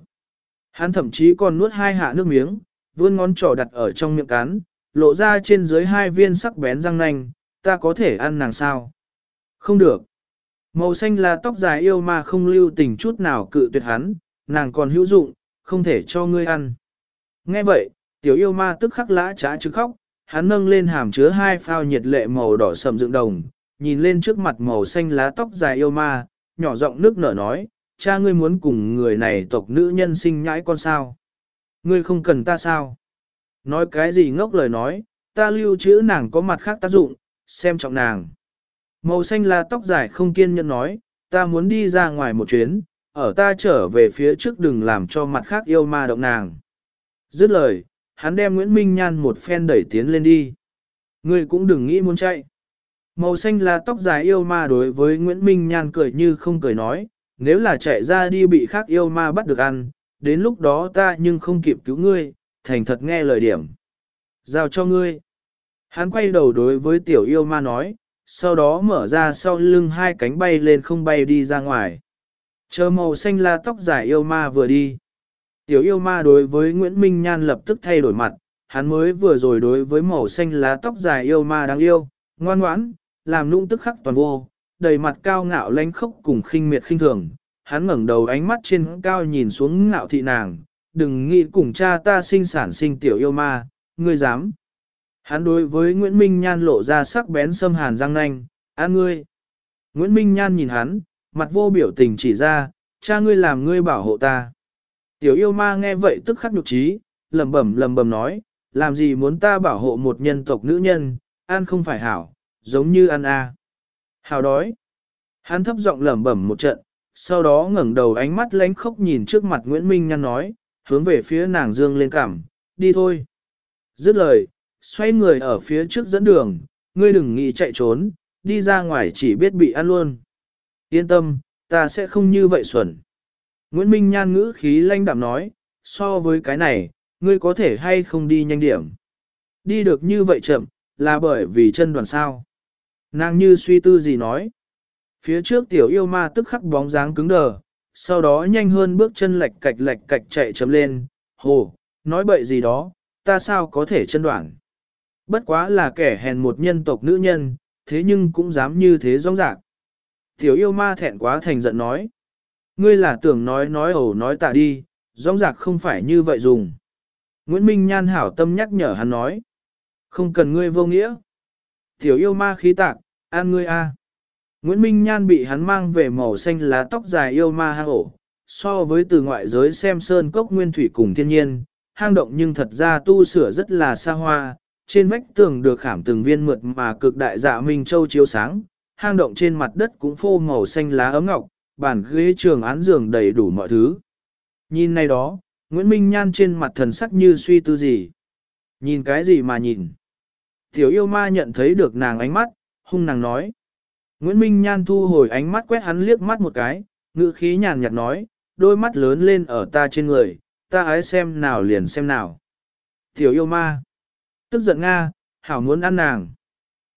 Hắn thậm chí còn nuốt hai hạ nước miếng, vươn ngón trỏ đặt ở trong miệng cắn, lộ ra trên dưới hai viên sắc bén răng nanh, ta có thể ăn nàng sao? Không được. Màu xanh là tóc dài yêu mà không lưu tình chút nào cự tuyệt hắn, nàng còn hữu dụng, không thể cho ngươi ăn. Nghe vậy, tiểu yêu ma tức khắc lã trá chứ khóc, hắn nâng lên hàm chứa hai phao nhiệt lệ màu đỏ sầm dựng đồng, nhìn lên trước mặt màu xanh lá tóc dài yêu ma, nhỏ giọng nước nở nói, cha ngươi muốn cùng người này tộc nữ nhân sinh nhãi con sao? Ngươi không cần ta sao? Nói cái gì ngốc lời nói, ta lưu trữ nàng có mặt khác tác dụng, xem trọng nàng. Màu xanh là tóc dài không kiên nhẫn nói, ta muốn đi ra ngoài một chuyến, ở ta trở về phía trước đừng làm cho mặt khác yêu ma động nàng. Dứt lời, hắn đem Nguyễn Minh Nhan một phen đẩy tiến lên đi. Ngươi cũng đừng nghĩ muốn chạy. Màu xanh là tóc dài yêu ma đối với Nguyễn Minh Nhan cười như không cười nói, nếu là chạy ra đi bị khác yêu ma bắt được ăn, đến lúc đó ta nhưng không kịp cứu ngươi, thành thật nghe lời điểm. Giao cho ngươi. Hắn quay đầu đối với tiểu yêu ma nói, sau đó mở ra sau lưng hai cánh bay lên không bay đi ra ngoài. Chờ màu xanh là tóc dài yêu ma vừa đi. Tiểu yêu ma đối với Nguyễn Minh Nhan lập tức thay đổi mặt, hắn mới vừa rồi đối với màu xanh lá tóc dài yêu ma đáng yêu, ngoan ngoãn, làm nung tức khắc toàn vô, đầy mặt cao ngạo lánh khốc cùng khinh miệt khinh thường. Hắn ngẩng đầu ánh mắt trên cao nhìn xuống ngạo thị nàng, đừng nghĩ cùng cha ta sinh sản sinh tiểu yêu ma, ngươi dám. Hắn đối với Nguyễn Minh Nhan lộ ra sắc bén xâm hàn răng nanh, an ngươi. Nguyễn Minh Nhan nhìn hắn, mặt vô biểu tình chỉ ra, cha ngươi làm ngươi bảo hộ ta. Tiểu yêu ma nghe vậy tức khắc nhục trí, lầm bẩm lầm bầm nói, làm gì muốn ta bảo hộ một nhân tộc nữ nhân, an không phải hảo, giống như ăn a. Hào đói. Hắn thấp giọng lẩm bẩm một trận, sau đó ngẩng đầu ánh mắt lánh khóc nhìn trước mặt Nguyễn Minh Nhan nói, hướng về phía nàng dương lên cảm, đi thôi. Dứt lời, xoay người ở phía trước dẫn đường, ngươi đừng nghĩ chạy trốn, đi ra ngoài chỉ biết bị ăn luôn. Yên tâm, ta sẽ không như vậy xuẩn. Nguyễn Minh Nhan ngữ khí lanh đạm nói, so với cái này, ngươi có thể hay không đi nhanh điểm. Đi được như vậy chậm, là bởi vì chân đoàn sao. Nàng như suy tư gì nói. Phía trước tiểu yêu ma tức khắc bóng dáng cứng đờ, sau đó nhanh hơn bước chân lệch cạch lệch cạch chạy chấm lên, hồ, nói bậy gì đó, ta sao có thể chân đoạn. Bất quá là kẻ hèn một nhân tộc nữ nhân, thế nhưng cũng dám như thế rong rạc. Tiểu yêu ma thẹn quá thành giận nói. Ngươi là tưởng nói nói ẩu nói tạ đi, rong rạc không phải như vậy dùng. Nguyễn Minh Nhan hảo tâm nhắc nhở hắn nói. Không cần ngươi vô nghĩa. Tiểu yêu ma khí tạc, an ngươi a. Nguyễn Minh Nhan bị hắn mang về màu xanh lá tóc dài yêu ma hang ổ. So với từ ngoại giới xem sơn cốc nguyên thủy cùng thiên nhiên, hang động nhưng thật ra tu sửa rất là xa hoa, trên vách tường được khảm từng viên mượt mà cực đại dạ minh châu chiếu sáng, hang động trên mặt đất cũng phô màu xanh lá ấm ngọc, bàn ghế trường án giường đầy đủ mọi thứ. Nhìn này đó, Nguyễn Minh Nhan trên mặt thần sắc như suy tư gì. Nhìn cái gì mà nhìn? Tiểu yêu ma nhận thấy được nàng ánh mắt, hung nàng nói. Nguyễn Minh Nhan thu hồi ánh mắt quét hắn liếc mắt một cái, ngữ khí nhàn nhạt nói, đôi mắt lớn lên ở ta trên người, ta ái xem nào liền xem nào. Tiểu yêu ma. Tức giận Nga, hảo muốn ăn nàng.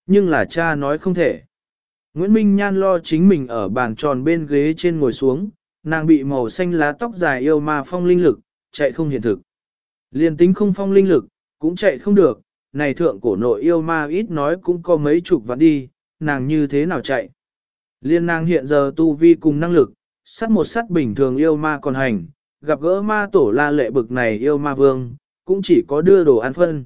Nhưng là cha nói không thể. Nguyễn Minh Nhan lo chính mình ở bàn tròn bên ghế trên ngồi xuống, nàng bị màu xanh lá tóc dài yêu ma phong linh lực, chạy không hiện thực. liền tính không phong linh lực, cũng chạy không được, này thượng cổ nội yêu ma ít nói cũng có mấy chục vạn đi, nàng như thế nào chạy. Liên nàng hiện giờ tu vi cùng năng lực, sắt một sắt bình thường yêu ma còn hành, gặp gỡ ma tổ la lệ bực này yêu ma vương, cũng chỉ có đưa đồ ăn phân.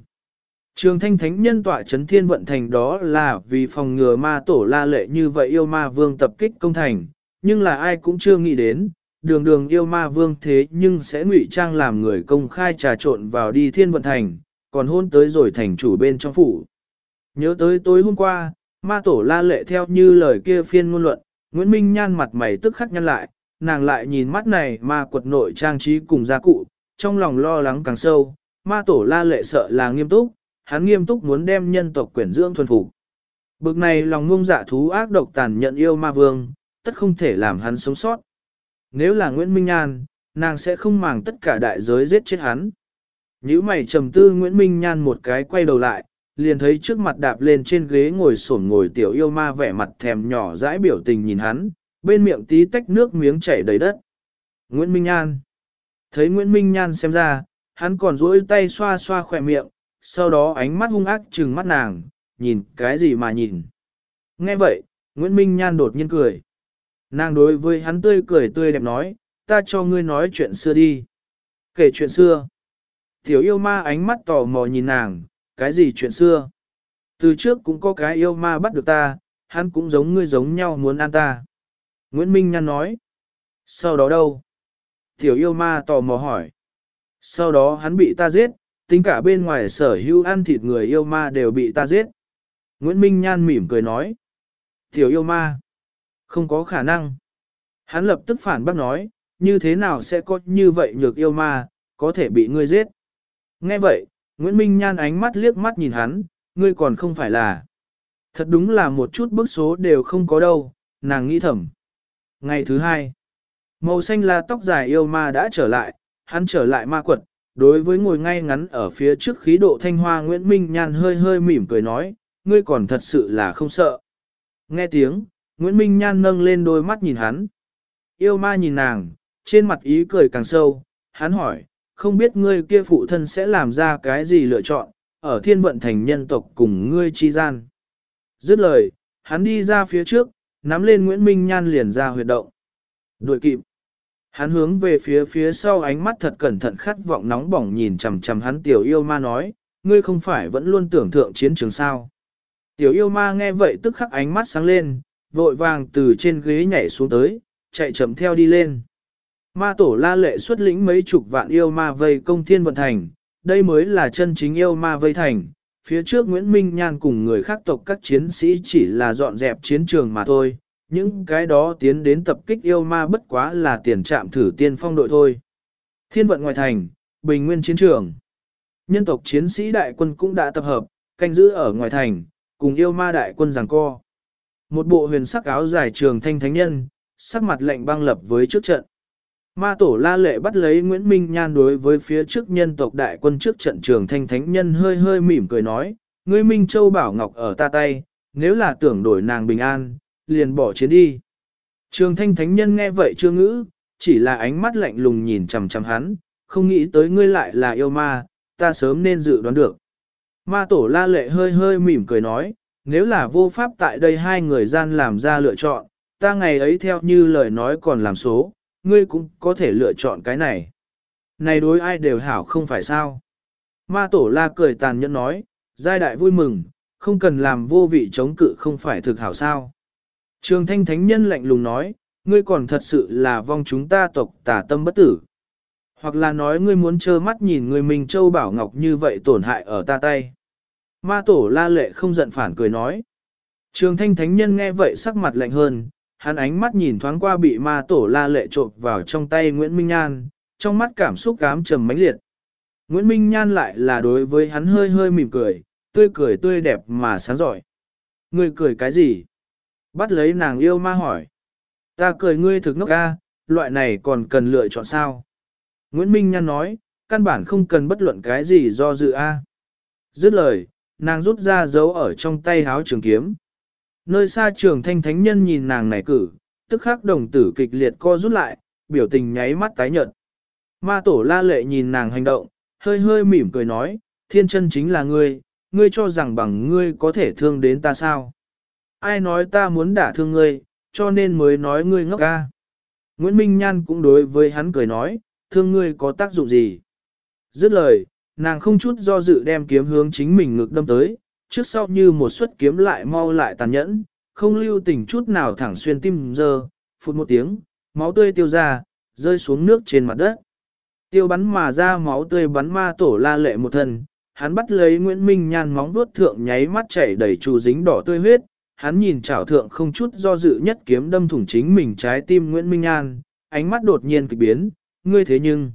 Trường thanh thánh nhân tọa chấn thiên vận thành đó là vì phòng ngừa ma tổ la lệ như vậy yêu ma vương tập kích công thành, nhưng là ai cũng chưa nghĩ đến, đường đường yêu ma vương thế nhưng sẽ ngụy trang làm người công khai trà trộn vào đi thiên vận thành, còn hôn tới rồi thành chủ bên trong phủ. Nhớ tới tối hôm qua, ma tổ la lệ theo như lời kia phiên ngôn luận, Nguyễn Minh nhan mặt mày tức khắc nhăn lại, nàng lại nhìn mắt này ma quật nội trang trí cùng gia cụ, trong lòng lo lắng càng sâu, ma tổ la lệ sợ là nghiêm túc, hắn nghiêm túc muốn đem nhân tộc quyển dưỡng thuần phục. Bực này lòng ngông dạ thú ác độc tàn nhận yêu ma vương, tất không thể làm hắn sống sót. Nếu là Nguyễn Minh Nhan, nàng sẽ không màng tất cả đại giới giết chết hắn. Nhữ mày trầm tư Nguyễn Minh Nhan một cái quay đầu lại, liền thấy trước mặt đạp lên trên ghế ngồi sổn ngồi tiểu yêu ma vẻ mặt thèm nhỏ dãi biểu tình nhìn hắn, bên miệng tí tách nước miếng chảy đầy đất. Nguyễn Minh Nhan Thấy Nguyễn Minh Nhan xem ra, hắn còn duỗi tay xoa xoa khỏe miệng, sau đó ánh mắt hung ác trừng mắt nàng, nhìn cái gì mà nhìn. Nghe vậy, Nguyễn Minh Nhan đột nhiên cười. Nàng đối với hắn tươi cười tươi đẹp nói, ta cho ngươi nói chuyện xưa đi. Kể chuyện xưa. Tiểu yêu ma ánh mắt tò mò nhìn nàng, cái gì chuyện xưa? Từ trước cũng có cái yêu ma bắt được ta, hắn cũng giống ngươi giống nhau muốn ăn ta. Nguyễn Minh Nhan nói. Sau đó đâu? Tiểu yêu ma tò mò hỏi. Sau đó hắn bị ta giết, tính cả bên ngoài sở hữu ăn thịt người yêu ma đều bị ta giết. Nguyễn Minh Nhan mỉm cười nói. Tiểu yêu ma. Không có khả năng. Hắn lập tức phản bác nói, như thế nào sẽ có như vậy nhược yêu ma, có thể bị ngươi giết. Nghe vậy, Nguyễn Minh Nhan ánh mắt liếc mắt nhìn hắn, ngươi còn không phải là. Thật đúng là một chút bức số đều không có đâu, nàng nghĩ thầm. Ngày thứ hai, màu xanh là tóc dài yêu ma đã trở lại, hắn trở lại ma quật, đối với ngồi ngay ngắn ở phía trước khí độ thanh hoa Nguyễn Minh Nhan hơi hơi mỉm cười nói, ngươi còn thật sự là không sợ. Nghe tiếng, Nguyễn Minh Nhan nâng lên đôi mắt nhìn hắn. Yêu ma nhìn nàng, trên mặt ý cười càng sâu, hắn hỏi, không biết ngươi kia phụ thân sẽ làm ra cái gì lựa chọn, ở thiên vận thành nhân tộc cùng ngươi chi gian. Dứt lời, hắn đi ra phía trước, nắm lên Nguyễn Minh Nhan liền ra huyệt động. Đuổi kịp. Hắn hướng về phía phía sau ánh mắt thật cẩn thận khát vọng nóng bỏng nhìn chằm chằm hắn tiểu yêu ma nói, ngươi không phải vẫn luôn tưởng thượng chiến trường sao. Tiểu yêu ma nghe vậy tức khắc ánh mắt sáng lên, vội vàng từ trên ghế nhảy xuống tới, chạy chậm theo đi lên. Ma tổ la lệ xuất lĩnh mấy chục vạn yêu ma vây công thiên vận thành, đây mới là chân chính yêu ma vây thành. Phía trước Nguyễn Minh Nhan cùng người khác tộc các chiến sĩ chỉ là dọn dẹp chiến trường mà thôi, những cái đó tiến đến tập kích yêu ma bất quá là tiền trạm thử tiên phong đội thôi. Thiên vận ngoài thành, bình nguyên chiến trường. Nhân tộc chiến sĩ đại quân cũng đã tập hợp, canh giữ ở ngoài thành, cùng yêu ma đại quân giằng co. Một bộ huyền sắc áo dài trường thanh thánh nhân, sắc mặt lạnh băng lập với trước trận. Ma tổ la lệ bắt lấy Nguyễn Minh Nhan đối với phía trước nhân tộc đại quân trước trận trường thanh thánh nhân hơi hơi mỉm cười nói, ngươi Minh Châu bảo ngọc ở ta tay, nếu là tưởng đổi nàng bình an, liền bỏ chiến đi. Trường thanh thánh nhân nghe vậy chưa ngữ, chỉ là ánh mắt lạnh lùng nhìn chằm chằm hắn, không nghĩ tới ngươi lại là yêu ma, ta sớm nên dự đoán được. Ma tổ la lệ hơi hơi mỉm cười nói, nếu là vô pháp tại đây hai người gian làm ra lựa chọn, ta ngày ấy theo như lời nói còn làm số, ngươi cũng có thể lựa chọn cái này. Này đối ai đều hảo không phải sao. Ma tổ la cười tàn nhẫn nói, giai đại vui mừng, không cần làm vô vị chống cự không phải thực hảo sao. Trường thanh thánh nhân lạnh lùng nói, ngươi còn thật sự là vong chúng ta tộc tà tâm bất tử. Hoặc là nói ngươi muốn trơ mắt nhìn người mình châu bảo ngọc như vậy tổn hại ở ta tay. Ma tổ la lệ không giận phản cười nói. Trường thanh thánh nhân nghe vậy sắc mặt lạnh hơn, hắn ánh mắt nhìn thoáng qua bị ma tổ la lệ trộm vào trong tay Nguyễn Minh Nhan, trong mắt cảm xúc cám trầm mãnh liệt. Nguyễn Minh Nhan lại là đối với hắn hơi hơi mỉm cười, tươi cười tươi đẹp mà sáng giỏi. Ngươi cười cái gì? Bắt lấy nàng yêu ma hỏi. Ta cười ngươi thực ngốc ca, loại này còn cần lựa chọn sao? Nguyễn Minh Nhan nói, căn bản không cần bất luận cái gì do dự a. Dứt lời, nàng rút ra dấu ở trong tay háo trường kiếm. Nơi xa trường thanh thánh nhân nhìn nàng này cử, tức khắc đồng tử kịch liệt co rút lại, biểu tình nháy mắt tái nhợt. Ma tổ la lệ nhìn nàng hành động, hơi hơi mỉm cười nói, thiên chân chính là ngươi, ngươi cho rằng bằng ngươi có thể thương đến ta sao? Ai nói ta muốn đả thương ngươi, cho nên mới nói ngươi ngốc ca. Nguyễn Minh Nhan cũng đối với hắn cười nói, thương ngươi có tác dụng gì? Dứt lời, nàng không chút do dự đem kiếm hướng chính mình ngực đâm tới, trước sau như một suất kiếm lại mau lại tàn nhẫn, không lưu tình chút nào thẳng xuyên tim dơ, phút một tiếng, máu tươi tiêu ra, rơi xuống nước trên mặt đất. Tiêu bắn mà ra máu tươi bắn ma tổ la lệ một thân, hắn bắt lấy Nguyễn Minh Nhan móng vuốt thượng nháy mắt chảy đầy trù dính đỏ tươi huyết, hắn nhìn chảo thượng không chút do dự nhất kiếm đâm thủng chính mình trái tim Nguyễn Minh Nhan, ánh mắt đột nhiên kịch biến, ngươi thế nhưng.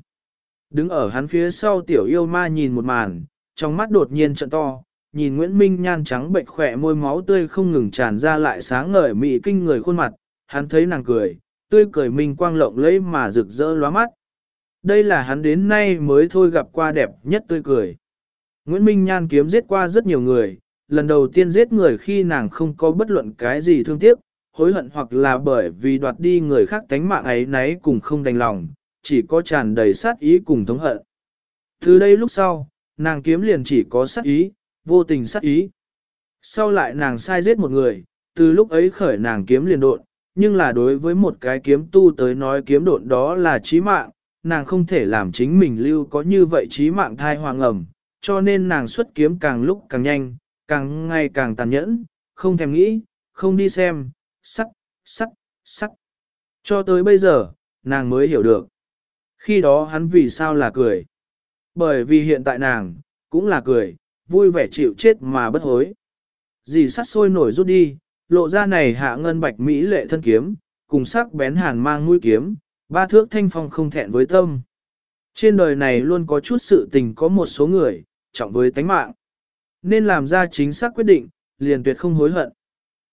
Đứng ở hắn phía sau tiểu yêu ma nhìn một màn, trong mắt đột nhiên trận to, nhìn Nguyễn Minh Nhan trắng bệnh khỏe môi máu tươi không ngừng tràn ra lại sáng ngời mị kinh người khuôn mặt, hắn thấy nàng cười, tươi cười minh quang lộng lẫy mà rực rỡ lóa mắt. Đây là hắn đến nay mới thôi gặp qua đẹp nhất tươi cười. Nguyễn Minh Nhan kiếm giết qua rất nhiều người, lần đầu tiên giết người khi nàng không có bất luận cái gì thương tiếc, hối hận hoặc là bởi vì đoạt đi người khác tánh mạng ấy nấy cùng không đành lòng, chỉ có tràn đầy sát ý cùng thống hận. Từ đây lúc sau, nàng kiếm liền chỉ có sát ý, vô tình sát ý. Sau lại nàng sai giết một người, từ lúc ấy khởi nàng kiếm liền độn, nhưng là đối với một cái kiếm tu tới nói kiếm độn đó là chí mạng, nàng không thể làm chính mình lưu có như vậy chí mạng thai hoàng ẩm, cho nên nàng xuất kiếm càng lúc càng nhanh, càng ngày càng tàn nhẫn, không thèm nghĩ, không đi xem, sắc, sắc, sắc. Cho tới bây giờ, nàng mới hiểu được. Khi đó hắn vì sao là cười. Bởi vì hiện tại nàng, cũng là cười, vui vẻ chịu chết mà bất hối. Dì sắt sôi nổi rút đi, lộ ra này hạ ngân bạch mỹ lệ thân kiếm, cùng sắc bén hàn mang mũi kiếm, ba thước thanh phong không thẹn với tâm. Trên đời này luôn có chút sự tình có một số người, trọng với tánh mạng. Nên làm ra chính xác quyết định, liền tuyệt không hối hận.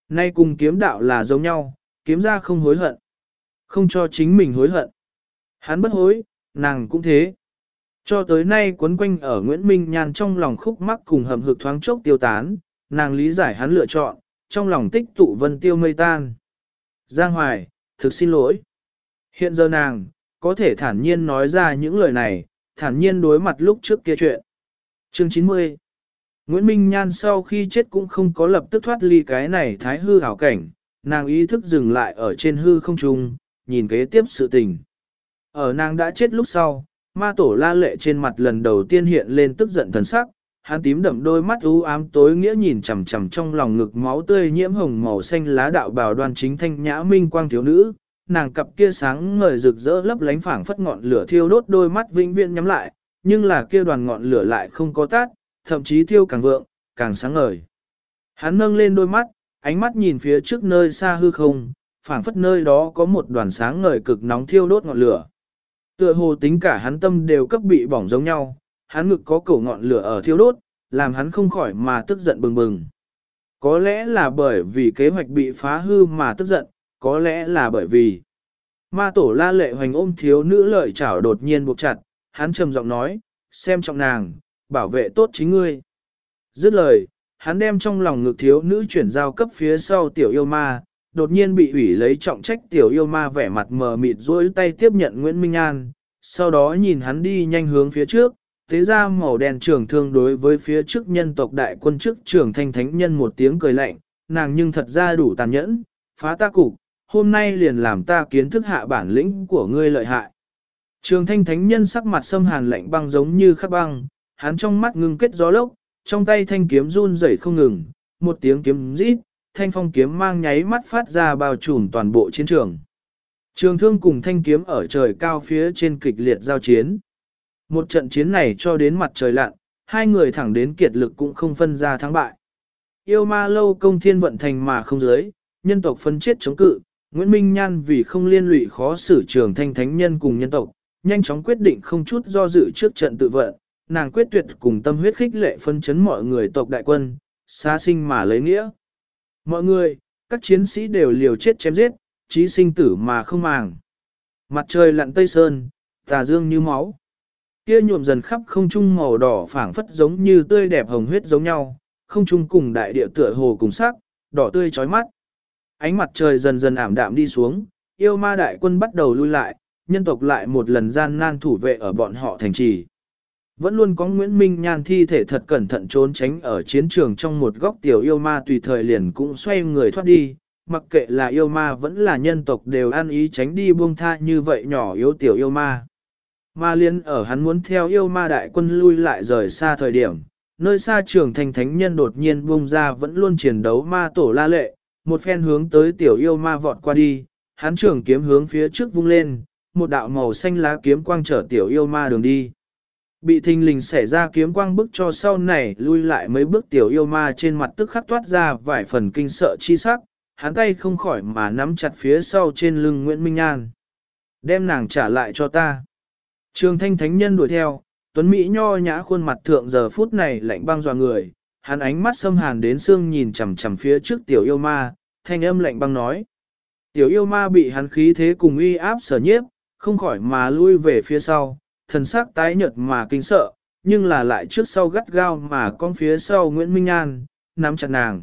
Nay cùng kiếm đạo là giống nhau, kiếm ra không hối hận. Không cho chính mình hối hận. Hắn bất hối, nàng cũng thế. Cho tới nay quấn quanh ở Nguyễn Minh Nhan trong lòng khúc mắc cùng hầm hực thoáng chốc tiêu tán, nàng lý giải hắn lựa chọn, trong lòng tích tụ vân tiêu mây tan. Giang Hoài, thực xin lỗi. Hiện giờ nàng, có thể thản nhiên nói ra những lời này, thản nhiên đối mặt lúc trước kia chuyện. Chương 90 Nguyễn Minh Nhan sau khi chết cũng không có lập tức thoát ly cái này thái hư hảo cảnh, nàng ý thức dừng lại ở trên hư không trung, nhìn kế tiếp sự tình. Ở nàng đã chết lúc sau, ma tổ la lệ trên mặt lần đầu tiên hiện lên tức giận thần sắc, hắn tím đậm đôi mắt u ám tối nghĩa nhìn chằm chằm trong lòng ngực máu tươi nhiễm hồng màu xanh lá đạo bào đoan chính thanh nhã minh quang thiếu nữ, nàng cặp kia sáng ngời rực rỡ lấp lánh phảng phất ngọn lửa thiêu đốt đôi mắt vĩnh viễn nhắm lại, nhưng là kia đoàn ngọn lửa lại không có tắt, thậm chí thiêu càng vượng, càng sáng ngời. Hắn nâng lên đôi mắt, ánh mắt nhìn phía trước nơi xa hư không, phảng phất nơi đó có một đoàn sáng ngời cực nóng thiêu đốt ngọn lửa. Tựa hồ tính cả hắn tâm đều cấp bị bỏng giống nhau, hắn ngực có cổ ngọn lửa ở thiêu đốt, làm hắn không khỏi mà tức giận bừng bừng. Có lẽ là bởi vì kế hoạch bị phá hư mà tức giận, có lẽ là bởi vì ma tổ la lệ hoành ôm thiếu nữ lợi chảo đột nhiên buộc chặt, hắn trầm giọng nói, xem trọng nàng, bảo vệ tốt chính ngươi. Dứt lời, hắn đem trong lòng ngực thiếu nữ chuyển giao cấp phía sau tiểu yêu ma, đột nhiên bị ủy lấy trọng trách tiểu yêu ma vẻ mặt mờ mịt duỗi tay tiếp nhận Nguyễn Minh An, sau đó nhìn hắn đi nhanh hướng phía trước, thế ra màu đen trường thương đối với phía trước nhân tộc đại quân trước trưởng thanh thánh nhân một tiếng cười lạnh, nàng nhưng thật ra đủ tàn nhẫn, phá ta cục, hôm nay liền làm ta kiến thức hạ bản lĩnh của ngươi lợi hại. Trường thanh thánh nhân sắc mặt xâm hàn lạnh băng giống như khắc băng, hắn trong mắt ngưng kết gió lốc, trong tay thanh kiếm run rẩy không ngừng, một tiếng kiếm rít, thanh phong kiếm mang nháy mắt phát ra bao trùm toàn bộ chiến trường. Trường thương cùng thanh kiếm ở trời cao phía trên kịch liệt giao chiến. Một trận chiến này cho đến mặt trời lặn, hai người thẳng đến kiệt lực cũng không phân ra thắng bại. Yêu ma lâu công thiên vận thành mà không giới, nhân tộc phân chết chống cự, Nguyễn Minh Nhan vì không liên lụy khó xử trường thanh thánh nhân cùng nhân tộc, nhanh chóng quyết định không chút do dự trước trận tự vận, nàng quyết tuyệt cùng tâm huyết khích lệ phân chấn mọi người tộc đại quân, xa sinh mà lấy nghĩa. Mọi người, các chiến sĩ đều liều chết chém giết, chí sinh tử mà không màng. Mặt trời lặn tây sơn, tà dương như máu. Kia nhuộm dần khắp không trung màu đỏ phảng phất giống như tươi đẹp hồng huyết giống nhau, không trung cùng đại địa tựa hồ cùng sắc, đỏ tươi chói mắt. Ánh mặt trời dần dần ảm đạm đi xuống, yêu ma đại quân bắt đầu lui lại, nhân tộc lại một lần gian nan thủ vệ ở bọn họ thành trì. Vẫn luôn có Nguyễn Minh Nhan thi thể thật cẩn thận trốn tránh ở chiến trường trong một góc tiểu yêu ma tùy thời liền cũng xoay người thoát đi, mặc kệ là yêu ma vẫn là nhân tộc đều ăn ý tránh đi buông tha như vậy nhỏ yếu tiểu yêu ma. Ma liên ở hắn muốn theo yêu ma đại quân lui lại rời xa thời điểm, nơi xa trường thành thánh nhân đột nhiên buông ra vẫn luôn chiến đấu ma tổ la lệ, một phen hướng tới tiểu yêu ma vọt qua đi, hắn trường kiếm hướng phía trước vung lên, một đạo màu xanh lá kiếm quang trở tiểu yêu ma đường đi. Bị thình lình xảy ra kiếm quang bức cho sau này lui lại mấy bước tiểu yêu ma trên mặt tức khắc toát ra vài phần kinh sợ chi sắc, hắn tay không khỏi mà nắm chặt phía sau trên lưng Nguyễn Minh An. Đem nàng trả lại cho ta. Trường thanh thánh nhân đuổi theo, Tuấn Mỹ nho nhã khuôn mặt thượng giờ phút này lạnh băng dò người, hắn ánh mắt xâm hàn đến xương nhìn chằm chằm phía trước tiểu yêu ma, thanh âm lạnh băng nói. Tiểu yêu ma bị hắn khí thế cùng uy áp sở nhiếp, không khỏi mà lui về phía sau, thần sắc tái nhợt mà kinh sợ, nhưng là lại trước sau gắt gao mà con phía sau Nguyễn Minh An nắm chặt nàng.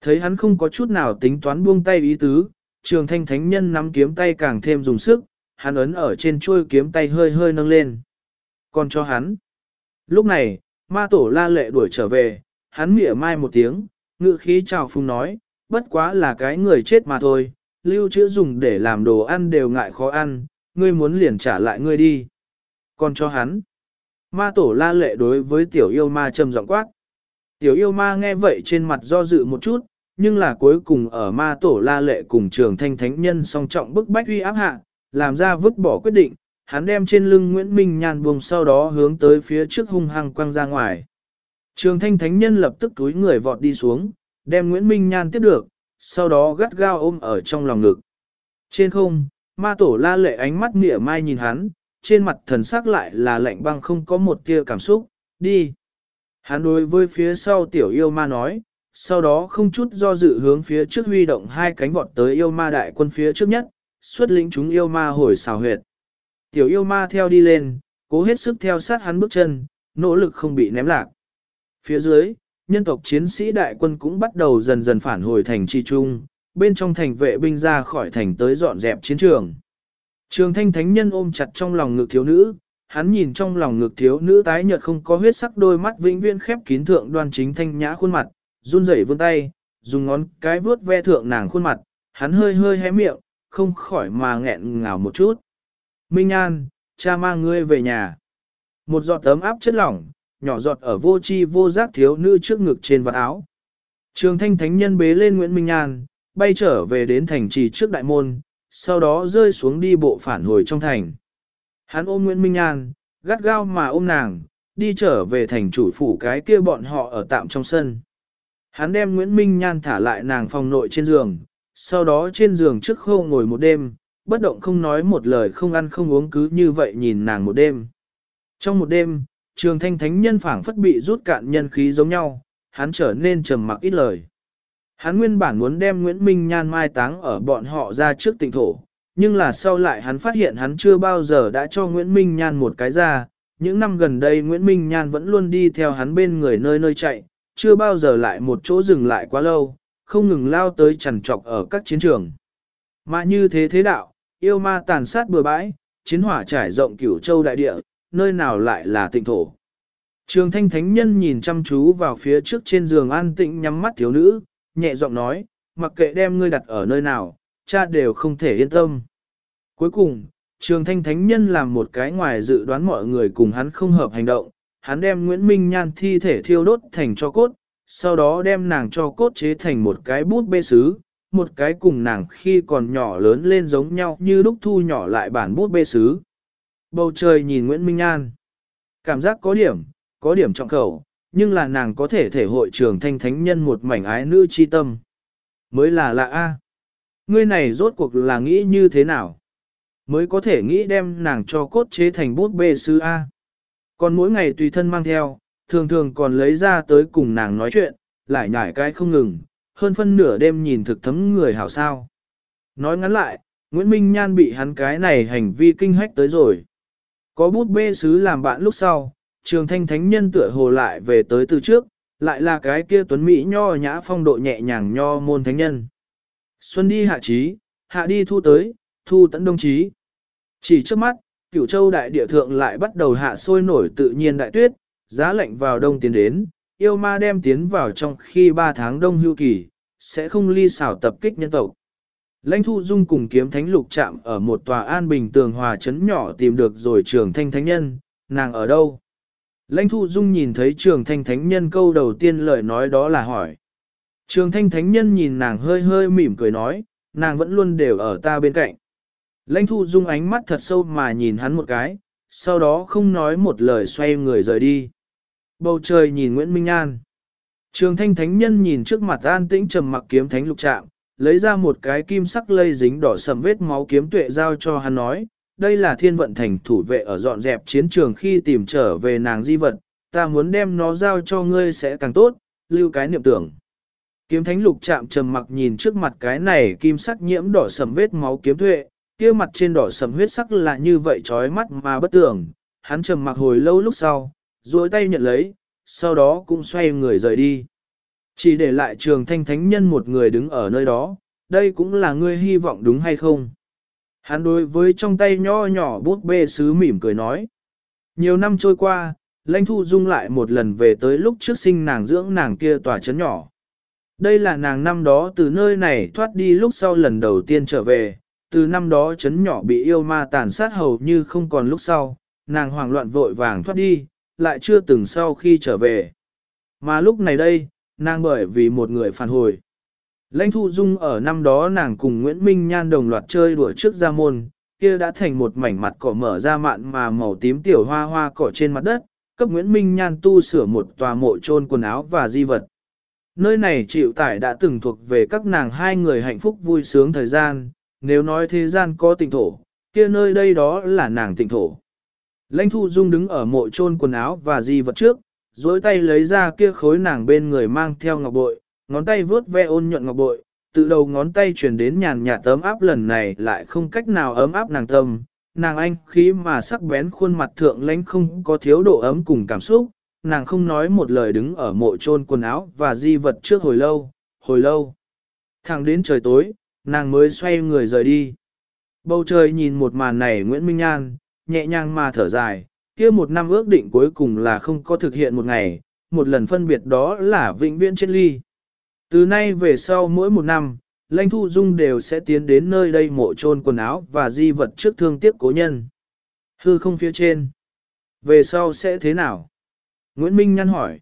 Thấy hắn không có chút nào tính toán buông tay ý tứ, trường thanh thánh nhân nắm kiếm tay càng thêm dùng sức, hắn ấn ở trên chuôi kiếm tay hơi hơi nâng lên. Còn cho hắn. Lúc này, ma tổ la lệ đuổi trở về, hắn mỉa mai một tiếng, ngự khí chào phung nói, bất quá là cái người chết mà thôi, lưu trữ dùng để làm đồ ăn đều ngại khó ăn, ngươi muốn liền trả lại ngươi đi. Còn cho hắn. Ma tổ la lệ đối với tiểu yêu ma trầm giọng quát. Tiểu yêu ma nghe vậy trên mặt do dự một chút, nhưng là cuối cùng ở ma tổ la lệ cùng trường thanh thánh nhân song trọng bức bách uy áp hạ, làm ra vứt bỏ quyết định, hắn đem trên lưng Nguyễn Minh nhàn buông sau đó hướng tới phía trước hung hăng quăng ra ngoài. Trường thanh thánh nhân lập tức túi người vọt đi xuống, đem Nguyễn Minh Nhan tiếp được, sau đó gắt gao ôm ở trong lòng ngực. Trên không, ma tổ la lệ ánh mắt mỉa mai nhìn hắn, trên mặt thần sắc lại là lạnh băng không có một tia cảm xúc, đi. Hắn đối với phía sau tiểu yêu ma nói, sau đó không chút do dự hướng phía trước huy động hai cánh vọt tới yêu ma đại quân phía trước nhất, xuất lĩnh chúng yêu ma hồi xào huyệt. Tiểu yêu ma theo đi lên, cố hết sức theo sát hắn bước chân, nỗ lực không bị ném lạc. Phía dưới, nhân tộc chiến sĩ đại quân cũng bắt đầu dần dần phản hồi thành chi trung, bên trong thành vệ binh ra khỏi thành tới dọn dẹp chiến trường. Trường thanh thánh nhân ôm chặt trong lòng ngực thiếu nữ, hắn nhìn trong lòng ngực thiếu nữ tái nhợt không có huyết sắc đôi mắt vĩnh viễn khép kín thượng đoan chính thanh nhã khuôn mặt, run rẩy vươn tay, dùng ngón cái vuốt ve thượng nàng khuôn mặt, hắn hơi hơi hé miệng, không khỏi mà nghẹn ngào một chút. Minh An, cha mang ngươi về nhà. Một giọt tấm áp chất lỏng, nhỏ giọt ở vô chi vô giác thiếu nữ trước ngực trên vạt áo. Trường thanh thánh nhân bế lên Nguyễn Minh An, bay trở về đến thành trì trước đại môn, sau đó rơi xuống đi bộ phản hồi trong thành. Hắn ôm Nguyễn Minh An, gắt gao mà ôm nàng, đi trở về thành chủ phủ cái kia bọn họ ở tạm trong sân. Hắn đem Nguyễn Minh Nhan thả lại nàng phòng nội trên giường, sau đó trên giường trước khâu ngồi một đêm, bất động không nói một lời không ăn không uống cứ như vậy nhìn nàng một đêm. Trong một đêm, trường thanh thánh nhân phảng phất bị rút cạn nhân khí giống nhau, hắn trở nên trầm mặc ít lời. Hắn nguyên bản muốn đem Nguyễn Minh Nhan mai táng ở bọn họ ra trước tỉnh thổ, nhưng là sau lại hắn phát hiện hắn chưa bao giờ đã cho Nguyễn Minh Nhan một cái ra. Những năm gần đây Nguyễn Minh Nhan vẫn luôn đi theo hắn bên người nơi nơi chạy, chưa bao giờ lại một chỗ dừng lại quá lâu, không ngừng lao tới chằn trọc ở các chiến trường. Mà như thế thế đạo, yêu ma tàn sát bừa bãi, chiến hỏa trải rộng cửu châu đại địa, nơi nào lại là tịnh thổ. Trường thanh thánh nhân nhìn chăm chú vào phía trước trên giường an tĩnh nhắm mắt thiếu nữ, nhẹ giọng nói, mặc kệ đem ngươi đặt ở nơi nào, cha đều không thể yên tâm. Cuối cùng, trường thanh thánh nhân làm một cái ngoài dự đoán mọi người cùng hắn không hợp hành động, hắn đem Nguyễn Minh Nhan thi thể thiêu đốt thành cho cốt, sau đó đem nàng cho cốt chế thành một cái bút bê sứ, một cái cùng nàng khi còn nhỏ lớn lên giống nhau như lúc thu nhỏ lại bản bút bê sứ. Bầu trời nhìn Nguyễn Minh Nhan, cảm giác có điểm, có điểm trọng khẩu, nhưng là nàng có thể thể hội trường thanh thánh nhân một mảnh ái nữ chi tâm. Mới là lạ a. Ngươi này rốt cuộc là nghĩ như thế nào? Mới có thể nghĩ đem nàng cho cốt chế thành bút bê sứ A. Còn mỗi ngày tùy thân mang theo, thường thường còn lấy ra tới cùng nàng nói chuyện, lại nhải cái không ngừng, hơn phân nửa đêm nhìn thực thấm người hảo sao. Nói ngắn lại, Nguyễn Minh Nhan bị hắn cái này hành vi kinh hách tới rồi. Có bút bê sứ làm bạn lúc sau, trường thanh thánh nhân tựa hồ lại về tới từ trước, lại là cái kia tuấn mỹ nho nhã phong độ nhẹ nhàng nho môn thánh nhân. Xuân đi hạ trí, hạ đi thu tới, thu tận đông trí. Chỉ trước mắt, cửu châu đại địa thượng lại bắt đầu hạ sôi nổi tự nhiên đại tuyết, giá lạnh vào đông tiến đến, yêu ma đem tiến vào trong khi 3 tháng đông hưu kỳ, sẽ không ly xảo tập kích nhân tộc. Lãnh thu dung cùng kiếm thánh lục chạm ở một tòa an bình tường hòa chấn nhỏ tìm được rồi trường thanh thánh nhân, nàng ở đâu? Lãnh thu dung nhìn thấy trường thanh thánh nhân câu đầu tiên lời nói đó là hỏi. Trường thanh thánh nhân nhìn nàng hơi hơi mỉm cười nói, nàng vẫn luôn đều ở ta bên cạnh. Lãnh thu dung ánh mắt thật sâu mà nhìn hắn một cái, sau đó không nói một lời xoay người rời đi. Bầu trời nhìn Nguyễn Minh An. Trường thanh thánh nhân nhìn trước mặt an tĩnh trầm mặc kiếm thánh lục trạm, lấy ra một cái kim sắc lây dính đỏ sầm vết máu kiếm tuệ giao cho hắn nói, đây là thiên vận thành thủ vệ ở dọn dẹp chiến trường khi tìm trở về nàng di vật, ta muốn đem nó giao cho ngươi sẽ càng tốt, lưu cái niệm tưởng. Kiếm thánh lục chạm trầm mặc nhìn trước mặt cái này kim sắc nhiễm đỏ sầm vết máu kiếm tuệ, kia mặt trên đỏ sầm huyết sắc là như vậy trói mắt mà bất tưởng, hắn trầm mặc hồi lâu lúc sau, duỗi tay nhận lấy, sau đó cũng xoay người rời đi. Chỉ để lại trường thanh thánh nhân một người đứng ở nơi đó, đây cũng là ngươi hy vọng đúng hay không? Hắn đối với trong tay nho nhỏ bút bê sứ mỉm cười nói. Nhiều năm trôi qua, lãnh thu dung lại một lần về tới lúc trước sinh nàng dưỡng nàng kia tòa chấn nhỏ. Đây là nàng năm đó từ nơi này thoát đi lúc sau lần đầu tiên trở về, từ năm đó chấn nhỏ bị yêu ma tàn sát hầu như không còn lúc sau, nàng hoảng loạn vội vàng thoát đi, lại chưa từng sau khi trở về. Mà lúc này đây, nàng bởi vì một người phản hồi. Lãnh thu dung ở năm đó nàng cùng Nguyễn Minh Nhan đồng loạt chơi đùa trước gia môn, kia đã thành một mảnh mặt cỏ mở ra mạn mà màu tím tiểu hoa hoa cỏ trên mặt đất, cấp Nguyễn Minh Nhan tu sửa một tòa mộ trôn quần áo và di vật. Nơi này chịu tải đã từng thuộc về các nàng hai người hạnh phúc vui sướng thời gian, nếu nói thế gian có tình thổ, kia nơi đây đó là nàng tình thổ. Lãnh thu dung đứng ở mộ trôn quần áo và di vật trước, dối tay lấy ra kia khối nàng bên người mang theo ngọc bội, ngón tay vướt ve ôn nhuận ngọc bội, từ đầu ngón tay truyền đến nhàn nhạt ấm áp lần này lại không cách nào ấm áp nàng tâm. Nàng anh khí mà sắc bén khuôn mặt thượng lãnh không có thiếu độ ấm cùng cảm xúc, nàng không nói một lời đứng ở mộ trôn quần áo và di vật trước hồi lâu, hồi lâu. Thẳng đến trời tối, nàng mới xoay người rời đi. Bầu trời nhìn một màn này Nguyễn Minh Nhan, nhẹ nhàng mà thở dài, kia một năm ước định cuối cùng là không có thực hiện một ngày, một lần phân biệt đó là vĩnh viễn chết ly. Từ nay về sau mỗi một năm, Lãnh Thu Dung đều sẽ tiến đến nơi đây mộ trôn quần áo và di vật trước thương tiếc cố nhân. Hư không phía trên. Về sau sẽ thế nào? Nguyễn Minh nhăn hỏi.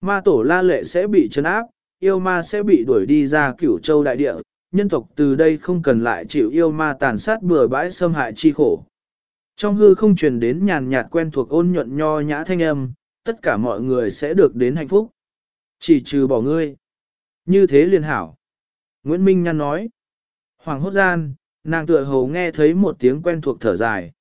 Ma tổ la lệ sẽ bị trấn áp, yêu ma sẽ bị đuổi đi ra cửu châu đại địa, nhân tộc từ đây không cần lại chịu yêu ma tàn sát bừa bãi xâm hại chi khổ. Trong hư không truyền đến nhàn nhạt quen thuộc ôn nhuận nho nhã thanh âm, tất cả mọi người sẽ được đến hạnh phúc. Chỉ trừ bỏ ngươi. Như thế liền hảo. Nguyễn Minh nhăn nói. Hoàng hốt gian, nàng tựa hồ nghe thấy một tiếng quen thuộc thở dài.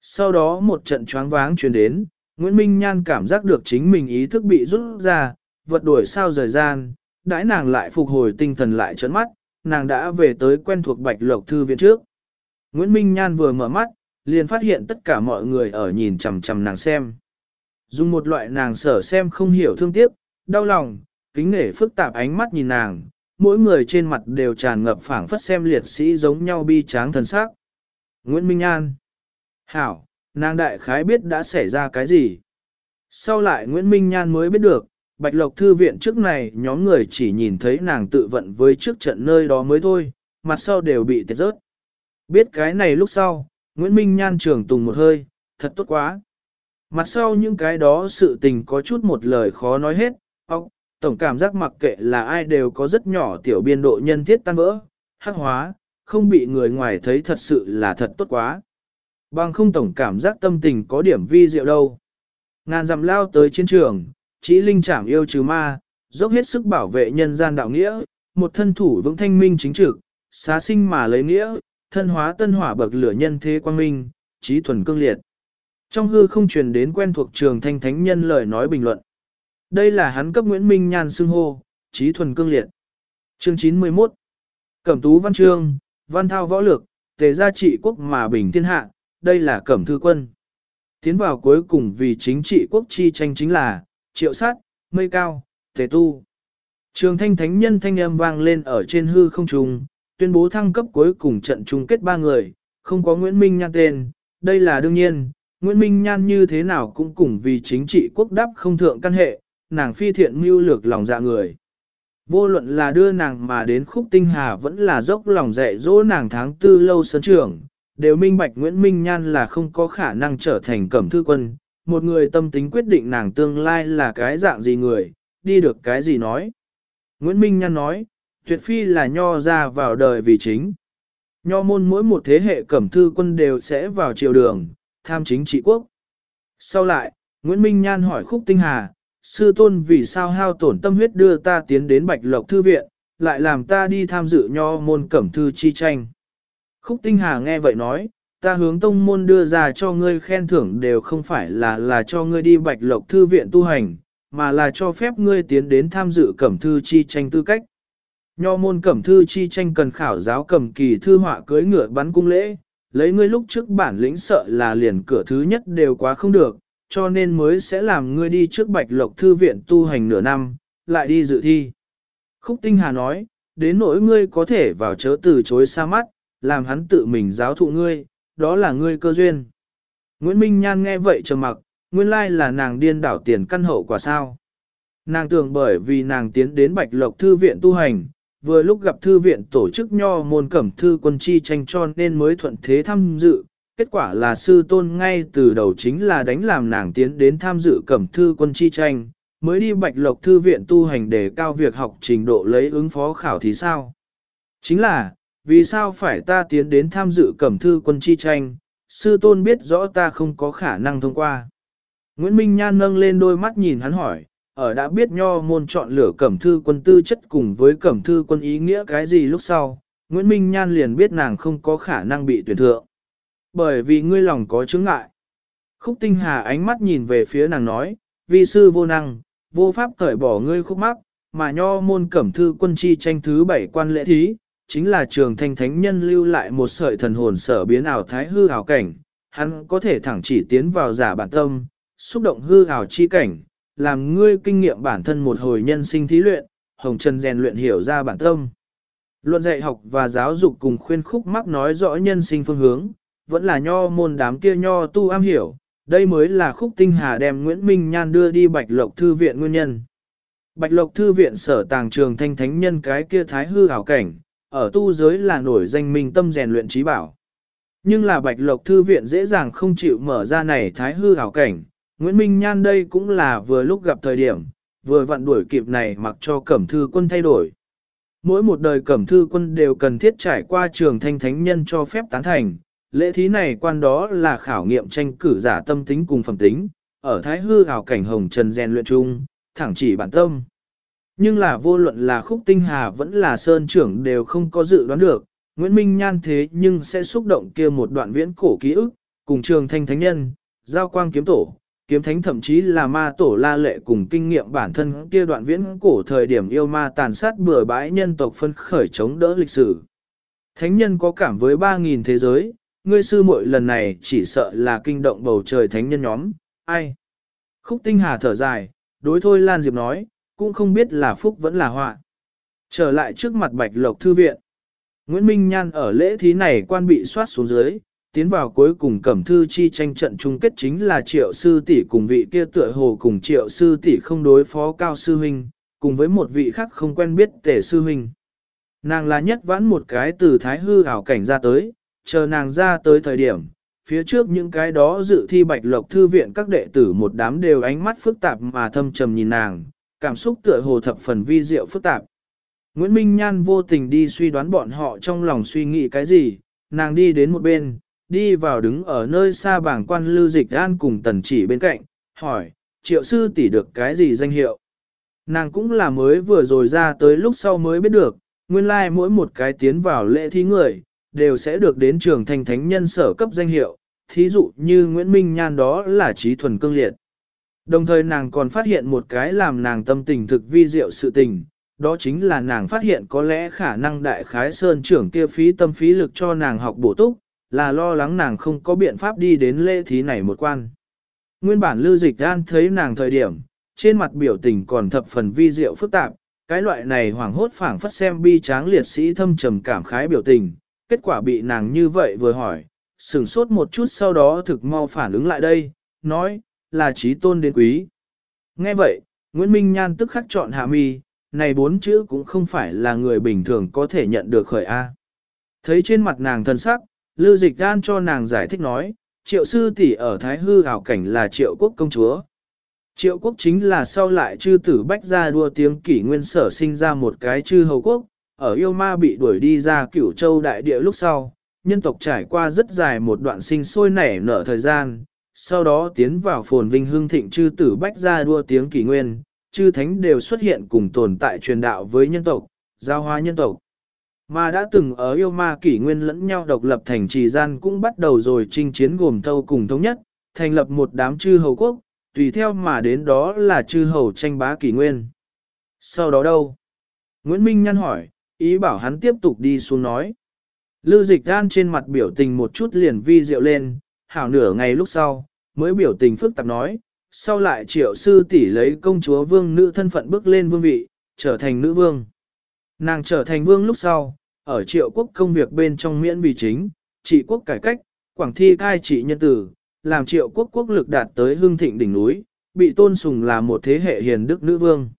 Sau đó một trận choáng váng truyền đến, Nguyễn Minh Nhan cảm giác được chính mình ý thức bị rút ra, vật đuổi sao rời gian, đãi nàng lại phục hồi tinh thần lại trấn mắt, nàng đã về tới quen thuộc Bạch Lộc Thư viện trước. Nguyễn Minh Nhan vừa mở mắt, liền phát hiện tất cả mọi người ở nhìn chằm chằm nàng xem. Dùng một loại nàng sở xem không hiểu thương tiếc, đau lòng, kính nể phức tạp ánh mắt nhìn nàng, mỗi người trên mặt đều tràn ngập phảng phất xem liệt sĩ giống nhau bi tráng thần sắc. Nguyễn Minh An Hảo, nàng đại khái biết đã xảy ra cái gì. Sau lại Nguyễn Minh Nhan mới biết được, Bạch Lộc Thư viện trước này nhóm người chỉ nhìn thấy nàng tự vận với trước trận nơi đó mới thôi, mặt sau đều bị tiệt rớt. Biết cái này lúc sau, Nguyễn Minh Nhan trường tùng một hơi, thật tốt quá. Mặt sau những cái đó sự tình có chút một lời khó nói hết, ông, tổng cảm giác mặc kệ là ai đều có rất nhỏ tiểu biên độ nhân thiết tan vỡ, hắc hóa, không bị người ngoài thấy thật sự là thật tốt quá. Bằng không tổng cảm giác tâm tình có điểm vi diệu đâu. Ngàn dặm lao tới chiến trường, chỉ linh trảm yêu trừ ma, dốc hết sức bảo vệ nhân gian đạo nghĩa, một thân thủ vững thanh minh chính trực, xá sinh mà lấy nghĩa, thân hóa tân hỏa bậc lửa nhân thế quang minh, trí thuần cương liệt. Trong hư không truyền đến quen thuộc trường thanh thánh nhân lời nói bình luận. Đây là hắn cấp Nguyễn Minh Nhan xưng hô, trí thuần cương liệt. Chương 91 Cẩm tú văn chương, văn thao võ lược, tề gia trị quốc mà bình thiên hạ, đây là cẩm thư quân. Tiến vào cuối cùng vì chính trị quốc chi tranh chính là, triệu sát, mây cao, tề tu. Trường thanh thánh nhân thanh âm vang lên ở trên hư không trùng, tuyên bố thăng cấp cuối cùng trận chung kết ba người, không có Nguyễn Minh Nhan tên, đây là đương nhiên, Nguyễn Minh Nhan như thế nào cũng cùng vì chính trị quốc đáp không thượng căn hệ, nàng phi thiện mưu lược lòng dạ người. Vô luận là đưa nàng mà đến khúc tinh hà vẫn là dốc lòng dạy dỗ nàng tháng tư lâu sân trưởng, đều minh bạch Nguyễn Minh Nhan là không có khả năng trở thành cẩm thư quân, một người tâm tính quyết định nàng tương lai là cái dạng gì người, đi được cái gì nói. Nguyễn Minh Nhan nói, tuyệt phi là nho ra vào đời vì chính. Nho môn mỗi một thế hệ cẩm thư quân đều sẽ vào triều đường, tham chính trị quốc. Sau lại, Nguyễn Minh Nhan hỏi Khúc Tinh Hà, sư tôn vì sao hao tổn tâm huyết đưa ta tiến đến Bạch Lộc Thư Viện, lại làm ta đi tham dự nho môn cẩm thư chi tranh. Khúc Tinh Hà nghe vậy nói, ta hướng tông môn đưa ra cho ngươi khen thưởng đều không phải là là cho ngươi đi Bạch Lộc Thư Viện tu hành, mà là cho phép ngươi tiến đến tham dự cẩm thư chi tranh tư cách. Nho môn cẩm thư chi tranh cần khảo giáo cầm kỳ thư họa cưới ngựa bắn cung lễ, lấy ngươi lúc trước bản lĩnh sợ là liền cửa thứ nhất đều quá không được, cho nên mới sẽ làm ngươi đi trước bạch lộc thư viện tu hành nửa năm, lại đi dự thi. Khúc Tinh Hà nói, đến nỗi ngươi có thể vào chớ từ chối xa mắt, làm hắn tự mình giáo thụ ngươi, đó là ngươi cơ duyên. Nguyễn Minh Nhan nghe vậy trầm mặc, nguyên lai là nàng điên đảo tiền căn hậu quả sao. Nàng tưởng bởi vì nàng tiến đến Bạch Lộc Thư viện tu hành, vừa lúc gặp Thư viện tổ chức nho môn cẩm thư quân chi tranh cho nên mới thuận thế tham dự. Kết quả là sư tôn ngay từ đầu chính là đánh làm nàng tiến đến tham dự cẩm thư quân chi tranh, mới đi Bạch Lộc Thư viện tu hành để cao việc học trình độ lấy ứng phó khảo thí sao. Chính là, vì sao phải ta tiến đến tham dự cẩm thư quân chi tranh, sư tôn biết rõ ta không có khả năng thông qua. Nguyễn Minh Nhan nâng lên đôi mắt nhìn hắn hỏi, ở đã biết nho môn chọn lựa cẩm thư quân tư chất cùng với cẩm thư quân ý nghĩa cái gì lúc sau, Nguyễn Minh Nhan liền biết nàng không có khả năng bị tuyển thượng. Bởi vì ngươi lòng có chứng ngại. Khúc tinh hà ánh mắt nhìn về phía nàng nói, vi sư vô năng, vô pháp cởi bỏ ngươi khúc mắc, mà nho môn cẩm thư quân chi tranh thứ bảy quan lễ thí, chính là trường thanh thánh nhân lưu lại một sợi thần hồn sở biến ảo thái hư ảo cảnh, hắn có thể thẳng chỉ tiến vào giả bản tâm, xúc động hư ảo chi cảnh, làm ngươi kinh nghiệm bản thân một hồi nhân sinh thí luyện, hồng trần rèn luyện hiểu ra bản tâm. Luận dạy học và giáo dục cùng khuyên khúc mắc nói rõ nhân sinh phương hướng, vẫn là nho môn đám kia nho tu am hiểu, đây mới là khúc tinh hà đem Nguyễn Minh Nhan đưa đi Bạch Lộc Thư viện nguyên nhân. Bạch Lộc Thư viện sở tàng trường thanh thánh nhân cái kia thái hư hảo cảnh, ở tu giới là nổi danh minh tâm rèn luyện trí bảo. Nhưng là Bạch Lộc Thư viện dễ dàng không chịu mở ra này thái hư hảo cảnh, Nguyễn Minh Nhan đây cũng là vừa lúc gặp thời điểm, vừa vặn đuổi kịp này mặc cho cẩm thư quân thay đổi. Mỗi một đời cẩm thư quân đều cần thiết trải qua trường thanh thánh nhân cho phép tán thành, lễ thí này quan đó là khảo nghiệm tranh cử giả tâm tính cùng phẩm tính, ở thái hư hảo cảnh hồng trần rèn luyện chung, thẳng chỉ bản tâm. Nhưng là vô luận là khúc tinh hà vẫn là sơn trưởng đều không có dự đoán được, Nguyễn Minh Nhan thế nhưng sẽ xúc động kia một đoạn viễn cổ ký ức, cùng trường thanh thánh nhân, giao quang kiếm tổ, kiếm thánh thậm chí là ma tổ la lệ cùng kinh nghiệm bản thân kia đoạn viễn cổ thời điểm yêu ma tàn sát bừa bãi nhân tộc phân khởi chống đỡ lịch sử. Thánh nhân có cảm với 3.000 thế giới, ngươi sư muội lần này chỉ sợ là kinh động bầu trời thánh nhân nhóm, ai? Khúc tinh hà thở dài, đối thôi Lan Diệp nói, cũng không biết là phúc vẫn là họa. Trở lại trước mặt bạch lộc thư viện. Nguyễn Minh Nhan ở lễ thí này quan bị soát xuống dưới, tiến vào cuối cùng cẩm thư chi tranh trận chung kết chính là triệu sư tỷ cùng vị kia tựa hồ cùng triệu sư tỷ không đối phó cao sư huynh, cùng với một vị khác không quen biết tể sư huynh. Nàng là nhất vãn một cái từ thái hư ảo cảnh ra tới, chờ nàng ra tới thời điểm, phía trước những cái đó dự thi bạch lộc thư viện các đệ tử một đám đều ánh mắt phức tạp mà thâm trầm nhìn nàng, cảm xúc tựa hồ thập phần vi diệu phức tạp. Nguyễn Minh Nhan vô tình đi suy đoán bọn họ trong lòng suy nghĩ cái gì, nàng đi đến một bên, đi vào đứng ở nơi xa bảng quan lưu dịch an cùng tần chỉ bên cạnh, hỏi, triệu sư tỷ được cái gì danh hiệu? Nàng cũng là mới vừa rồi ra tới lúc sau mới biết được, nguyên lai like mỗi một cái tiến vào lễ thí người, đều sẽ được đến trường thành thánh nhân sở cấp danh hiệu, thí dụ như Nguyễn Minh Nhan đó là trí thuần cương liệt. Đồng thời nàng còn phát hiện một cái làm nàng tâm tình thực vi diệu sự tình, đó chính là nàng phát hiện có lẽ khả năng đại khái sơn trưởng kia phí tâm phí lực cho nàng học bổ túc, là lo lắng nàng không có biện pháp đi đến lễ thí này một quan. Nguyên bản lưu dịch an thấy nàng thời điểm, trên mặt biểu tình còn thập phần vi diệu phức tạp, cái loại này hoảng hốt phảng phất xem bi tráng liệt sĩ thâm trầm cảm khái biểu tình, kết quả bị nàng như vậy vừa hỏi, sửng sốt một chút sau đó thực mau phản ứng lại đây, nói, là trí tôn đến quý. Nghe vậy, Nguyễn Minh Nhan tức khắc chọn hạ mi, này bốn chữ cũng không phải là người bình thường có thể nhận được khởi A. Thấy trên mặt nàng thân sắc, Lưu Dịch Đan cho nàng giải thích nói, triệu sư tỷ ở Thái Hư ảo cảnh là triệu quốc công chúa. Triệu quốc chính là sau lại chư tử bách ra đua tiếng kỷ nguyên sở sinh ra một cái chư hầu quốc, ở yêu ma bị đuổi đi ra cửu châu đại địa lúc sau, nhân tộc trải qua rất dài một đoạn sinh sôi nảy nở thời gian, sau đó tiến vào phồn vinh hương thịnh chư tử bách ra đua tiếng kỷ nguyên, chư thánh đều xuất hiện cùng tồn tại truyền đạo với nhân tộc, giao hóa nhân tộc. Mà đã từng ở yêu ma kỷ nguyên lẫn nhau độc lập thành trì gian cũng bắt đầu rồi chinh chiến gồm thâu cùng thống nhất, thành lập một đám chư hầu quốc, tùy theo mà đến đó là chư hầu tranh bá kỷ nguyên. Sau đó đâu? Nguyễn Minh nhăn hỏi, ý bảo hắn tiếp tục đi xuống nói. Lư dịch gan trên mặt biểu tình một chút liền vi diệu lên, hảo nửa ngày lúc sau, mới biểu tình phức tạp nói, sau lại triệu sư tỷ lấy công chúa vương nữ thân phận bước lên vương vị, trở thành nữ vương. Nàng trở thành vương lúc sau, ở triệu quốc công việc bên trong miễn vì chính, trị quốc cải cách, quảng thi cai trị nhân tử, làm triệu quốc quốc lực đạt tới hương thịnh đỉnh núi, bị tôn sùng là một thế hệ hiền đức nữ vương.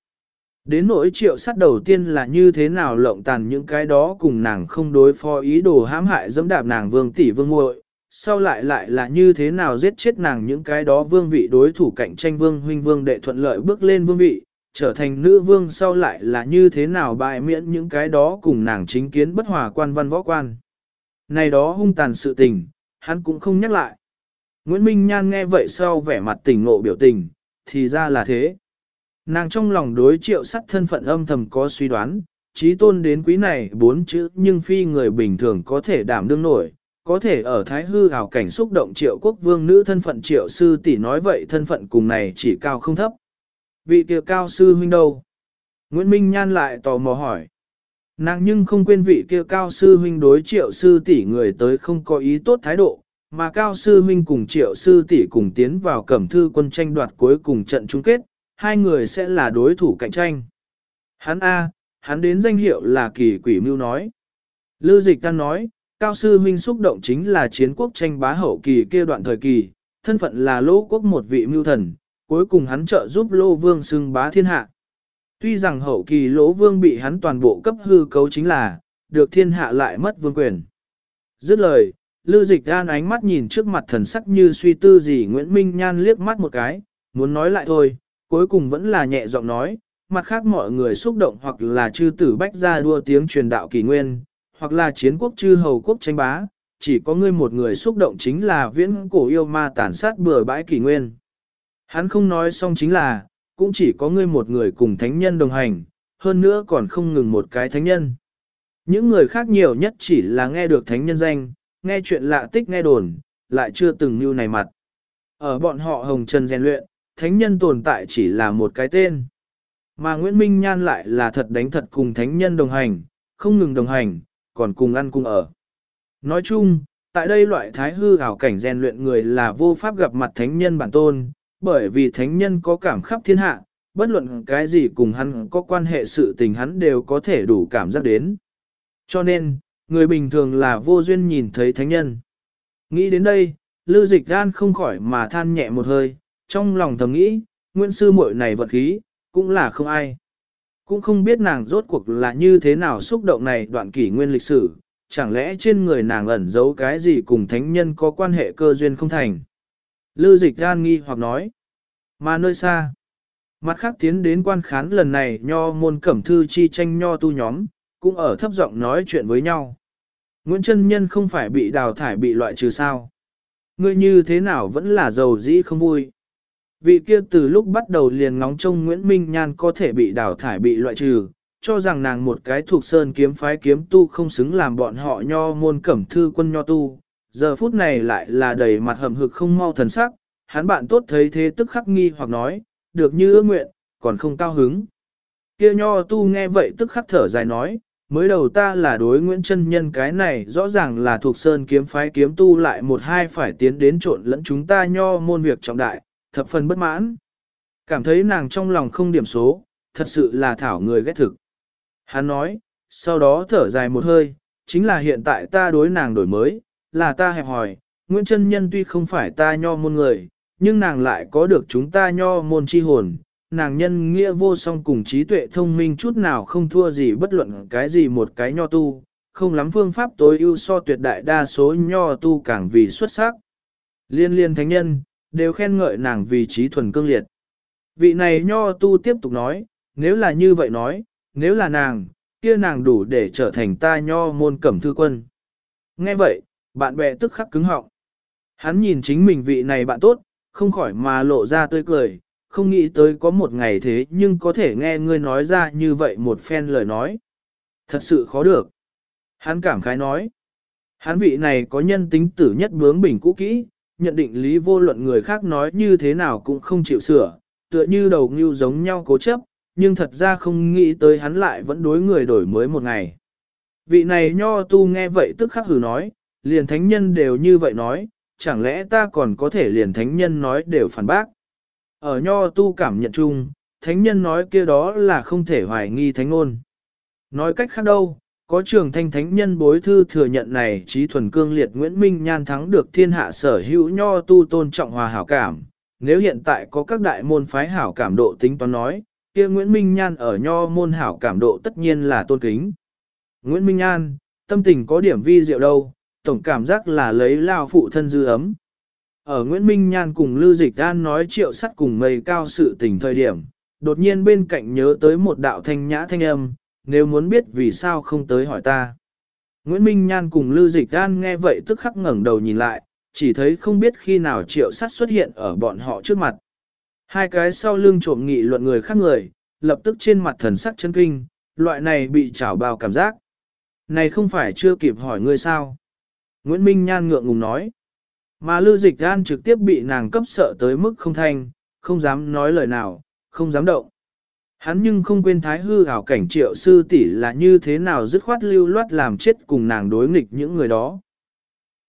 Đến nỗi triệu sát đầu tiên là như thế nào lộng tàn những cái đó cùng nàng không đối phó ý đồ hãm hại dẫm đạp nàng vương tỷ vương muội sau lại lại là như thế nào giết chết nàng những cái đó vương vị đối thủ cạnh tranh vương huynh vương đệ thuận lợi bước lên vương vị, trở thành nữ vương sau lại là như thế nào bại miễn những cái đó cùng nàng chính kiến bất hòa quan văn võ quan. Này đó hung tàn sự tình, hắn cũng không nhắc lại. Nguyễn Minh Nhan nghe vậy sau vẻ mặt tỉnh ngộ biểu tình, thì ra là thế. Nàng trong lòng đối triệu sắt thân phận âm thầm có suy đoán, trí tôn đến quý này bốn chữ nhưng phi người bình thường có thể đảm đương nổi, có thể ở thái hư ảo cảnh xúc động triệu quốc vương nữ thân phận triệu sư tỷ nói vậy thân phận cùng này chỉ cao không thấp. Vị kia cao sư huynh đâu? Nguyễn Minh Nhan lại tò mò hỏi. Nàng nhưng không quên vị kia cao sư huynh đối triệu sư tỷ người tới không có ý tốt thái độ, mà cao sư huynh cùng triệu sư tỷ cùng tiến vào cẩm thư quân tranh đoạt cuối cùng trận chung kết, hai người sẽ là đối thủ cạnh tranh. Hắn A, hắn đến danh hiệu là kỳ quỷ mưu nói. Lư dịch đang nói, cao sư huynh xúc động chính là chiến quốc tranh bá hậu kỳ kia đoạn thời kỳ, thân phận là lỗ quốc một vị mưu thần, cuối cùng hắn trợ giúp lô vương xưng bá thiên hạ. Tuy rằng hậu kỳ lỗ vương bị hắn toàn bộ cấp hư cấu chính là, được thiên hạ lại mất vương quyền. Dứt lời, Lư Dịch đan ánh mắt nhìn trước mặt thần sắc như suy tư gì Nguyễn Minh Nhan liếc mắt một cái, muốn nói lại thôi, cuối cùng vẫn là nhẹ giọng nói, mặt khác mọi người xúc động hoặc là chư tử bách ra đua tiếng truyền đạo kỳ nguyên, hoặc là chiến quốc chư hầu quốc tranh bá, chỉ có ngươi một người xúc động chính là viễn cổ yêu ma tàn sát bừa bãi kỳ nguyên. Hắn không nói xong chính là, cũng chỉ có ngươi một người cùng thánh nhân đồng hành, hơn nữa còn không ngừng một cái thánh nhân. Những người khác nhiều nhất chỉ là nghe được thánh nhân danh, nghe chuyện lạ tích nghe đồn, lại chưa từng như này mặt. Ở bọn họ hồng trần rèn luyện, thánh nhân tồn tại chỉ là một cái tên. Mà Nguyễn Minh Nhan lại là thật đánh thật cùng thánh nhân đồng hành, không ngừng đồng hành, còn cùng ăn cùng ở. Nói chung, tại đây loại thái hư ảo cảnh rèn luyện người là vô pháp gặp mặt thánh nhân bản tôn, bởi vì thánh nhân có cảm khắp thiên hạ, bất luận cái gì cùng hắn có quan hệ sự tình hắn đều có thể đủ cảm giác đến. Cho nên, người bình thường là vô duyên nhìn thấy thánh nhân. Nghĩ đến đây, Lư Dịch Gan không khỏi mà than nhẹ một hơi, trong lòng thầm nghĩ, Nguyễn Sư muội này vật khí, cũng là không ai. Cũng không biết nàng rốt cuộc là như thế nào xúc động này đoạn kỷ nguyên lịch sử, chẳng lẽ trên người nàng ẩn giấu cái gì cùng thánh nhân có quan hệ cơ duyên không thành. Lư dịch gan nghi hoặc nói, mà nơi xa, mặt khác tiến đến quan khán lần này nho môn cẩm thư chi tranh nho tu nhóm, cũng ở thấp giọng nói chuyện với nhau. Nguyễn Trân Nhân không phải bị đào thải bị loại trừ sao. Ngươi như thế nào vẫn là giàu dĩ không vui. Vị kia từ lúc bắt đầu liền ngóng trông Nguyễn Minh Nhan có thể bị đào thải bị loại trừ, cho rằng nàng một cái thuộc sơn kiếm phái kiếm tu không xứng làm bọn họ nho môn cẩm thư quân nho tu. Giờ phút này lại là đầy mặt hầm hực không mau thần sắc, hắn bạn tốt thấy thế tức khắc nghi hoặc nói, được như ước nguyện, còn không cao hứng. Kia nho tu nghe vậy tức khắc thở dài nói, mới đầu ta là đối Nguyễn Trân Nhân cái này rõ ràng là thuộc sơn kiếm phái kiếm tu lại một hai phải tiến đến trộn lẫn chúng ta nho môn việc trọng đại, thập phần bất mãn. Cảm thấy nàng trong lòng không điểm số, thật sự là thảo người ghét thực. Hắn nói, sau đó thở dài một hơi, chính là hiện tại ta đối nàng đổi mới, là ta hẹp hỏi, Nguyễn Trân Nhân tuy không phải ta nho môn người, nhưng nàng lại có được chúng ta nho môn chi hồn, nàng nhân nghĩa vô song cùng trí tuệ thông minh chút nào không thua gì bất luận cái gì một cái nho tu, không lắm phương pháp tối ưu so tuyệt đại đa số nho tu càng vì xuất sắc. Liên liên thánh nhân, đều khen ngợi nàng vì trí thuần cương liệt. Vị này nho tu tiếp tục nói, nếu là như vậy nói, nếu là nàng, kia nàng đủ để trở thành ta nho môn cẩm thư quân. Nghe vậy, bạn bè tức khắc cứng họng. Hắn nhìn chính mình vị này bạn tốt, không khỏi mà lộ ra tươi cười, không nghĩ tới có một ngày thế nhưng có thể nghe ngươi nói ra như vậy một phen lời nói. Thật sự khó được. Hắn cảm khái nói. Hắn vị này có nhân tính tử nhất bướng bình cũ kỹ, nhận định lý vô luận người khác nói như thế nào cũng không chịu sửa, tựa như đầu ngưu giống nhau cố chấp, nhưng thật ra không nghĩ tới hắn lại vẫn đối người đổi mới một ngày. Vị này nho tu nghe vậy tức khắc hử nói, liền thánh nhân đều như vậy nói, chẳng lẽ ta còn có thể liền thánh nhân nói đều phản bác. Ở nho tu cảm nhận chung, thánh nhân nói kia đó là không thể hoài nghi thánh ngôn. Nói cách khác đâu, có trường thanh thánh nhân bối thư thừa nhận này trí thuần cương liệt Nguyễn Minh Nhan thắng được thiên hạ sở hữu nho tu tôn trọng hòa hảo cảm. Nếu hiện tại có các đại môn phái hảo cảm độ tính toán nói, kia Nguyễn Minh Nhan ở nho môn hảo cảm độ tất nhiên là tôn kính. Nguyễn Minh Nhan, tâm tình có điểm vi diệu đâu, tổng cảm giác là lấy lao phụ thân dư ấm. Ở Nguyễn Minh Nhan cùng Lưu Dịch An nói triệu sắt cùng mây cao sự tình thời điểm, đột nhiên bên cạnh nhớ tới một đạo thanh nhã thanh âm, nếu muốn biết vì sao không tới hỏi ta. Nguyễn Minh Nhan cùng Lưu Dịch An nghe vậy tức khắc ngẩng đầu nhìn lại, chỉ thấy không biết khi nào triệu sắt xuất hiện ở bọn họ trước mặt. Hai cái sau lưng trộm nghị luận người khác người, lập tức trên mặt thần sắc chân kinh, loại này bị trảo bao cảm giác. Này không phải chưa kịp hỏi ngươi sao? Nguyễn Minh Nhan ngượng ngùng nói. Mà Lưu Dịch An trực tiếp bị nàng cấp sợ tới mức không thanh, không dám nói lời nào, không dám động. Hắn nhưng không quên thái hư ảo cảnh triệu sư tỷ là như thế nào dứt khoát lưu loát làm chết cùng nàng đối nghịch những người đó.